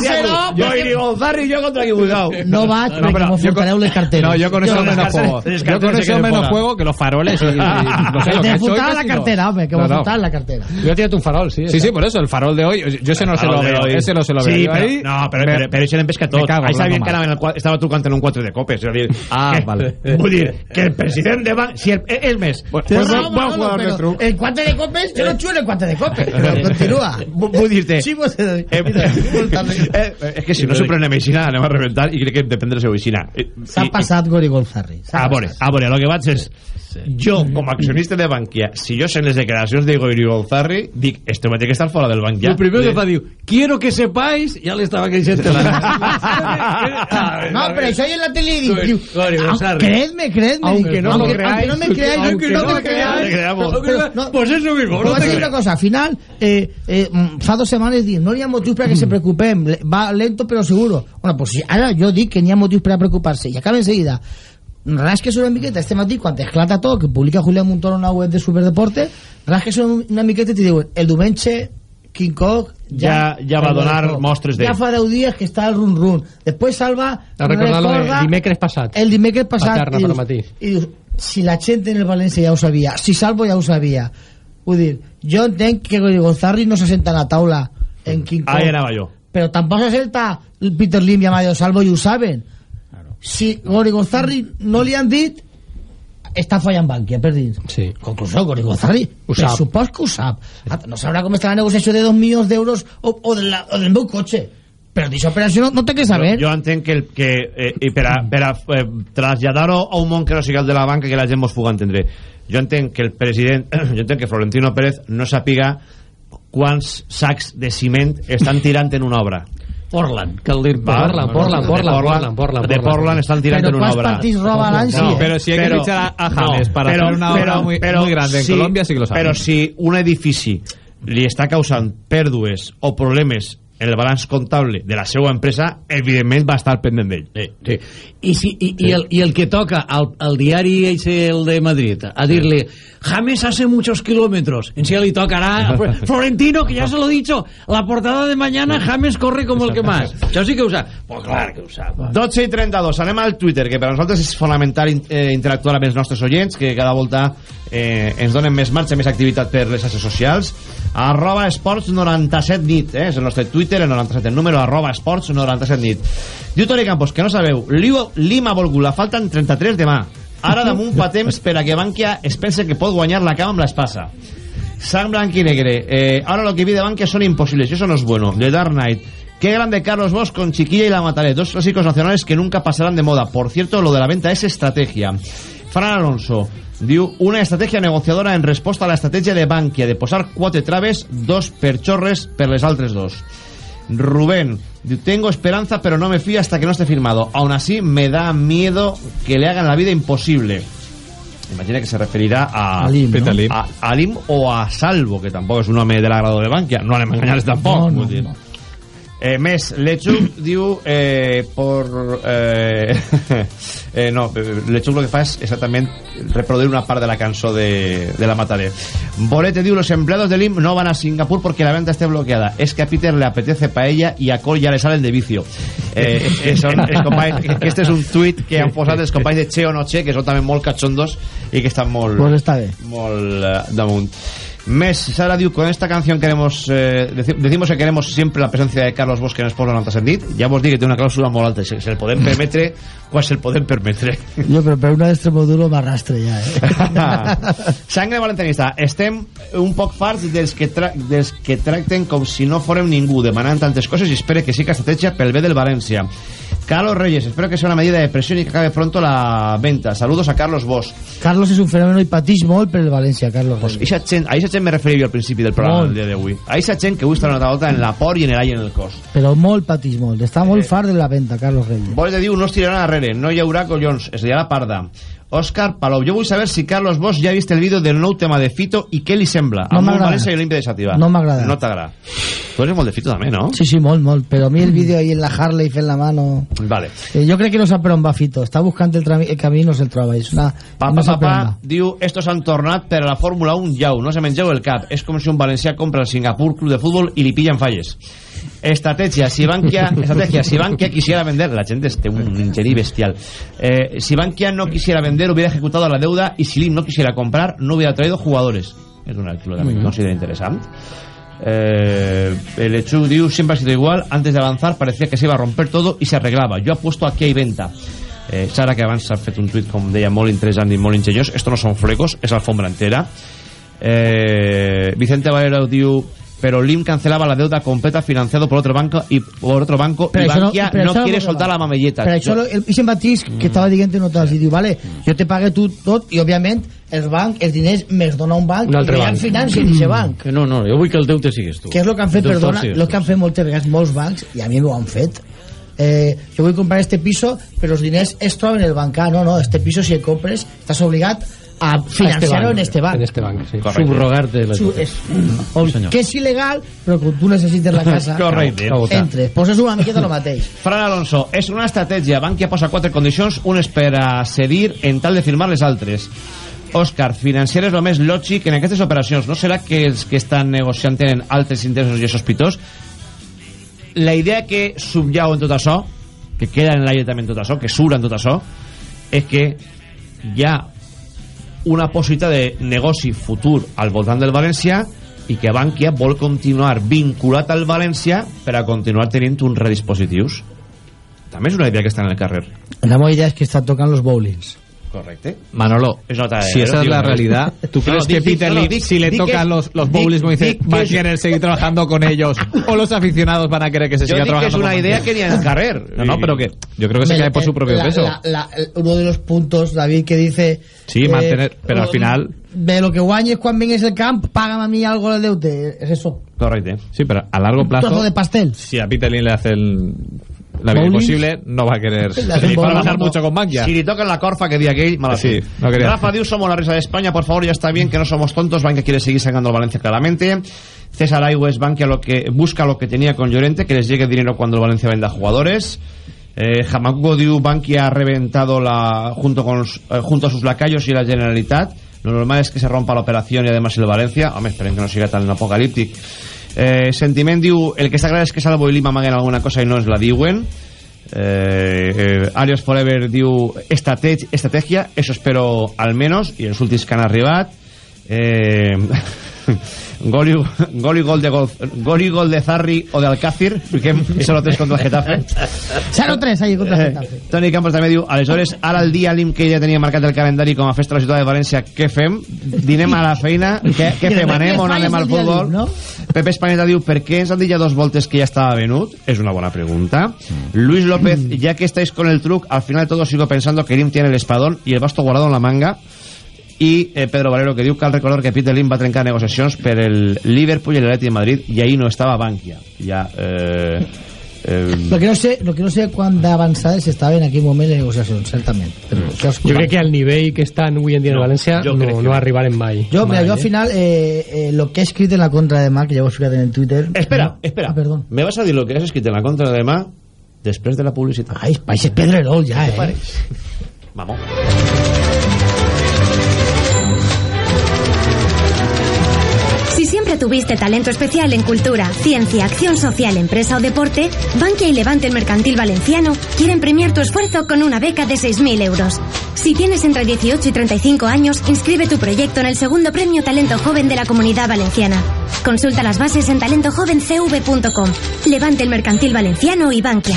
Speaker 19: serà
Speaker 1: Jo
Speaker 19: perquè-
Speaker 1: i Gonzarri jo contra qui vulgui.
Speaker 19: No vaig
Speaker 18: No,
Speaker 19: perquè
Speaker 18: pero
Speaker 19: m'ho
Speaker 18: yo con-
Speaker 19: furtareu les carteres.
Speaker 18: No, yo con eso
Speaker 19: Jo-
Speaker 18: menos juego.
Speaker 1: les
Speaker 18: Yo con
Speaker 1: carteras se
Speaker 18: eso
Speaker 1: queden
Speaker 18: menos
Speaker 1: fuera.
Speaker 18: juego que los faroles. Y, y- no *laughs* sé, lo que
Speaker 19: Te
Speaker 18: he hecho hoy
Speaker 19: furtaba
Speaker 18: que
Speaker 19: la
Speaker 18: si no.
Speaker 19: cartera, hombre, que me
Speaker 18: No, no.
Speaker 19: furtaba la cartera.
Speaker 10: Yo he tirado un farol, sí.
Speaker 18: Sí, sí, por eso, el farol de hoy. Yo ese no se lo
Speaker 1: Farol de
Speaker 18: veo.
Speaker 1: hoy.
Speaker 18: Ese no se lo veo.
Speaker 1: Sí,
Speaker 18: Yo
Speaker 1: però,
Speaker 18: ahí
Speaker 1: no, però,
Speaker 18: me-
Speaker 1: però, però això l'hem pescat tot.
Speaker 18: me cago,
Speaker 1: Ahí sabien
Speaker 18: no,
Speaker 1: que
Speaker 18: mal.
Speaker 1: anava en el, qua- estava trucant en un 4 de copes. És a dir,
Speaker 18: Ah,
Speaker 1: que,
Speaker 18: vale. *laughs*
Speaker 1: Vull dir, que el president de Banc... Si el, és més,
Speaker 19: Pero
Speaker 18: pues buen
Speaker 19: Manolo,
Speaker 18: jugador de
Speaker 19: pero
Speaker 18: truc.
Speaker 19: el cuate de copes, yo no chulo el cuate de copes. Pero continúa. *laughs*
Speaker 1: vu- vull dir-te...
Speaker 19: Sí, pues, eh,
Speaker 1: Eh, eh, és que si no s'ho prenem aixina anem a rebentar i crec que depèn de aixina Eh,
Speaker 19: S'ha passat Gori Golzarri. s'ha
Speaker 1: a veure, a veure, el que vaig és jo, com a accionista de Bankia si jo sent les declaracions de Goiri Golzarri dic, este home té que estar fora del banc ja
Speaker 17: Lo primero
Speaker 1: De-
Speaker 17: que fa diu, quiero que sepáis, ya le estaba creyendo la... *laughs*
Speaker 19: No, pero soy en la tele "Ah,
Speaker 17: Golzarri".
Speaker 19: creedme, creedme.
Speaker 17: Aunque no lo
Speaker 19: aunque,
Speaker 17: creáis,
Speaker 19: aunque no me creáis,
Speaker 17: aunque no
Speaker 19: me
Speaker 17: creáis, pues eso mismo,
Speaker 19: Però
Speaker 17: no te
Speaker 19: dir una cosa, al final, eh, eh, mm, fa dos setmanes dic, no hi ha motius per que se preocupem, le- va lento però seguro. Bueno, pues ara jo dic que n'hi ha motius per a preocupar-se, i acaba enseguida. Que surt una miqueta este matí, quan esclata tot, que publica Julián Montoro una web de Superdeporte, ras que surt una miqueta i te diuen, el diumenge King Kong
Speaker 1: Ja- ja va donar mostres de-
Speaker 19: Ja fa 10 dies que està el run-run. Després Salva
Speaker 10: A recordar-lo el dimecres passat.
Speaker 19: el dimecres passat
Speaker 10: Paterna
Speaker 19: i dius,
Speaker 10: matí.
Speaker 19: i dius, si la gent en el València ja ho sabia si Salvo ja ho sabia vull dir, jo entenc que Gonzarri no se senta a la taula en King Kong
Speaker 1: ahí anava jo
Speaker 19: però tampoc se senta Peter Lim i Amadio Salvo i ho saben si Gori Gonzarri no li han dit està fallant Bankia per dins
Speaker 10: Sí.
Speaker 19: conclusió, Gori Gonzarri
Speaker 10: Ho sap.
Speaker 19: pressupost que ho sap. No sabrà com està la negociació de 2 milions d'euros o, o, de la, o del meu cotxe. Però per això no, no té que saber.
Speaker 1: Jo, jo entenc que, el, que eh, i per a, per a eh, traslladar-ho a un món que no sigui el de la banca que la gent mos puga entendre. Jo entenc que el president *clears throat* jo entenc que Florentino Pérez no sàpiga quants sacs de ciment estan tirant en una obra
Speaker 17: Portland, cal dir
Speaker 1: Va,
Speaker 10: Portland,
Speaker 1: no,
Speaker 10: Portland,
Speaker 1: de
Speaker 10: Portland, Portland, Portland,
Speaker 1: de
Speaker 10: Portland.
Speaker 1: Estan tirant
Speaker 19: Pero
Speaker 1: en una
Speaker 19: ¿cuántos
Speaker 1: obra
Speaker 19: partidos roba l'Ansi?
Speaker 18: No, pero si hay que fichar a, James para hacer una obra muy, muy grande en
Speaker 1: si-
Speaker 18: Colombia, sí que lo saben.
Speaker 1: Però si un edifici li està causant pèrdues o problemes el balanç comptable de la seva empresa, evidentment va estar pendent d'ell.
Speaker 17: Sí, sí. I, si, i, i, el, I el que toca al, al diari ese, el de Madrid, a dirle, James hace muchos kilómetros. En sí le tocará a *laughs* Florentino, que ya se lo he dicho, la portada de mañana James corre como el que más. Això sí que ho sap. Pues clar que ho sap.
Speaker 1: 12 i 32, anem al Twitter, que per a nosaltres és fonamental eh, interactuar amb els nostres oients, que cada volta eh, ens donen més marxa, més activitat per les xarxes socials. Arroba esports 97 nit, eh? és el nostre Twitter, el 97 el número, arroba esports 97 nit. Diu Toni Campos, que no sabeu, Liu- Lima Volgula, falten 33 demà. Ara damunt fa temps per a que Bankia es pense que pot guanyar la cama amb l'espasa. Sang blanc y negre. Eh, ahora lo que pide Bankia son imposibles, y eso no es bueno. The Dark Knight. Qué grande Carlos Bosch con Chiquilla y la Mataré. Dos clásicos nacionales que nunca pasarán de moda. Por cierto, lo de la venta es estrategia. Fran Alonso diu una estratègia negociadora en resposta a la estratègia de Bankia de posar quatre traves, dos per xorres per les altres dos. Rubén diu, tengo esperanza pero no me fío hasta que no esté firmado. Aún así me da miedo que le hagan la vida imposible. Imagina que se referirá a
Speaker 19: A Lim,
Speaker 18: Peter
Speaker 19: no?
Speaker 18: Lim.
Speaker 1: a, a Lim o a Salvo, que tampoc és un home de l'agrado de Bankia. No anem a enganyar tampoc.
Speaker 19: No, no,
Speaker 1: vull dir.
Speaker 19: no.
Speaker 1: Eh, més, Lechuk diu eh, por eh, *laughs* eh, no, eh, Lechuk lo que fa és exactament reproduir una part de la cançó de, de la Mataré Bolete diu los empleados del IM no van a Singapur porque la venta esté bloqueada. Es que a Peter le apetece paella y a Cole ya le salen de vicio. Eh, eh, son els companys, que este és un tuit que han posat els companys de Che o no Che que són també molt cachondos i que estan molt,
Speaker 19: Pues està bé.
Speaker 1: molt eh, damunt Mes, Sara diu, con esta canción queremos eh, deci- decimos que queremos siempre la presencia de Carlos Bosch en Esport 90 sentit. Ja vos dic que té una clàusula molt alta. Se, se el podem permetre, quan se el podem permetre.
Speaker 19: Jo, però per una d'Extremoduro m'arrastre ja, eh? *laughs*
Speaker 1: Sangre valencianista. Estem un poc farts dels que, dels que tracten com si no fórem ningú, demanant tantes coses i espere que siga estratègia pel bé del València. Carlos Reyes, espero que sea una medida de presión y que acabe pronto la venta. Saludos a Carlos Bosch.
Speaker 19: Carlos és un fenòmeno i patix molt per el València, Carlos.
Speaker 1: Pues
Speaker 19: Reyes.
Speaker 1: eixa gent, a gent me referia jo al principi del programa
Speaker 19: Molt.
Speaker 1: del dia d'avui. A eixa gent que avui està una altra volta en la por i en l'ai en el cos.
Speaker 19: Però molt patix molt. Està molt
Speaker 1: Eh.
Speaker 19: fart de la venta, Carlos Reyes.
Speaker 1: Boles de diu, no es tiraran arrere, no hi haurà collons, es dirà la parda. Òscar Palou, jo vull saber si Carlos Bosch ja ha vist el vídeo del nou tema de Fito i què li sembla.
Speaker 19: No
Speaker 1: Amb un. València i Olímpia de Xativa.
Speaker 19: No m'agrada.
Speaker 1: No t'agrada. Tu eres molt de Fito també, no?
Speaker 19: Sí, sí, molt, molt. Però a mi el vídeo ahí en la Harley fent la mano...
Speaker 1: Vale.
Speaker 19: Eh, jo crec que no sap per on va Fito. Està buscant el, el camí i no se'l troba. És una...
Speaker 1: Papa,
Speaker 19: no
Speaker 1: papa, diu, estos han tornat per a la Fórmula 1 jau, no se mengeu el cap. És com si un valencià compra el Singapur Club de Fútbol i li pillen falles. Estrategia, si Bankia, estrategia, si Bankia quisiera vender, la gente es un ingení bestial. Eh, si Bankia no quisiera vender, hubiera ejecutado la deuda y si Lim no quisiera comprar, no hubiera traído jugadores. Es un artículo también considero interesante. Eh, el Echuk diu siempre ha sido igual antes de avanzar parecía que se iba a romper todo y se arreglaba yo apuesto aquí hay venta eh, Sara que abans s'ha fet un tuit com deia molt interessant i molt ingeniós esto no son flecos, es alfombra entera eh, Vicente Valero diu pero Lim cancelaba la deuda completa financiado por otro banco y por otro banco
Speaker 19: Però
Speaker 1: y Bankia no,
Speaker 19: no
Speaker 1: quiere soltar la mamelleta
Speaker 19: Per això
Speaker 1: Jo-
Speaker 19: el Vicent Batís, que estava dient no t'has dit, diu, vale, jo te pague tu tot i, òbviament, els bancs, els diners me'ls dona un banc
Speaker 17: Un
Speaker 19: i
Speaker 17: altre
Speaker 19: ja
Speaker 17: banc.
Speaker 19: en financen aquest banc.
Speaker 17: Que no, no, jo vull que el deute sigues tu.
Speaker 19: Que és el que han fet,
Speaker 17: El
Speaker 19: perdona, el que han fet moltes vegades molts bancs, i a mi m'ho han fet. Eh, jo vull comprar este piso, però els diners es troben en el banc. Ah, no, no, este piso si el compres estàs obligat a financiar-ho en este banc.
Speaker 10: En este banc, sí.
Speaker 17: Subrogarte la
Speaker 19: Su- és, o,
Speaker 17: senyor.
Speaker 19: que és il·legal, però quan tu necessites la casa, *laughs*
Speaker 1: Correcte.
Speaker 19: entres. Pues és una miqueta el mateix.
Speaker 1: Fran Alonso, és una estratègia. Bankia posa quatre condicions, unes per a cedir en tal de firmar les altres. Òscar, financiar és el més lògic en aquestes operacions. No serà que els que estan negociant tenen altres interessos i sospitós? La idea que subyau en tot això, que queda en l'aire també en tot això, que sura en tot això, és que hi ha una possibilitat de negoci futur al voltant del València i que Bankia vol continuar vinculat al València per a continuar tenint uns redispositius. També és una idea que està en el carrer.
Speaker 19: La meva idea és que està tocant los bowlings.
Speaker 1: Correcte.
Speaker 18: Manolo,
Speaker 1: Es nota,
Speaker 18: si esa es la realidad, ¿tú crees
Speaker 1: no,
Speaker 18: que Peter
Speaker 1: no, di-
Speaker 18: si le tocan los, los como dice, va a
Speaker 1: es-
Speaker 18: querer seguir trabajando con ellos? ¿O los aficionados van a querer que se
Speaker 1: Yo
Speaker 18: siga
Speaker 1: digo que es
Speaker 18: trabajando
Speaker 1: una
Speaker 18: con
Speaker 1: idea que ni en el carrer.
Speaker 18: No, no, pero que yo creo que se cae por su propio peso.
Speaker 19: uno de los puntos, David, que dice...
Speaker 18: Sí,
Speaker 19: eh,
Speaker 18: mantener, pero al final...
Speaker 19: De lo que guanyes quan vingues el camp, págame a mí algo del deute. Es eso.
Speaker 1: Correcte.
Speaker 18: Sí, pero a largo
Speaker 19: Un
Speaker 18: plazo,
Speaker 19: trozo de pastel.
Speaker 18: si a Peter Lim le hace el- la vida imposible, no va a querer
Speaker 19: Le
Speaker 18: trabajar mucho con Bankia.
Speaker 1: Si li tocan la corfa que di aquell, mala
Speaker 18: Sí,
Speaker 1: fe.
Speaker 18: no.
Speaker 1: Rafa diu, somos la risa de España, por favor, ya está bien que no somos tontos, Bankia quiere seguir sacando al Valencia claramente. César Aigües, Bankia lo que, busca lo que tenía con Llorente, que les llegue dinero cuando el Valencia venda jugadores. Eh, Jamacuco diu, Bankia ha reventado la, junto, con, eh, junto a sus lacayos y la Generalitat. Lo normal es que se rompa la operación y además el Valencia. Hombre, esperen que no siga tan apocalíptic. Eh, Sentiment diu, el que clar és que Salvo i Lima amaguen alguna cosa i no es la diuen. Eh, eh, Arios Forever diu estrateg estrategia, eso espero al menos i els últims que han arribat eh, *laughs* *laughs* gol, i, gol i gol de gol, gol i gol de Zarri o de Alcácer fiquem 0-3 contra el Getafe *laughs*
Speaker 19: 0-3 ahí contra el
Speaker 1: Eh,
Speaker 19: Getafe.
Speaker 1: Toni Campos també diu aleshores ara el dia l'IM que ja tenia marcat el calendari com a festa de la ciutat de València què fem? dinem a la feina què, què fem? anem o no anem al futbol?
Speaker 19: No?
Speaker 1: Pepe Espaneta diu per què ens han dit ja dos voltes que ja estaba venut? És una bona pregunta. Luis López, ya que estáis con el truc, al final de todo sigo pensando que Lim tiene el espadón y el basto guardado en la manga. I eh, Pedro Valero que diu cal recordar que Peter Lim va trencar negociacions per el Liverpool i l'Atleti de Madrid i ahí no estava Bankia. Ja, eh, eh,
Speaker 19: Lo que no sé, lo que no sé quan d'avançades estava en aquell moment de negociació, certament. Però això és
Speaker 10: Jo crec que al nivell que estan avui en dia en València no, no
Speaker 1: no.
Speaker 10: arribarem mai.
Speaker 19: Jo, mira,
Speaker 10: mai,
Speaker 19: jo al final, eh, eh, lo que he escrit en la contra de Marc, que ja ho he ficat en el Twitter...
Speaker 1: Espera, espera.
Speaker 19: Ah, perdón.
Speaker 1: Me vas a dir lo que has escrit en la contra de demà després de la publicitat.
Speaker 19: Ai, a Pedrerol ja, eh?
Speaker 1: Vamos.
Speaker 20: Tuviste talento especial en cultura, ciencia, acción social, empresa o deporte, Bankia y Levante el Mercantil Valenciano quieren premiar tu esfuerzo con una beca de 6.000 euros. Si tienes entre 18 y 35 años, inscribe tu proyecto en el segundo premio Talento Joven de la Comunidad Valenciana. Consulta las bases en talentojovencv.com. Levante el Mercantil Valenciano y Bankia.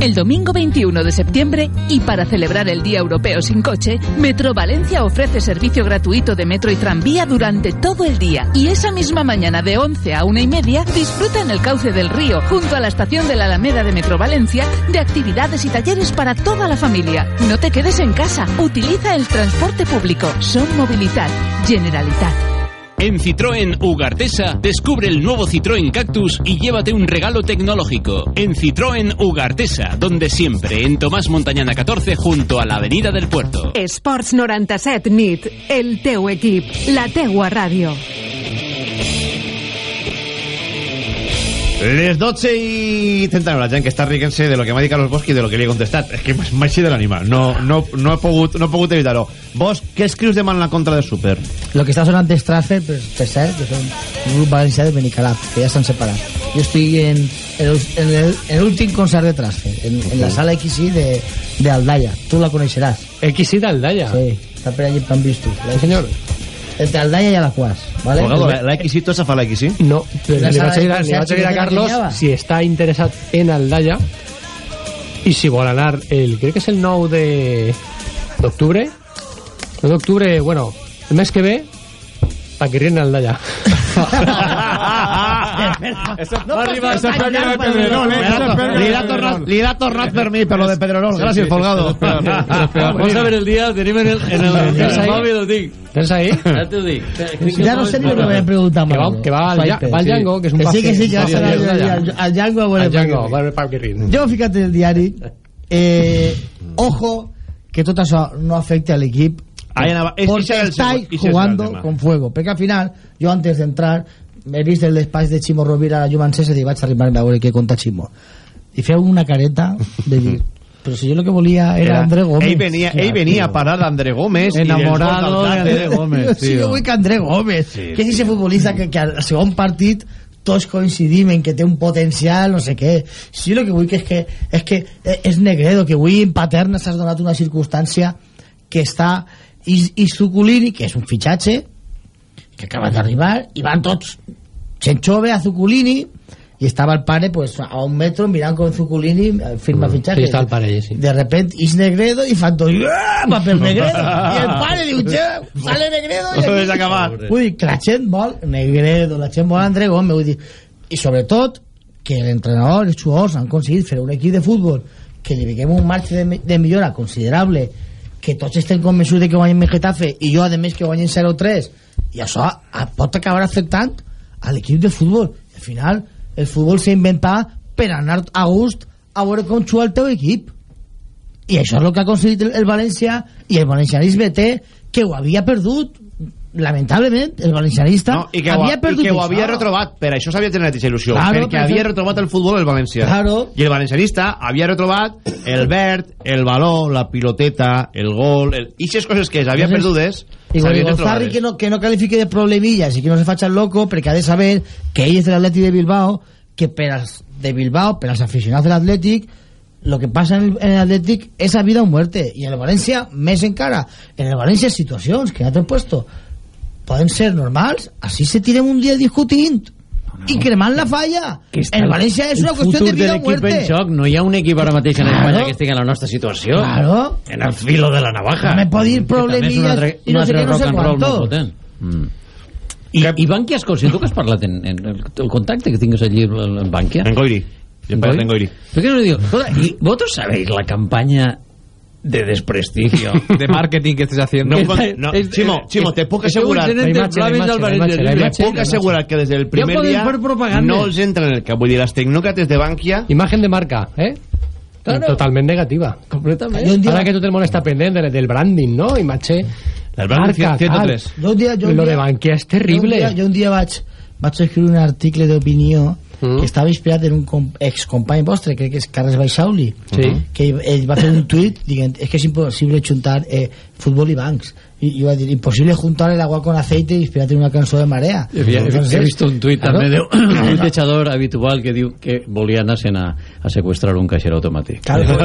Speaker 21: El domingo 21 de septiembre y para celebrar el Día Europeo sin coche, Metro Valencia ofrece servicio gratuito de metro y tranvía durante todo el día. Y esa misma mañana de 11 a una y media, disfruta en el cauce del río, junto a la estación de la Alameda de Metro Valencia, de actividades y talleres para toda la familia. No te quedes en casa, utiliza el transporte público. Son Movilidad, Generalitat.
Speaker 5: En Citroën Ugartesa, descubre el nuevo Citroën Cactus y llévate un regalo tecnológico. En Citroën Ugartesa, donde siempre, en Tomás Montañana 14, junto a la Avenida del Puerto.
Speaker 8: Esports 97 nit, el teu equip, la teua ràdio.
Speaker 1: Les 12 i 39, la gent que està riguent-se de lo que m'ha dit Carlos Bosch i de lo que li he contestat. És que m'ha eixit de l'anima. No, no, no, he pogut, no he pogut evitar-ho. Bosch, què escrius demà en la contra de Super?
Speaker 19: Lo que está sonando es Strasfer, pues, per cert, que son un grup valencià de Benicalap, que ya se han separado. Yo estoy en, el, en el, en el últim concert de Strasfer, en, en la sala XI de, de Aldaya. Tú la conocerás.
Speaker 10: XI d'Aldaya?
Speaker 19: Sí, está por allí pan visto.
Speaker 10: Sí, señor.
Speaker 19: Entre Aldaya y Alacuas, ¿vale?
Speaker 1: Bueno, la, la ¿tú se fa la XI?
Speaker 10: No, pero
Speaker 19: La
Speaker 10: li
Speaker 19: sala
Speaker 10: vaig,
Speaker 19: de
Speaker 10: dir, li
Speaker 19: concerts
Speaker 10: vaig dir a
Speaker 19: que
Speaker 10: Carlos si està interessat en Aldaya i si vol anar el, crec que és el 9 de d'octubre el d'octubre, bueno el mes que ve pa que rien a Aldaya *laughs*
Speaker 1: Eso
Speaker 19: no
Speaker 1: va arribar,
Speaker 19: pots
Speaker 1: eso fue
Speaker 19: fallar,
Speaker 1: arriba de Pedrerol, eh.
Speaker 19: Pedrerol.
Speaker 1: Eso es Pedrerol. Li ha tornat, li ha tornat per mi, per lo de Pedrerol. Gràcies, Folgado.
Speaker 17: Vamos a ver el día, tenim en el, en el, en
Speaker 10: ¿Tens
Speaker 17: el
Speaker 10: ahí?
Speaker 17: mòbil, ho dic.
Speaker 10: ¿Tens ahí?
Speaker 17: Ja t'ho dic.
Speaker 19: Ya no sé ni lo que me he preguntado
Speaker 10: que va,
Speaker 19: más.
Speaker 10: que va al, ya- va al Django que és un
Speaker 19: Que sí, que sí, que va a
Speaker 10: serio
Speaker 19: ser
Speaker 10: de
Speaker 19: al,
Speaker 10: Aldaya.
Speaker 19: al, al Django a veure
Speaker 10: al Django,
Speaker 19: per
Speaker 10: va a ver pa que rien
Speaker 19: Jo, fíjate en el diari, eh, ojo que tot això no afecte al equip
Speaker 1: Ahí anava. Ese
Speaker 19: porque
Speaker 1: era el
Speaker 19: estáis
Speaker 1: segon- ese era el
Speaker 19: jugando
Speaker 1: tema.
Speaker 19: con fuego. Porque al final, yo antes de entrar, he visto el despatx de Chimo Rovira a la Juve Ancesa i vaig arribar-me a veure què conta Chimo. I feu una careta de dir, *laughs* però si jo lo que volia era,
Speaker 1: Era-
Speaker 19: André Gómez.
Speaker 1: Ell venia, ell venia a parar d'André Gómez.
Speaker 17: Enamorado
Speaker 1: i
Speaker 17: de André Gómez,
Speaker 19: Sí, jo vull que André Gómez, que és ese futbolista que, que al segon partit tots coincidim en que té un potencial, no sé què. Sí, el que vull que és que és, que és Negredo, que avui en Paterna s'ha donat una circumstància que està i, i Zuculini, que és un fitxatge que acaba d'arribar i van tots gent jove a Zuculini i estava el pare pues, a un metro mirant com Zuculini eh, firma
Speaker 10: Mm,
Speaker 19: fitxatge
Speaker 10: sí, està el pare allí, sí.
Speaker 19: de repente és Negredo i fan tot "Ah, va per Negredo i el pare diu "Che, sale Negredo
Speaker 1: No
Speaker 19: aquí-"
Speaker 1: és acabar.
Speaker 19: vull dir que la gent vol Negredo la gent vol André Gómez vull dir, i sobretot que l'entrenador i els jugadors han aconseguit fer un equip de futbol que li veiem un marge de, de millora considerable que tots estem convençuts de que guanyen el Getafe i jo a més que guanyen 0-3 i això a- pot acabar afectant a l'equip de futbol. Al final el futbol s'ha inventat per anar a gust a veure com juga el teu equip. I això és el que ha aconseguit el, el València i el valencianisme té que ho havia perdut lamentablement el valencianista
Speaker 1: No, i que, ho,
Speaker 19: havia
Speaker 1: i
Speaker 19: perdut
Speaker 1: que ho havia retrobat. Per això s'havia generat aquesta il·lusió.
Speaker 19: Claro,
Speaker 1: perquè
Speaker 19: però
Speaker 1: havia retrobat el futbol el València
Speaker 19: Claro.
Speaker 1: i el valencianista havia retrobat el verd, el baló, la piloteta el gol, el... i aquestes coses que s'havia perdudes
Speaker 19: I
Speaker 1: s'havien retrobat.
Speaker 19: Que no, que no califique de problemillas i que no se faci el loco perquè ha de saber que ell és de l'Atlètic de Bilbao que per als de Bilbao, per als aficionats de l'Atlètic lo que passa en el, en l'Atlètic és a vida o muerte i en el València més encara. En el València situacions que t'he puesto poden ser normals així se tirem un dia discutint i cremant la falla el València és una qüestió de vida o muerte
Speaker 17: en xoc. No hi ha un equip ara mateix en
Speaker 19: Claro.
Speaker 17: Espanya que estigui en la nostra situació.
Speaker 19: Claro.
Speaker 17: En el filo de la navaja.
Speaker 19: No me pot dir
Speaker 17: altre-
Speaker 19: i no sé què, no sé quanto.
Speaker 17: Mm. I, I Bankia Escòcia, tu que has parlat en, en el, el contacte que tingues allí en, en Bankia?
Speaker 1: En Goiri. Jo he parlat en Goiri.
Speaker 17: ¿Por qué no digo? "Escolta, ¿Y vosotros sabéis la campaña de desprestigio? *laughs*
Speaker 18: de marketing que estés haciendo.
Speaker 1: No, no, Chimo, Chimo, te
Speaker 17: imatge, imatge, imatge, la
Speaker 1: te puc assegurar que des del primer dia no els entra en el cap vull dir, les tecnòcrates de Bankia
Speaker 10: Imagen de marca, ¿eh?
Speaker 17: Claro.
Speaker 10: Totalment negativa.
Speaker 17: Completament.
Speaker 10: Ahora que tot el món està pendent del, del branding, ¿no? Imatge...
Speaker 1: El branding
Speaker 10: marca,
Speaker 1: 103.
Speaker 10: tal.
Speaker 19: Jo un dia, jo un
Speaker 10: Lo de Bankia és
Speaker 19: Jo un
Speaker 10: terrible.
Speaker 19: dia, jo un dia vaig, vaig escriure un article d'opinió
Speaker 10: Mm.
Speaker 19: que estava inspirat en un com, excompany vostre, crec que és Carles Baixauli,
Speaker 10: Sí.
Speaker 19: que ell, va fer un tuit dient és que és impossible juntar eh, futbol i bancs. I, i va dir, impossible juntar el agua con aceite inspirat en una cançó de Marea. Entonces,
Speaker 17: he visto un tuit
Speaker 19: claro.
Speaker 17: també d'un tuitejador habitual que diu que volia anar-se'n a, a sequestrar un caixer automàtic.
Speaker 19: Claro, *laughs*
Speaker 17: un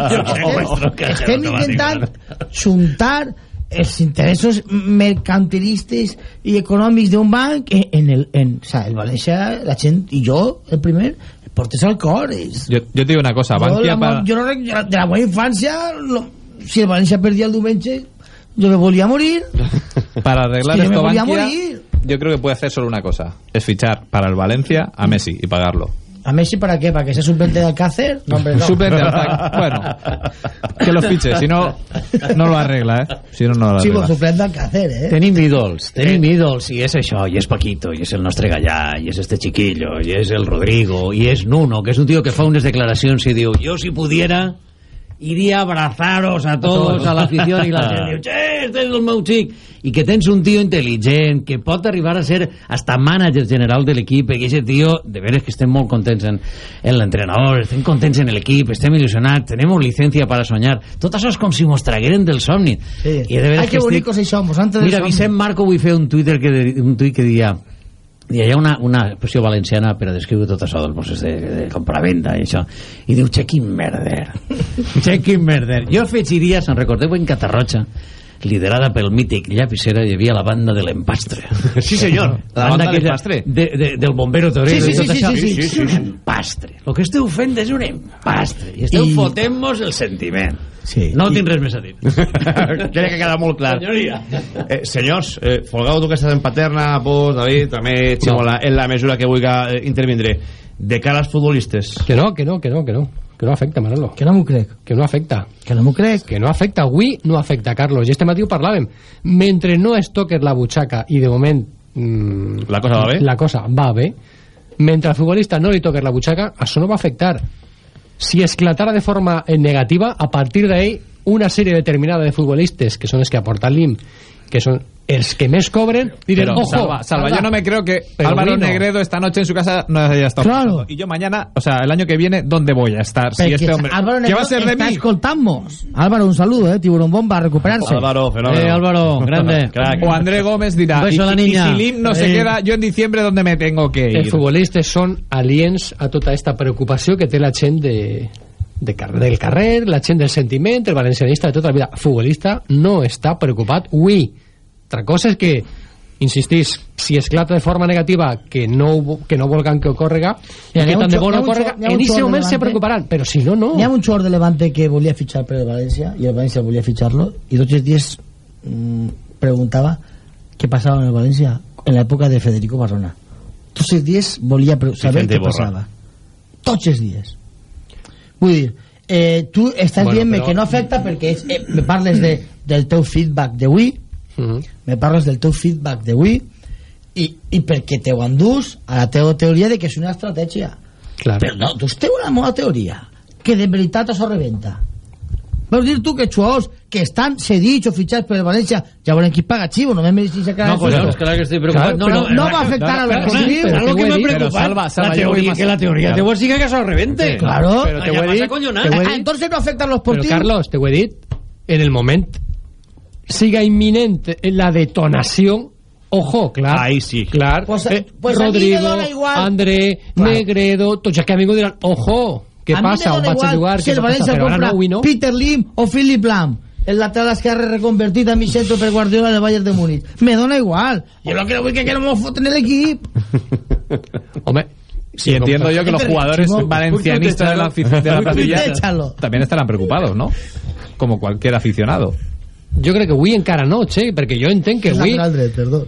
Speaker 19: estem, estem
Speaker 17: automàtic.
Speaker 19: intentant juntar els interessos mercantilistes i econòmics d'un banc en, el, en, o sea, el València, la gent, i jo, el primer, portes al cor. És,
Speaker 18: Yo, yo te digo una cosa,
Speaker 19: jo,
Speaker 18: Bankia
Speaker 19: la,
Speaker 18: para...
Speaker 19: jo no, de la meva infància, lo, si el València perdia el diumenge, jo me volia morir. *laughs*
Speaker 18: Para arreglar
Speaker 19: Es que yo
Speaker 18: esto Bankia,
Speaker 19: morir.
Speaker 18: yo creo que puede hacer solo una cosa, es fichar para el Valencia a Messi y pagarlo.
Speaker 19: ¿A Messi para qué? ¿Para que sea suplente de Alcácer? No, hombre, no.
Speaker 18: Suplente de Alcácer. *laughs* Bueno, que lo fiche, si no, no lo arregla, eh? Si no, no lo
Speaker 19: Sí, suplente de Alcácer, eh?
Speaker 17: Tenim ídols, tenim ídols, i és això, i és Paquito, i és el nostre Gallà, i és este chiquillo, i és el Rodrigo, i és Nuno, que és un tio que fa unes declaracions i diu, jo si pudiera iria a abrazaros a todos, a l'afició, i la gent *laughs* diu, che, este és el meu xic, i que tens un tio intel·ligent, que pot arribar a ser hasta mànager general de l'equip, que aquest tio, de veres que estem molt contents en, en l'entrenador, estem contents en l'equip, estem il·lusionats, tenemos licencia para soñar, tot això és com si mos tragueren del somni.
Speaker 19: Sí.
Speaker 17: I de veres
Speaker 19: Ay, qué
Speaker 17: que estic-
Speaker 19: bonitos somos, antes
Speaker 17: Mira,
Speaker 19: somni.
Speaker 17: Vicent Marco avui feia un Twitter que, de- un tuit que dia i hi ha una, una expressió valenciana per a descriure tot això del procés de, de compra-venda i això, i diu checking merder *laughs* checking merder jo afegiria, se'n recordeu en Catarroja liderada pel mític Llapissera hi havia la banda de l'empastre *laughs*
Speaker 1: Sí, senyor, la banda de
Speaker 17: aquella
Speaker 1: l'empastre.
Speaker 17: de, de, del bombero torero
Speaker 19: Sí, sí,
Speaker 17: i tot
Speaker 19: sí, sí,
Speaker 17: això.
Speaker 19: sí, sí, sí,
Speaker 17: un
Speaker 19: sí.
Speaker 17: empastre el que esteu fent és un empastre i esteu
Speaker 19: I-
Speaker 17: fotent-nos el sentiment
Speaker 19: Sí.
Speaker 17: no tinc res més a dir *laughs*
Speaker 1: Crec que queda molt clar.
Speaker 17: Senyoria.
Speaker 1: Eh, senyors, eh, Folgado, tu que estàs en Paterna, vos, David, també Ximola, en la mesura que vulgui eh, intervindre. De cara als futbolistes.
Speaker 10: Que no, que no, que no, que no. Que no afecta, Manolo.
Speaker 19: Que no m'ho crec.
Speaker 10: Que no afecta.
Speaker 19: Que no m'ho crec.
Speaker 10: Que no afecta. Avui no afecta, Carlos. I este matí ho parlàvem. Mentre no es toques la butxaca i de moment... Mm,
Speaker 1: La cosa va bé?
Speaker 10: La cosa va bé. Mentre al futbolista no li toques la butxaca, això no va afectar. Si esclatara de forma negativa, a partir d'ahí, una sèrie determinada de futbolistes, que són els que aporta l'IM, que són els que més cobren,
Speaker 18: Pero,
Speaker 10: ojo,
Speaker 18: Salva, Salva, yo no me creo que Álvaro
Speaker 10: bueno.
Speaker 18: Negredo esta noche en su casa no haya estado.
Speaker 19: Claro.
Speaker 18: Y yo mañana, o sea, el año que viene, ¿dónde voy a estar? Si este hombre...
Speaker 19: Álvaro
Speaker 18: ¿Qué va a ser de mí?
Speaker 19: escoltamos. Álvaro, un saludo, eh. Tiburón Bomba a recuperarse.
Speaker 1: Álvaro, fenómeno.
Speaker 17: Eh, Álvaro, *laughs* grande.
Speaker 1: Crack.
Speaker 18: O André Gómez dirá,
Speaker 17: beso
Speaker 18: y, y si Lim no se
Speaker 17: Eh.
Speaker 18: queda, yo en diciembre, ¿dónde me tengo que ir?
Speaker 10: els futbolistes són aliens a tota aquesta preocupació que té la gent de, de car del carrer, la gent del sentiment, el valencianista de tota la vida. Futbolista no està preocupat. Ui, altra cosa és que insistís, si esclata de forma negativa que no, que no volgan que ocórrega
Speaker 19: Mira,
Speaker 10: que tant de bo no ocórrega, en aquest moment se preocuparan, però si no, no.
Speaker 19: Hi ha un jugador de Levante que volia fitxar per el València i el València volia fitxar-lo i tots els dies mm, preguntava què passava en el València en l'època de Federico Barrona tots els dies volia saber què passava tots els dies vull dir eh, tu estàs
Speaker 10: Bueno,
Speaker 19: dient-me
Speaker 10: però-
Speaker 19: que no afecta perquè és, eh, me parles de, del teu feedback d'avui
Speaker 10: Mhm.
Speaker 19: me parles del teu feedback d'avui i, i perquè te ho endús a la teva teoria de que és una estratègia
Speaker 10: Clar.
Speaker 19: però no, tu esteu una meva teoria que de veritat això rebenta Veus dir tu que jugadors que estan cedits o fitxats per el València ja veurem qui paga Chivo, no me mereixis sacar
Speaker 17: No,
Speaker 19: el
Speaker 17: collons,
Speaker 19: susto.
Speaker 17: clar que estic preocupat.
Speaker 19: Claro,
Speaker 17: No,
Speaker 19: però
Speaker 17: no,
Speaker 19: no,
Speaker 17: no,
Speaker 19: va afectar
Speaker 17: no,
Speaker 19: a
Speaker 17: però
Speaker 19: lo que
Speaker 17: sí,
Speaker 19: diu.
Speaker 17: però
Speaker 10: Algo
Speaker 17: què
Speaker 10: que
Speaker 17: ho he
Speaker 10: m'ha
Speaker 17: dit?
Speaker 10: preocupat.
Speaker 17: Però Salva, Salva,
Speaker 10: La
Speaker 17: jo vull
Speaker 10: teoria,
Speaker 17: más-
Speaker 10: que la teoria
Speaker 17: Claro.
Speaker 10: teva
Speaker 17: siga que això rebente.
Speaker 19: Claro.
Speaker 10: Però te ho he
Speaker 17: Allà
Speaker 10: dit,
Speaker 17: vas acollonant.
Speaker 10: te ho he
Speaker 19: Ah,
Speaker 10: dit.
Speaker 19: entonces no afecta a los
Speaker 10: Però,
Speaker 19: portius
Speaker 10: Carlos, te ho he dit, en el moment siga imminent la detonació, ojo, clar.
Speaker 1: Ahí sí.
Speaker 10: Clar.
Speaker 19: Pues-
Speaker 10: eh,
Speaker 19: pues a mí me
Speaker 10: Rodrigo,
Speaker 19: dona igual.
Speaker 10: André,
Speaker 19: Claro.
Speaker 10: Negredo, tots els que amics diran, ojo, què
Speaker 19: a
Speaker 10: passa,
Speaker 19: me
Speaker 10: on vaig a jugar,
Speaker 19: si el València compra
Speaker 10: no.
Speaker 19: Peter Lim o Philip Lam el lateral esquerre reconvertit a mi centre per Guardiola del Bayern de Múnich me dona igual jo lo que no vull que, no me foten en l'equip *laughs*
Speaker 10: Home,
Speaker 18: Sí, entiendo yo que los jugadores valencianistas de la, de la plantilla
Speaker 19: échalo.
Speaker 18: también estarán preocupados, ¿no? Como cualquier aficionado.
Speaker 10: jo crec que avui encara no, che, perquè jo entenc que avui,
Speaker 19: dret, perdó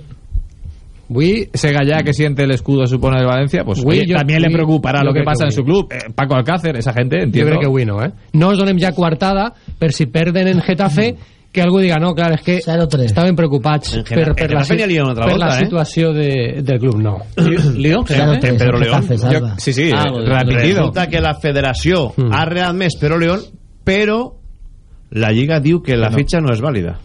Speaker 10: avui
Speaker 18: Ese gallá que siente el escudo supone de Valencia, pues
Speaker 10: Güey,
Speaker 18: oye,
Speaker 10: yo-
Speaker 18: también le
Speaker 10: güey,
Speaker 18: preocupará
Speaker 10: yo
Speaker 18: lo que
Speaker 10: creo
Speaker 18: pasa
Speaker 10: que
Speaker 18: en su club. Eh, Paco Alcácer, esa gente,
Speaker 10: jo
Speaker 18: entiendo.
Speaker 10: crec que avui no, eh? No ens donem ja coartada per si perden en Getafe que algú diga, no, clar, és que
Speaker 19: 0-3.
Speaker 10: estaven preocupats
Speaker 1: En
Speaker 10: per,
Speaker 1: Getafe-
Speaker 10: per,
Speaker 1: en
Speaker 10: la,
Speaker 1: Getafe havia una altra
Speaker 10: per
Speaker 1: volta,
Speaker 10: la
Speaker 1: eh?
Speaker 10: situació de, del club, no.
Speaker 17: Lió?
Speaker 19: Claro,
Speaker 17: Eh?
Speaker 19: tres,
Speaker 1: Pedro León.
Speaker 19: Getafe,
Speaker 18: Yo- sí, sí,
Speaker 17: Ah,
Speaker 18: eh,
Speaker 17: pues,
Speaker 18: repetido.
Speaker 1: Resulta que la federació
Speaker 10: Mm.
Speaker 1: ha readmès Pedro León, però la Lliga diu que la
Speaker 18: no.
Speaker 1: fitxa no és vàlida.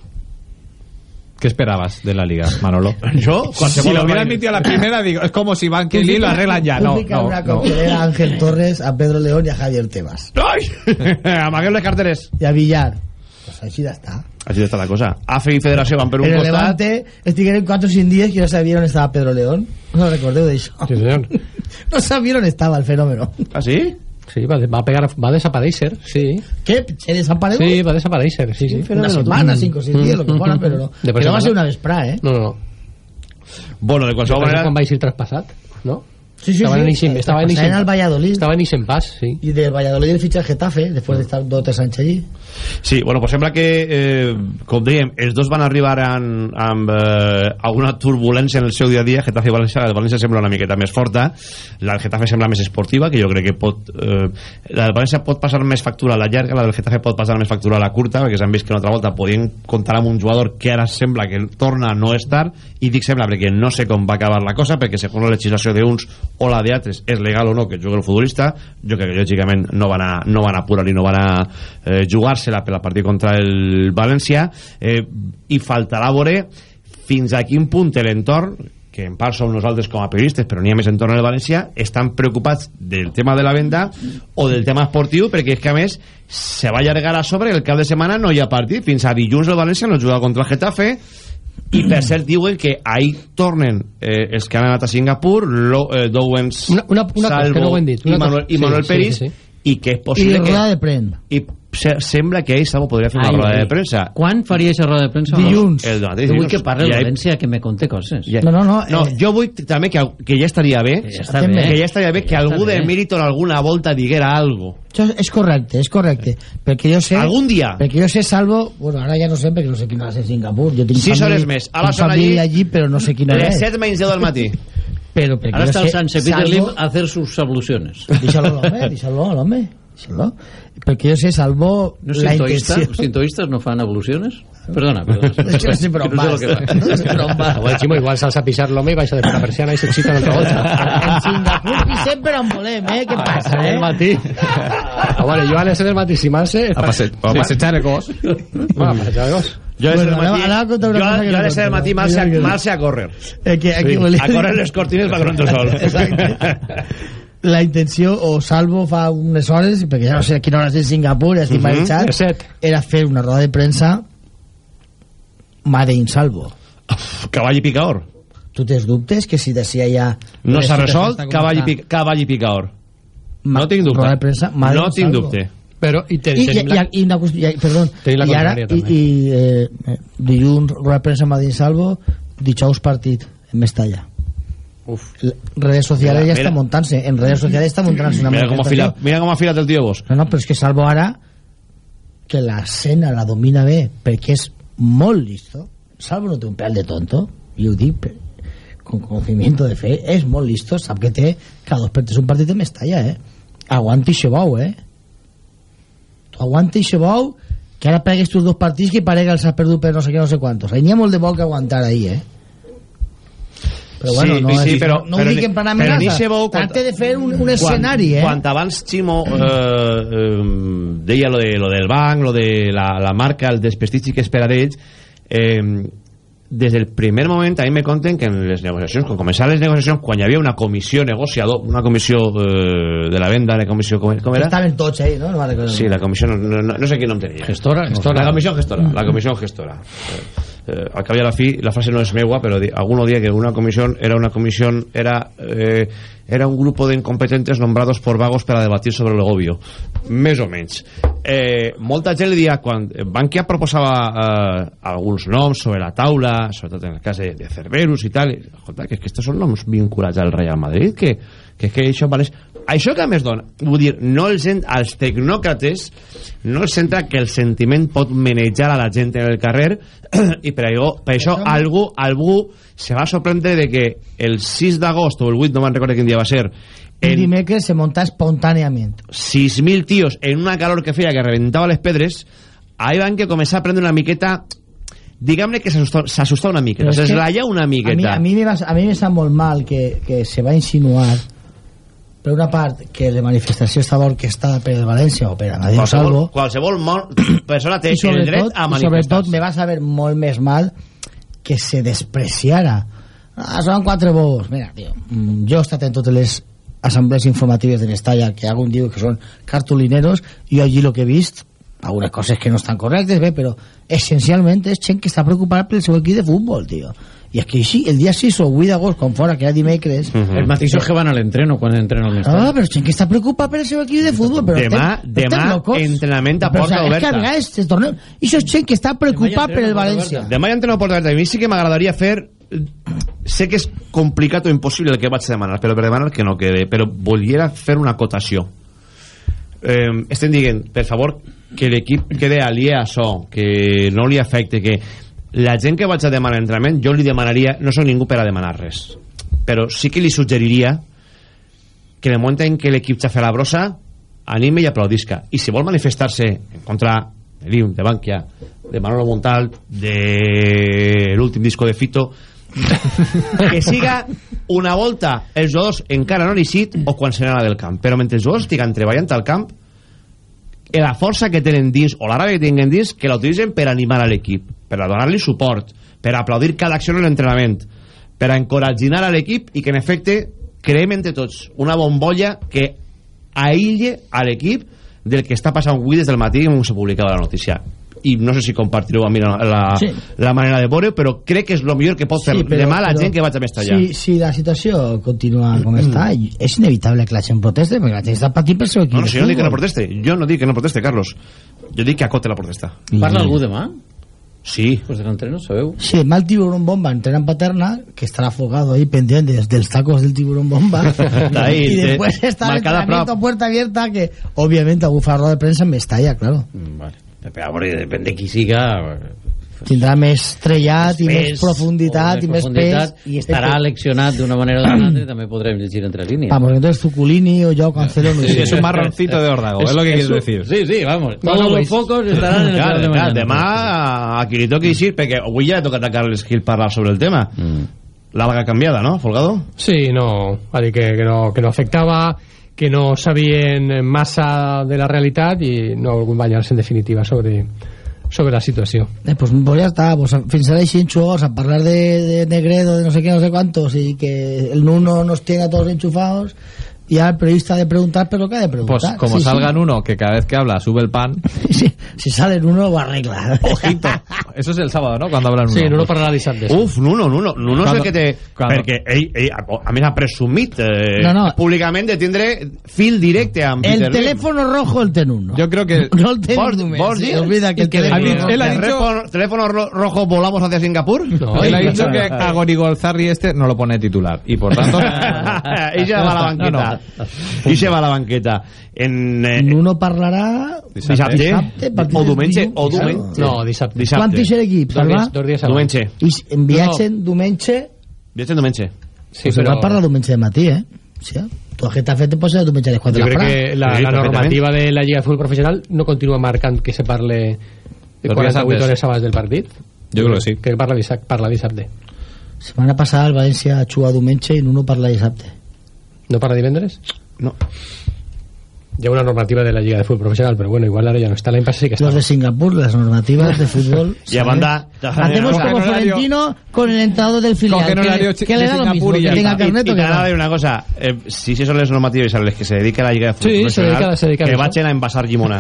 Speaker 18: ¿Qué esperabas de la liga, Manolo? *laughs*
Speaker 1: Jo,
Speaker 18: Si lo hubiera admitido a la primera, digo, es como si Van Kelly lo arreglan ya. No, no,
Speaker 19: una
Speaker 18: no.
Speaker 19: a Ángel *laughs* Torres, a Pedro León y a Javier Tebas.
Speaker 1: Ai! Amaguem les carteres.
Speaker 19: Y a Villar. Pues així ja està.
Speaker 1: Així està la cosa. AFE i Federació van per un
Speaker 19: En el
Speaker 1: costat.
Speaker 19: Levante estigueren 4 sin 10 que no sabían dónde estaba Pedro León. No recordeu d'això.
Speaker 10: Sí, senyor. *laughs*
Speaker 19: No sabían dónde estaba el fenómeno.
Speaker 1: Ah, sí?
Speaker 10: Sí, va, va, pegar, va desaparèixer, sí.
Speaker 19: ¿Qué? ¿Se desapareció?
Speaker 10: Sí, va desaparèixer, sí, sí.
Speaker 19: Una semana, 5 o 6 días, lo que fuera, pero no.
Speaker 10: Després
Speaker 19: Que no va ser una vesprà, eh?
Speaker 10: No, no, no.
Speaker 1: Bueno, de qualsevol manera...
Speaker 10: quan vaig ir traspassat, no?
Speaker 19: Sí, sí,
Speaker 10: estaven
Speaker 19: sí.
Speaker 10: en ixen, estaven en ixen-
Speaker 19: al Valladolid.
Speaker 10: Estaven en ixen pas, sí.
Speaker 19: Y del Valladolid el ficha al Getafe, después de estar dos o tres años allí.
Speaker 1: Sí, bueno, pues sembla que, eh, com dèiem, els dos van arribar amb, amb eh, alguna turbulència en el seu dia a dia, Getafe i València, la del València sembla una miqueta més forta, la del Getafe sembla més esportiva, que jo crec que pot... Eh, la del València pot passar més factura a la llarga, la del Getafe pot passar més factura a la curta, perquè s'han vist que una altra volta podien comptar amb un jugador que ara sembla que torna a no estar, i dic sembla perquè no sé com va acabar la cosa, perquè segons la legislació d'uns o la d'altres és legal o no que jugui el futbolista, jo crec que lògicament no van a, no van a apurar i no van a eh, jugar-se-la per la partit contra el València eh, i faltarà veure fins a quin punt l'entorn que en part som nosaltres com a periodistes però n'hi ha més entorn al València estan preocupats del tema de la venda o del tema esportiu perquè és que a més se va allargar a sobre el cap de setmana no hi ha partit fins a dilluns el València no juga contra el Getafe i per cert diuen que ahir tornen eh, els que han anat a Singapur Lo, eh, Dowens
Speaker 10: Una, una, una cosa que no ho hem dit.
Speaker 1: i
Speaker 10: una
Speaker 1: Manuel,
Speaker 10: cosa-
Speaker 1: i Manuel
Speaker 10: sí,
Speaker 1: Peris
Speaker 10: sí, sí.
Speaker 1: I que és
Speaker 19: Y
Speaker 1: possible que
Speaker 19: rueda de pren.
Speaker 1: i se, sembla que ahir Sabo podria fer una
Speaker 17: Ai,
Speaker 1: roda
Speaker 17: ai.
Speaker 1: de premsa
Speaker 17: Quan faria aquesta roda de premsa?
Speaker 19: Dilluns.
Speaker 1: el mateix
Speaker 17: Jo vull
Speaker 1: dilluns.
Speaker 17: que parli
Speaker 1: I
Speaker 17: el
Speaker 1: ahí-
Speaker 17: València, que me conté coses.
Speaker 1: Ja.
Speaker 19: No, no, no,
Speaker 1: no
Speaker 19: eh,
Speaker 1: jo vull també que, que ja estaria bé
Speaker 17: Que ja està bé.
Speaker 1: que ja estaria bé que,
Speaker 17: Que ja
Speaker 1: algú de. Meriton alguna volta diguera algo
Speaker 19: Això és correcte, és correcte. Perquè jo sé...
Speaker 1: algun dia
Speaker 19: Perquè jo sé, salvo... Bueno, ara ja no sé, perquè no sé quina és en Singapur. Jo tinc
Speaker 1: Sis
Speaker 19: família-
Speaker 1: hores més. Ara
Speaker 19: tinc
Speaker 1: són allí-
Speaker 19: família allí, però no sé quina hora
Speaker 1: les
Speaker 19: és.
Speaker 1: 7 menys 10 del matí *laughs*
Speaker 19: Pero, perquè
Speaker 17: Ara
Speaker 19: jo
Speaker 17: està el Lim
Speaker 19: salvo-
Speaker 17: a hacer sus abluciones.
Speaker 19: Díselo al home, díselo al home. Díselo. Perquè jo sé, salvo
Speaker 17: No
Speaker 19: la
Speaker 17: sintoístas,
Speaker 19: intenció...
Speaker 17: sintoístas no fan abluciones? Perdona, perdona. *laughs*
Speaker 19: És que no sé per on vas. No sé per on vas.
Speaker 10: Igual, Ximo, igual s'alça a pixar l'home i baixa de la persiana i s'excita altra volta.
Speaker 19: En Singapur i sempre on volem, eh? Què passa,
Speaker 10: El
Speaker 19: eh?
Speaker 10: matí. Ah, bueno, jo a les 7 del matí, si
Speaker 18: passe- a passejar el gos.
Speaker 10: Va, a passejar el gos.
Speaker 1: Jo
Speaker 19: Bueno,
Speaker 1: 7 del matí
Speaker 19: ara- ara
Speaker 1: jo,
Speaker 19: cosa que
Speaker 1: jo
Speaker 19: no
Speaker 1: 7 del matí
Speaker 19: no?
Speaker 1: mal mal se a córrer
Speaker 19: Eh, que aquí
Speaker 1: Sí,
Speaker 19: volia
Speaker 1: a córrer les cortines no entre sol *laughs*
Speaker 19: Exacte. La intenció, o salvo fa unes hores, perquè ja no sé a quina hora és en Singapur, estic uh -huh.
Speaker 10: Set.
Speaker 19: era fer una roda de premsa Made in Salvo.
Speaker 1: cavall i picaor
Speaker 19: Tu tens dubtes que si decía ja...
Speaker 1: no s'ha resolt cavall i, cavall picaor
Speaker 19: Ma-
Speaker 1: no tinc dubte
Speaker 19: roda de premsa,
Speaker 1: no
Speaker 19: in
Speaker 1: tinc dubte
Speaker 10: Però, i, te,
Speaker 19: I, i,
Speaker 10: tenim la...
Speaker 19: i, i una qüestió, i, perdó,
Speaker 10: Tenim la
Speaker 19: i ara, i, i eh, dilluns, de premsa Made in Salvo, dijous partit en Mestalla.
Speaker 1: Uf.
Speaker 19: Redes sociales
Speaker 1: Mira,
Speaker 19: ya
Speaker 1: mira.
Speaker 19: está montándose en redes sociales está montándose una
Speaker 1: mira com filat mira com ha filat el tio Bosch
Speaker 19: no, no, però és que Salvo ara que la escena la domina bé perquè és molt listo Salvo no té un pèl de tonto i ho dic per, con conocimiento de fe és molt listo, sap que té cada dos per tres un partit de Mestalla eh? aguanta i xebou eh? Aguanta i xebou que ara pegues tus dos partits que parega els has perdut per no sé què, no sé quantos n'hi ha molt de bo que aguantar ahí eh? però bueno,
Speaker 1: Sí,
Speaker 19: no,
Speaker 1: sí, però-
Speaker 19: no ho
Speaker 1: però
Speaker 19: dic
Speaker 1: ni-
Speaker 19: en plan amenaça
Speaker 1: se quan-
Speaker 19: tracte de fer un, un
Speaker 1: quan,
Speaker 19: escenari eh?
Speaker 1: quan abans Ximo eh, eh, deia lo, de, lo del banc lo de la, la marca, el desprestigi que espera d'ells eh, des del primer moment a mi me conten que en les negociacions, quan començaven les negociacions quan hi havia una comissió negociador una comissió eh, de la venda la comissió, com, com era?
Speaker 19: estaven tots eh? no?
Speaker 1: Sí, la comissió, no, no, sé quin nom tenia.
Speaker 17: Gestora, gestora.
Speaker 1: La comissió gestora, la comissió gestora. Eh, al cap i a la fi, la frase no és meua, però di, alguno dia que una comisión era una comisión, era, eh, era un grupo de incompetentes nombrados por vagos para debatir sobre el gobio. Més o menys. Eh, molta gent li dia, quan Bankia proposava eh, alguns noms sobre la taula, sobretot en el cas de, de Cerberus i tal, escolta, que, que estos són noms vinculats al Real Madrid, que, que, que això valeix... Això que més dona, vull dir, no els, en- als tecnòcrates no els entra que el sentiment pot manejar a la gent en el carrer *clears throat* i per, això, per això algú, algú se va sorprendre de que el 6 d'agost o el 8, no me'n recordo quin dia va ser
Speaker 19: el
Speaker 1: en
Speaker 19: dimecres se monta espontàniament.
Speaker 1: 6.000 tios en una calor que feia que reventava les pedres ahí van que començar a prendre una miqueta diguem-ne que s'assustava una miqueta,
Speaker 19: és
Speaker 1: s'esglaià una
Speaker 19: a mi,
Speaker 1: miqueta.
Speaker 19: a mi, va, a mi me sap molt mal que, que se va insinuar per una part que la manifestació estava orquestada per el València o per Amadeu Salvo
Speaker 1: qualsevol, qualsevol mon- *coughs* persona té
Speaker 19: i
Speaker 1: el dret a
Speaker 19: i
Speaker 1: manifestar
Speaker 19: sobretot me va saber molt més mal que se despreciara. Ah, són quatre bobos. Mira, tio, mm, jo he estat en totes les assemblees informatives de Mestalla que algun diu que són cartulineros i allí lo que he vist algunes coses que no estan correctes bé, però essencialment és gent que està preocupada pel seu equip de futbol tio. I és que sí, el dia 6 o 8 d'agost quan fora, que era dimecres
Speaker 17: Els mateixos que van a l'entreno quan entrenen al
Speaker 19: Ah, però gent que està preocupada per el seu equip de futbol. Però
Speaker 1: Demà-
Speaker 19: estem,
Speaker 1: demà
Speaker 19: estem locos.
Speaker 1: entrenament a
Speaker 19: Però,
Speaker 1: porta
Speaker 19: o sea, És que
Speaker 1: oberta.
Speaker 19: a vegades este torneo... I això és gent que està preocupada per el València.
Speaker 1: Demà hi entreno a porta oberta. A mi sí que m'agradaria fer sé que és complicat o impossible el que vaig demanar però per demanar que no quede però volia fer una acotació eh, estem dient per favor que l'equip quede alié a això que no li afecte que la gent que vaig a demanar entrenament jo li demanaria, no soc ningú per a demanar res però sí que li suggeriria que en el moment en què l'equip xafa la brossa anime i aplaudisca. I si vol manifestar-se en contra de l'IUM, de Bankia de Manolo Montal de l'últim disco de Fito *laughs* que siga una volta els jugadors encara no han eixit o quan se n'anà del camp. Però mentre els jugadors estiguen treballant al camp la força que tenen dins o ràbia que tenen dins que la utilitzen per animar a l'equip per donar-li suport per aplaudir cada acció en l'entrenament per encoratginar a l'equip i que en efecte creem entre tots una bombolla que aïlle a l'equip del que està passant avui des del matí on s'ha publicat la notícia i no sé si compartireu amb mi la, la,
Speaker 19: Sí.
Speaker 1: la manera de veure però crec que és el millor que pot fer
Speaker 19: Sí, però-
Speaker 1: demà la
Speaker 19: però
Speaker 1: gent que vaig a Mestallà
Speaker 19: Si, si la situació continua com està, és inevitable que la gent proteste, perquè la gent està patint pel seu equip.
Speaker 1: no, no, si jo no dic que no proteste jo no dic que no proteste, Carlos jo dic que acote la protesta
Speaker 17: Parla algú demà?
Speaker 1: Sí.
Speaker 17: Pues de l'entreno, sabeu?
Speaker 19: Sí, mal tiburón bomba entrena en Paterna, que estará afogado ahí pendiente de los tacos del tiburón bomba.
Speaker 1: Está *laughs* ahí,
Speaker 19: y después está el entrenamiento a puerta abierta, que obviamente algún farro de prensa en Mestalla, claro.
Speaker 17: Mm, Vale. Però, a veure, depèn de qui siga...
Speaker 19: Tindrà més trellat i més profunditat i més
Speaker 17: profunditat,
Speaker 19: pes.
Speaker 17: i estarà leccionat d'una manera o d'una altra i també podrem llegir entre línies.
Speaker 19: Vamos, entonces Zuculini o yo Cancelo no
Speaker 18: Sí, es un marroncito de órdago, es lo que quieres decir.
Speaker 17: Sí, sí, vamos. Todos
Speaker 19: pues,
Speaker 17: los focos estarán en el
Speaker 1: clar,
Speaker 17: de
Speaker 1: clar,
Speaker 17: mañana.
Speaker 1: demà a qui li toqui eixir perquè avui ja toca a Carles Gil parlar sobre el tema l'alga canviada, no, Folgado?
Speaker 10: Sí, no, va dir que, que, no, que no afectava, que no sabien massa de la realitat i no banyar-se en definitiva sobre, sobre la situació.
Speaker 19: Eh, pues, pues ya está, pues fins ara així enxugados a hablar de, de Negredo, de no sé qué, no sé cuántos, y que el Nuno nos tiene a todos enchufados, y al periodista de preguntar, pero que ha de
Speaker 18: Pues
Speaker 19: preguntar.
Speaker 18: como
Speaker 19: Sí,
Speaker 18: salga
Speaker 19: sí.
Speaker 18: en uno que cada vez que habla sube el pan, *laughs*
Speaker 19: Si sale el Nuno, lo arregla.
Speaker 18: ojito. Eso es el sábado, ¿no? Cuando hablan uno.
Speaker 10: Sí, Nuno parlarà dissabte.
Speaker 1: Uf, Nuno, Nuno, Nuno
Speaker 18: Cuando-
Speaker 1: el que té...
Speaker 18: cuando-
Speaker 1: Perquè ell, ell, a- a més, ha presumit eh,
Speaker 19: No, no.
Speaker 1: públicament de tindre fil directe amb
Speaker 19: El
Speaker 1: Peter Lim.
Speaker 19: teléfono rojo el ten uno.
Speaker 18: Yo creo que... *laughs*
Speaker 19: No el ten
Speaker 1: Vos-
Speaker 19: olvida que el
Speaker 1: que
Speaker 19: teléfono...
Speaker 18: ha dicho- él ha dicho-
Speaker 1: Teléfono, teléfono ro- rojo, volamos hacia Singapur.
Speaker 10: No,
Speaker 18: Él ha
Speaker 10: y-
Speaker 18: dicho que a Gorigolzarri este no lo pone titular. Y por tanto... *laughs*
Speaker 1: Ja va a la banqueta. I se va a la banqueta. En, eh,
Speaker 19: Nuno parlarà
Speaker 1: dissabte,
Speaker 19: Dissabte,
Speaker 1: o diumenge, o diumenge.
Speaker 10: No, dissabte.
Speaker 1: Dissabte.
Speaker 19: Quant és l'equip,
Speaker 10: Dos dies, dos dies.
Speaker 19: I en viatgen diumenge...
Speaker 1: Viatge diumenge.
Speaker 10: Sí,
Speaker 19: pues
Speaker 10: però
Speaker 19: va parlar diumenge de matí, eh? Sí, tu a Getafe te posa diumenge a les 4
Speaker 10: jo
Speaker 19: de la
Speaker 10: crec
Speaker 19: Fra.
Speaker 10: que la,
Speaker 1: Sí,
Speaker 10: la normativa de la Lliga de Futbol Professional no continua marcant que se parle de
Speaker 18: Dos
Speaker 10: 48
Speaker 18: dies
Speaker 10: hores abans del partit.
Speaker 18: Yo creo que sí.
Speaker 10: Que parla dissabte. Parla dissabte.
Speaker 19: Setmana passada el València juga diumenge i Nuno parla dissabte.
Speaker 10: No parla divendres?
Speaker 1: No.
Speaker 10: Hi ha una normativa de la Lliga de Futbol Professional, però bueno, igual ara ja no està. L'any passat sí que
Speaker 19: Los
Speaker 10: estava.
Speaker 19: de Singapur, las normativas de fútbol. *laughs*
Speaker 1: Y a banda...
Speaker 19: Hacemos
Speaker 18: Cogen
Speaker 19: como
Speaker 18: horario-
Speaker 19: Florentino con el entrenador del filial.
Speaker 18: Cogen
Speaker 19: que,
Speaker 18: horario
Speaker 19: le- que le
Speaker 18: de
Speaker 19: da lo
Speaker 18: Singapur
Speaker 19: mismo,
Speaker 18: y ya
Speaker 19: que tenga
Speaker 18: está.
Speaker 19: carnet
Speaker 1: I,
Speaker 19: o
Speaker 1: i
Speaker 19: que
Speaker 1: t'anava a
Speaker 19: no.
Speaker 1: dir una cosa eh, si si són les normatives a les que se dedica la Lliga de Futbol
Speaker 10: Sí, se
Speaker 1: Professional,
Speaker 10: dedica- se dedica a
Speaker 1: que
Speaker 10: això.
Speaker 1: vagin a envasar llimona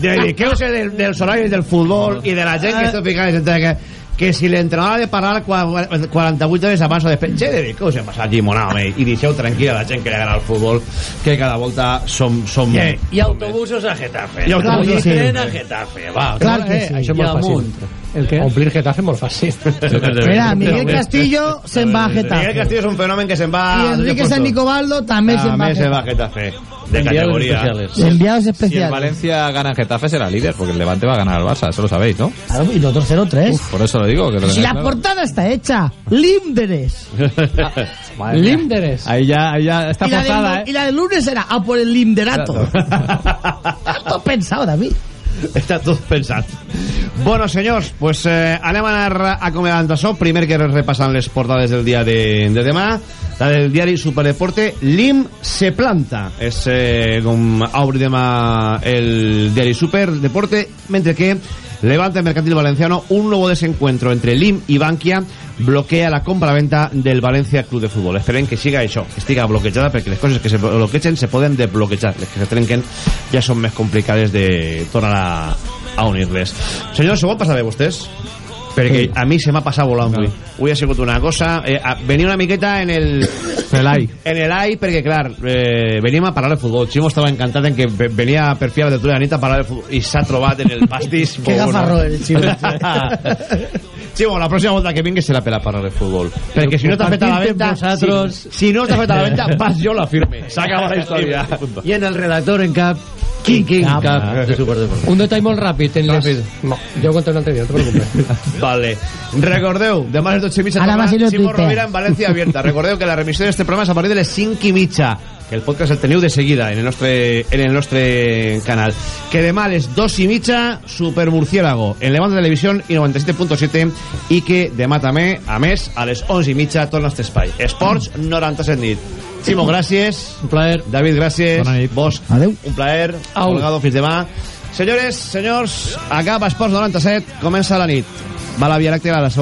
Speaker 1: dediqueu-se del, dels horaris del futbol i de la gent que està ficant entre que, que si l'entrenador ha de parlar cua- 48 hores abans o després che, dediqueu-se a envasar llimona home, i deixeu tranquil·la la gent que li agrada el futbol que cada volta som, som
Speaker 17: I, i autobusos a Getafe.
Speaker 1: I autobusos,
Speaker 17: I
Speaker 1: sí.
Speaker 17: a Getafe, va.
Speaker 19: Clar que
Speaker 10: Eh,
Speaker 19: sí.
Speaker 10: això és
Speaker 17: I
Speaker 10: molt fàcil. El què? Omplir Getafe molt fàcil.
Speaker 19: Mira, Miguel Castillo se'n va a
Speaker 1: Miguel
Speaker 19: Getafe.
Speaker 1: Castillo és un fenomen que se'n va
Speaker 19: Y Enrique San Nicobaldo també se'n va a Getafe.
Speaker 1: De
Speaker 17: Enviados
Speaker 1: categoría
Speaker 17: especiales.
Speaker 19: Enviados
Speaker 18: Si el
Speaker 19: especiales.
Speaker 18: Valencia gana en Getafe será líder, porque el Levante va a ganar al Barça, eso lo sabéis, ¿no?
Speaker 19: Claro, y nosotros 0-3.
Speaker 18: Por eso lo digo. Que lo
Speaker 19: Si la
Speaker 18: claro.
Speaker 19: portada está hecha. *laughs*
Speaker 18: Mía.
Speaker 10: Limderes.
Speaker 18: Ahí ya, ahí ya está
Speaker 19: y, del,
Speaker 18: ¿eh?
Speaker 19: y la del lunes era a por el Limderato. *laughs* Todo pensado, David.
Speaker 1: Està tot pensat. Bueno, senyors, pues, eh, anem a anar acomiadant això. Primer que repassant les portades del dia de, de demà. La del diari Superdeporte, l'IM se planta. És eh, com demà el diari Superdeporte, mentre que Levante Mercantil Valenciano, un nuevo desencuentro entre l'IM i Bankia bloquea la compra-venta del Valencia Club de Fútbol. Esperem que siga això, que estiga bloquejada, perquè les coses que se bloquegen se poden desbloquejar. Les que se trenquen ja són més complicades de tornar a, a unir-les. Senyors, s'ho passar? Perquè
Speaker 19: Sí.
Speaker 1: a mi se m'ha passat volant avui. Avui ha sigut una cosa... Eh, a- venia una miqueta en el...
Speaker 18: El ai.
Speaker 1: En el ai, perquè, clar, eh, veníem a parlar de futbol. Ximo estava encantat en que ve- venia per fi a la tertúlia de la nit a parlar de futbol i s'ha trobat en el pastís. *laughs*
Speaker 19: Que gafarro el Ximo. *laughs*
Speaker 1: Ximo, la pròxima volta que vinguis serà per a parlar de futbol. Perquè si no t'ha fet a la venta...
Speaker 17: Vosaltres-
Speaker 1: Si, si no t'ha fet a la venta, vas jo la firme. *laughs* S'acaba la història.
Speaker 17: I en el redactor en cap, King King
Speaker 10: Cap.
Speaker 17: Cap de Superdeportes.
Speaker 10: Un detall molt ràpid. En les... No, ja ho contaré un altre dia, no te preocupes. *laughs*
Speaker 1: Vale. Recordeu, demà a les 12 i mitja
Speaker 19: Ara
Speaker 1: torna
Speaker 19: a a Twitter.
Speaker 1: Rovira en València Abierta. Recordeu que la remissió d'este programa és a partir de les 5 i mitja que el podcast el teniu de seguida en el nostre, en el nostre canal. Que demà a les 2 i mitja Super Murciélago en Levante Televisión i 97.7 i que demà també, a més, a les 11 i mitja tot el nostre espai. Esports 97 nit. Ximo, gràcies.
Speaker 17: Un plaer.
Speaker 1: David, gràcies.
Speaker 18: Bona nit.
Speaker 1: Bosch,
Speaker 19: Adeu.
Speaker 1: un plaer.
Speaker 10: Au.
Speaker 1: Colgado, fins demà. Senyores, senyors, acaba Esports 97, comença la nit. Va la Via Làctea a la seva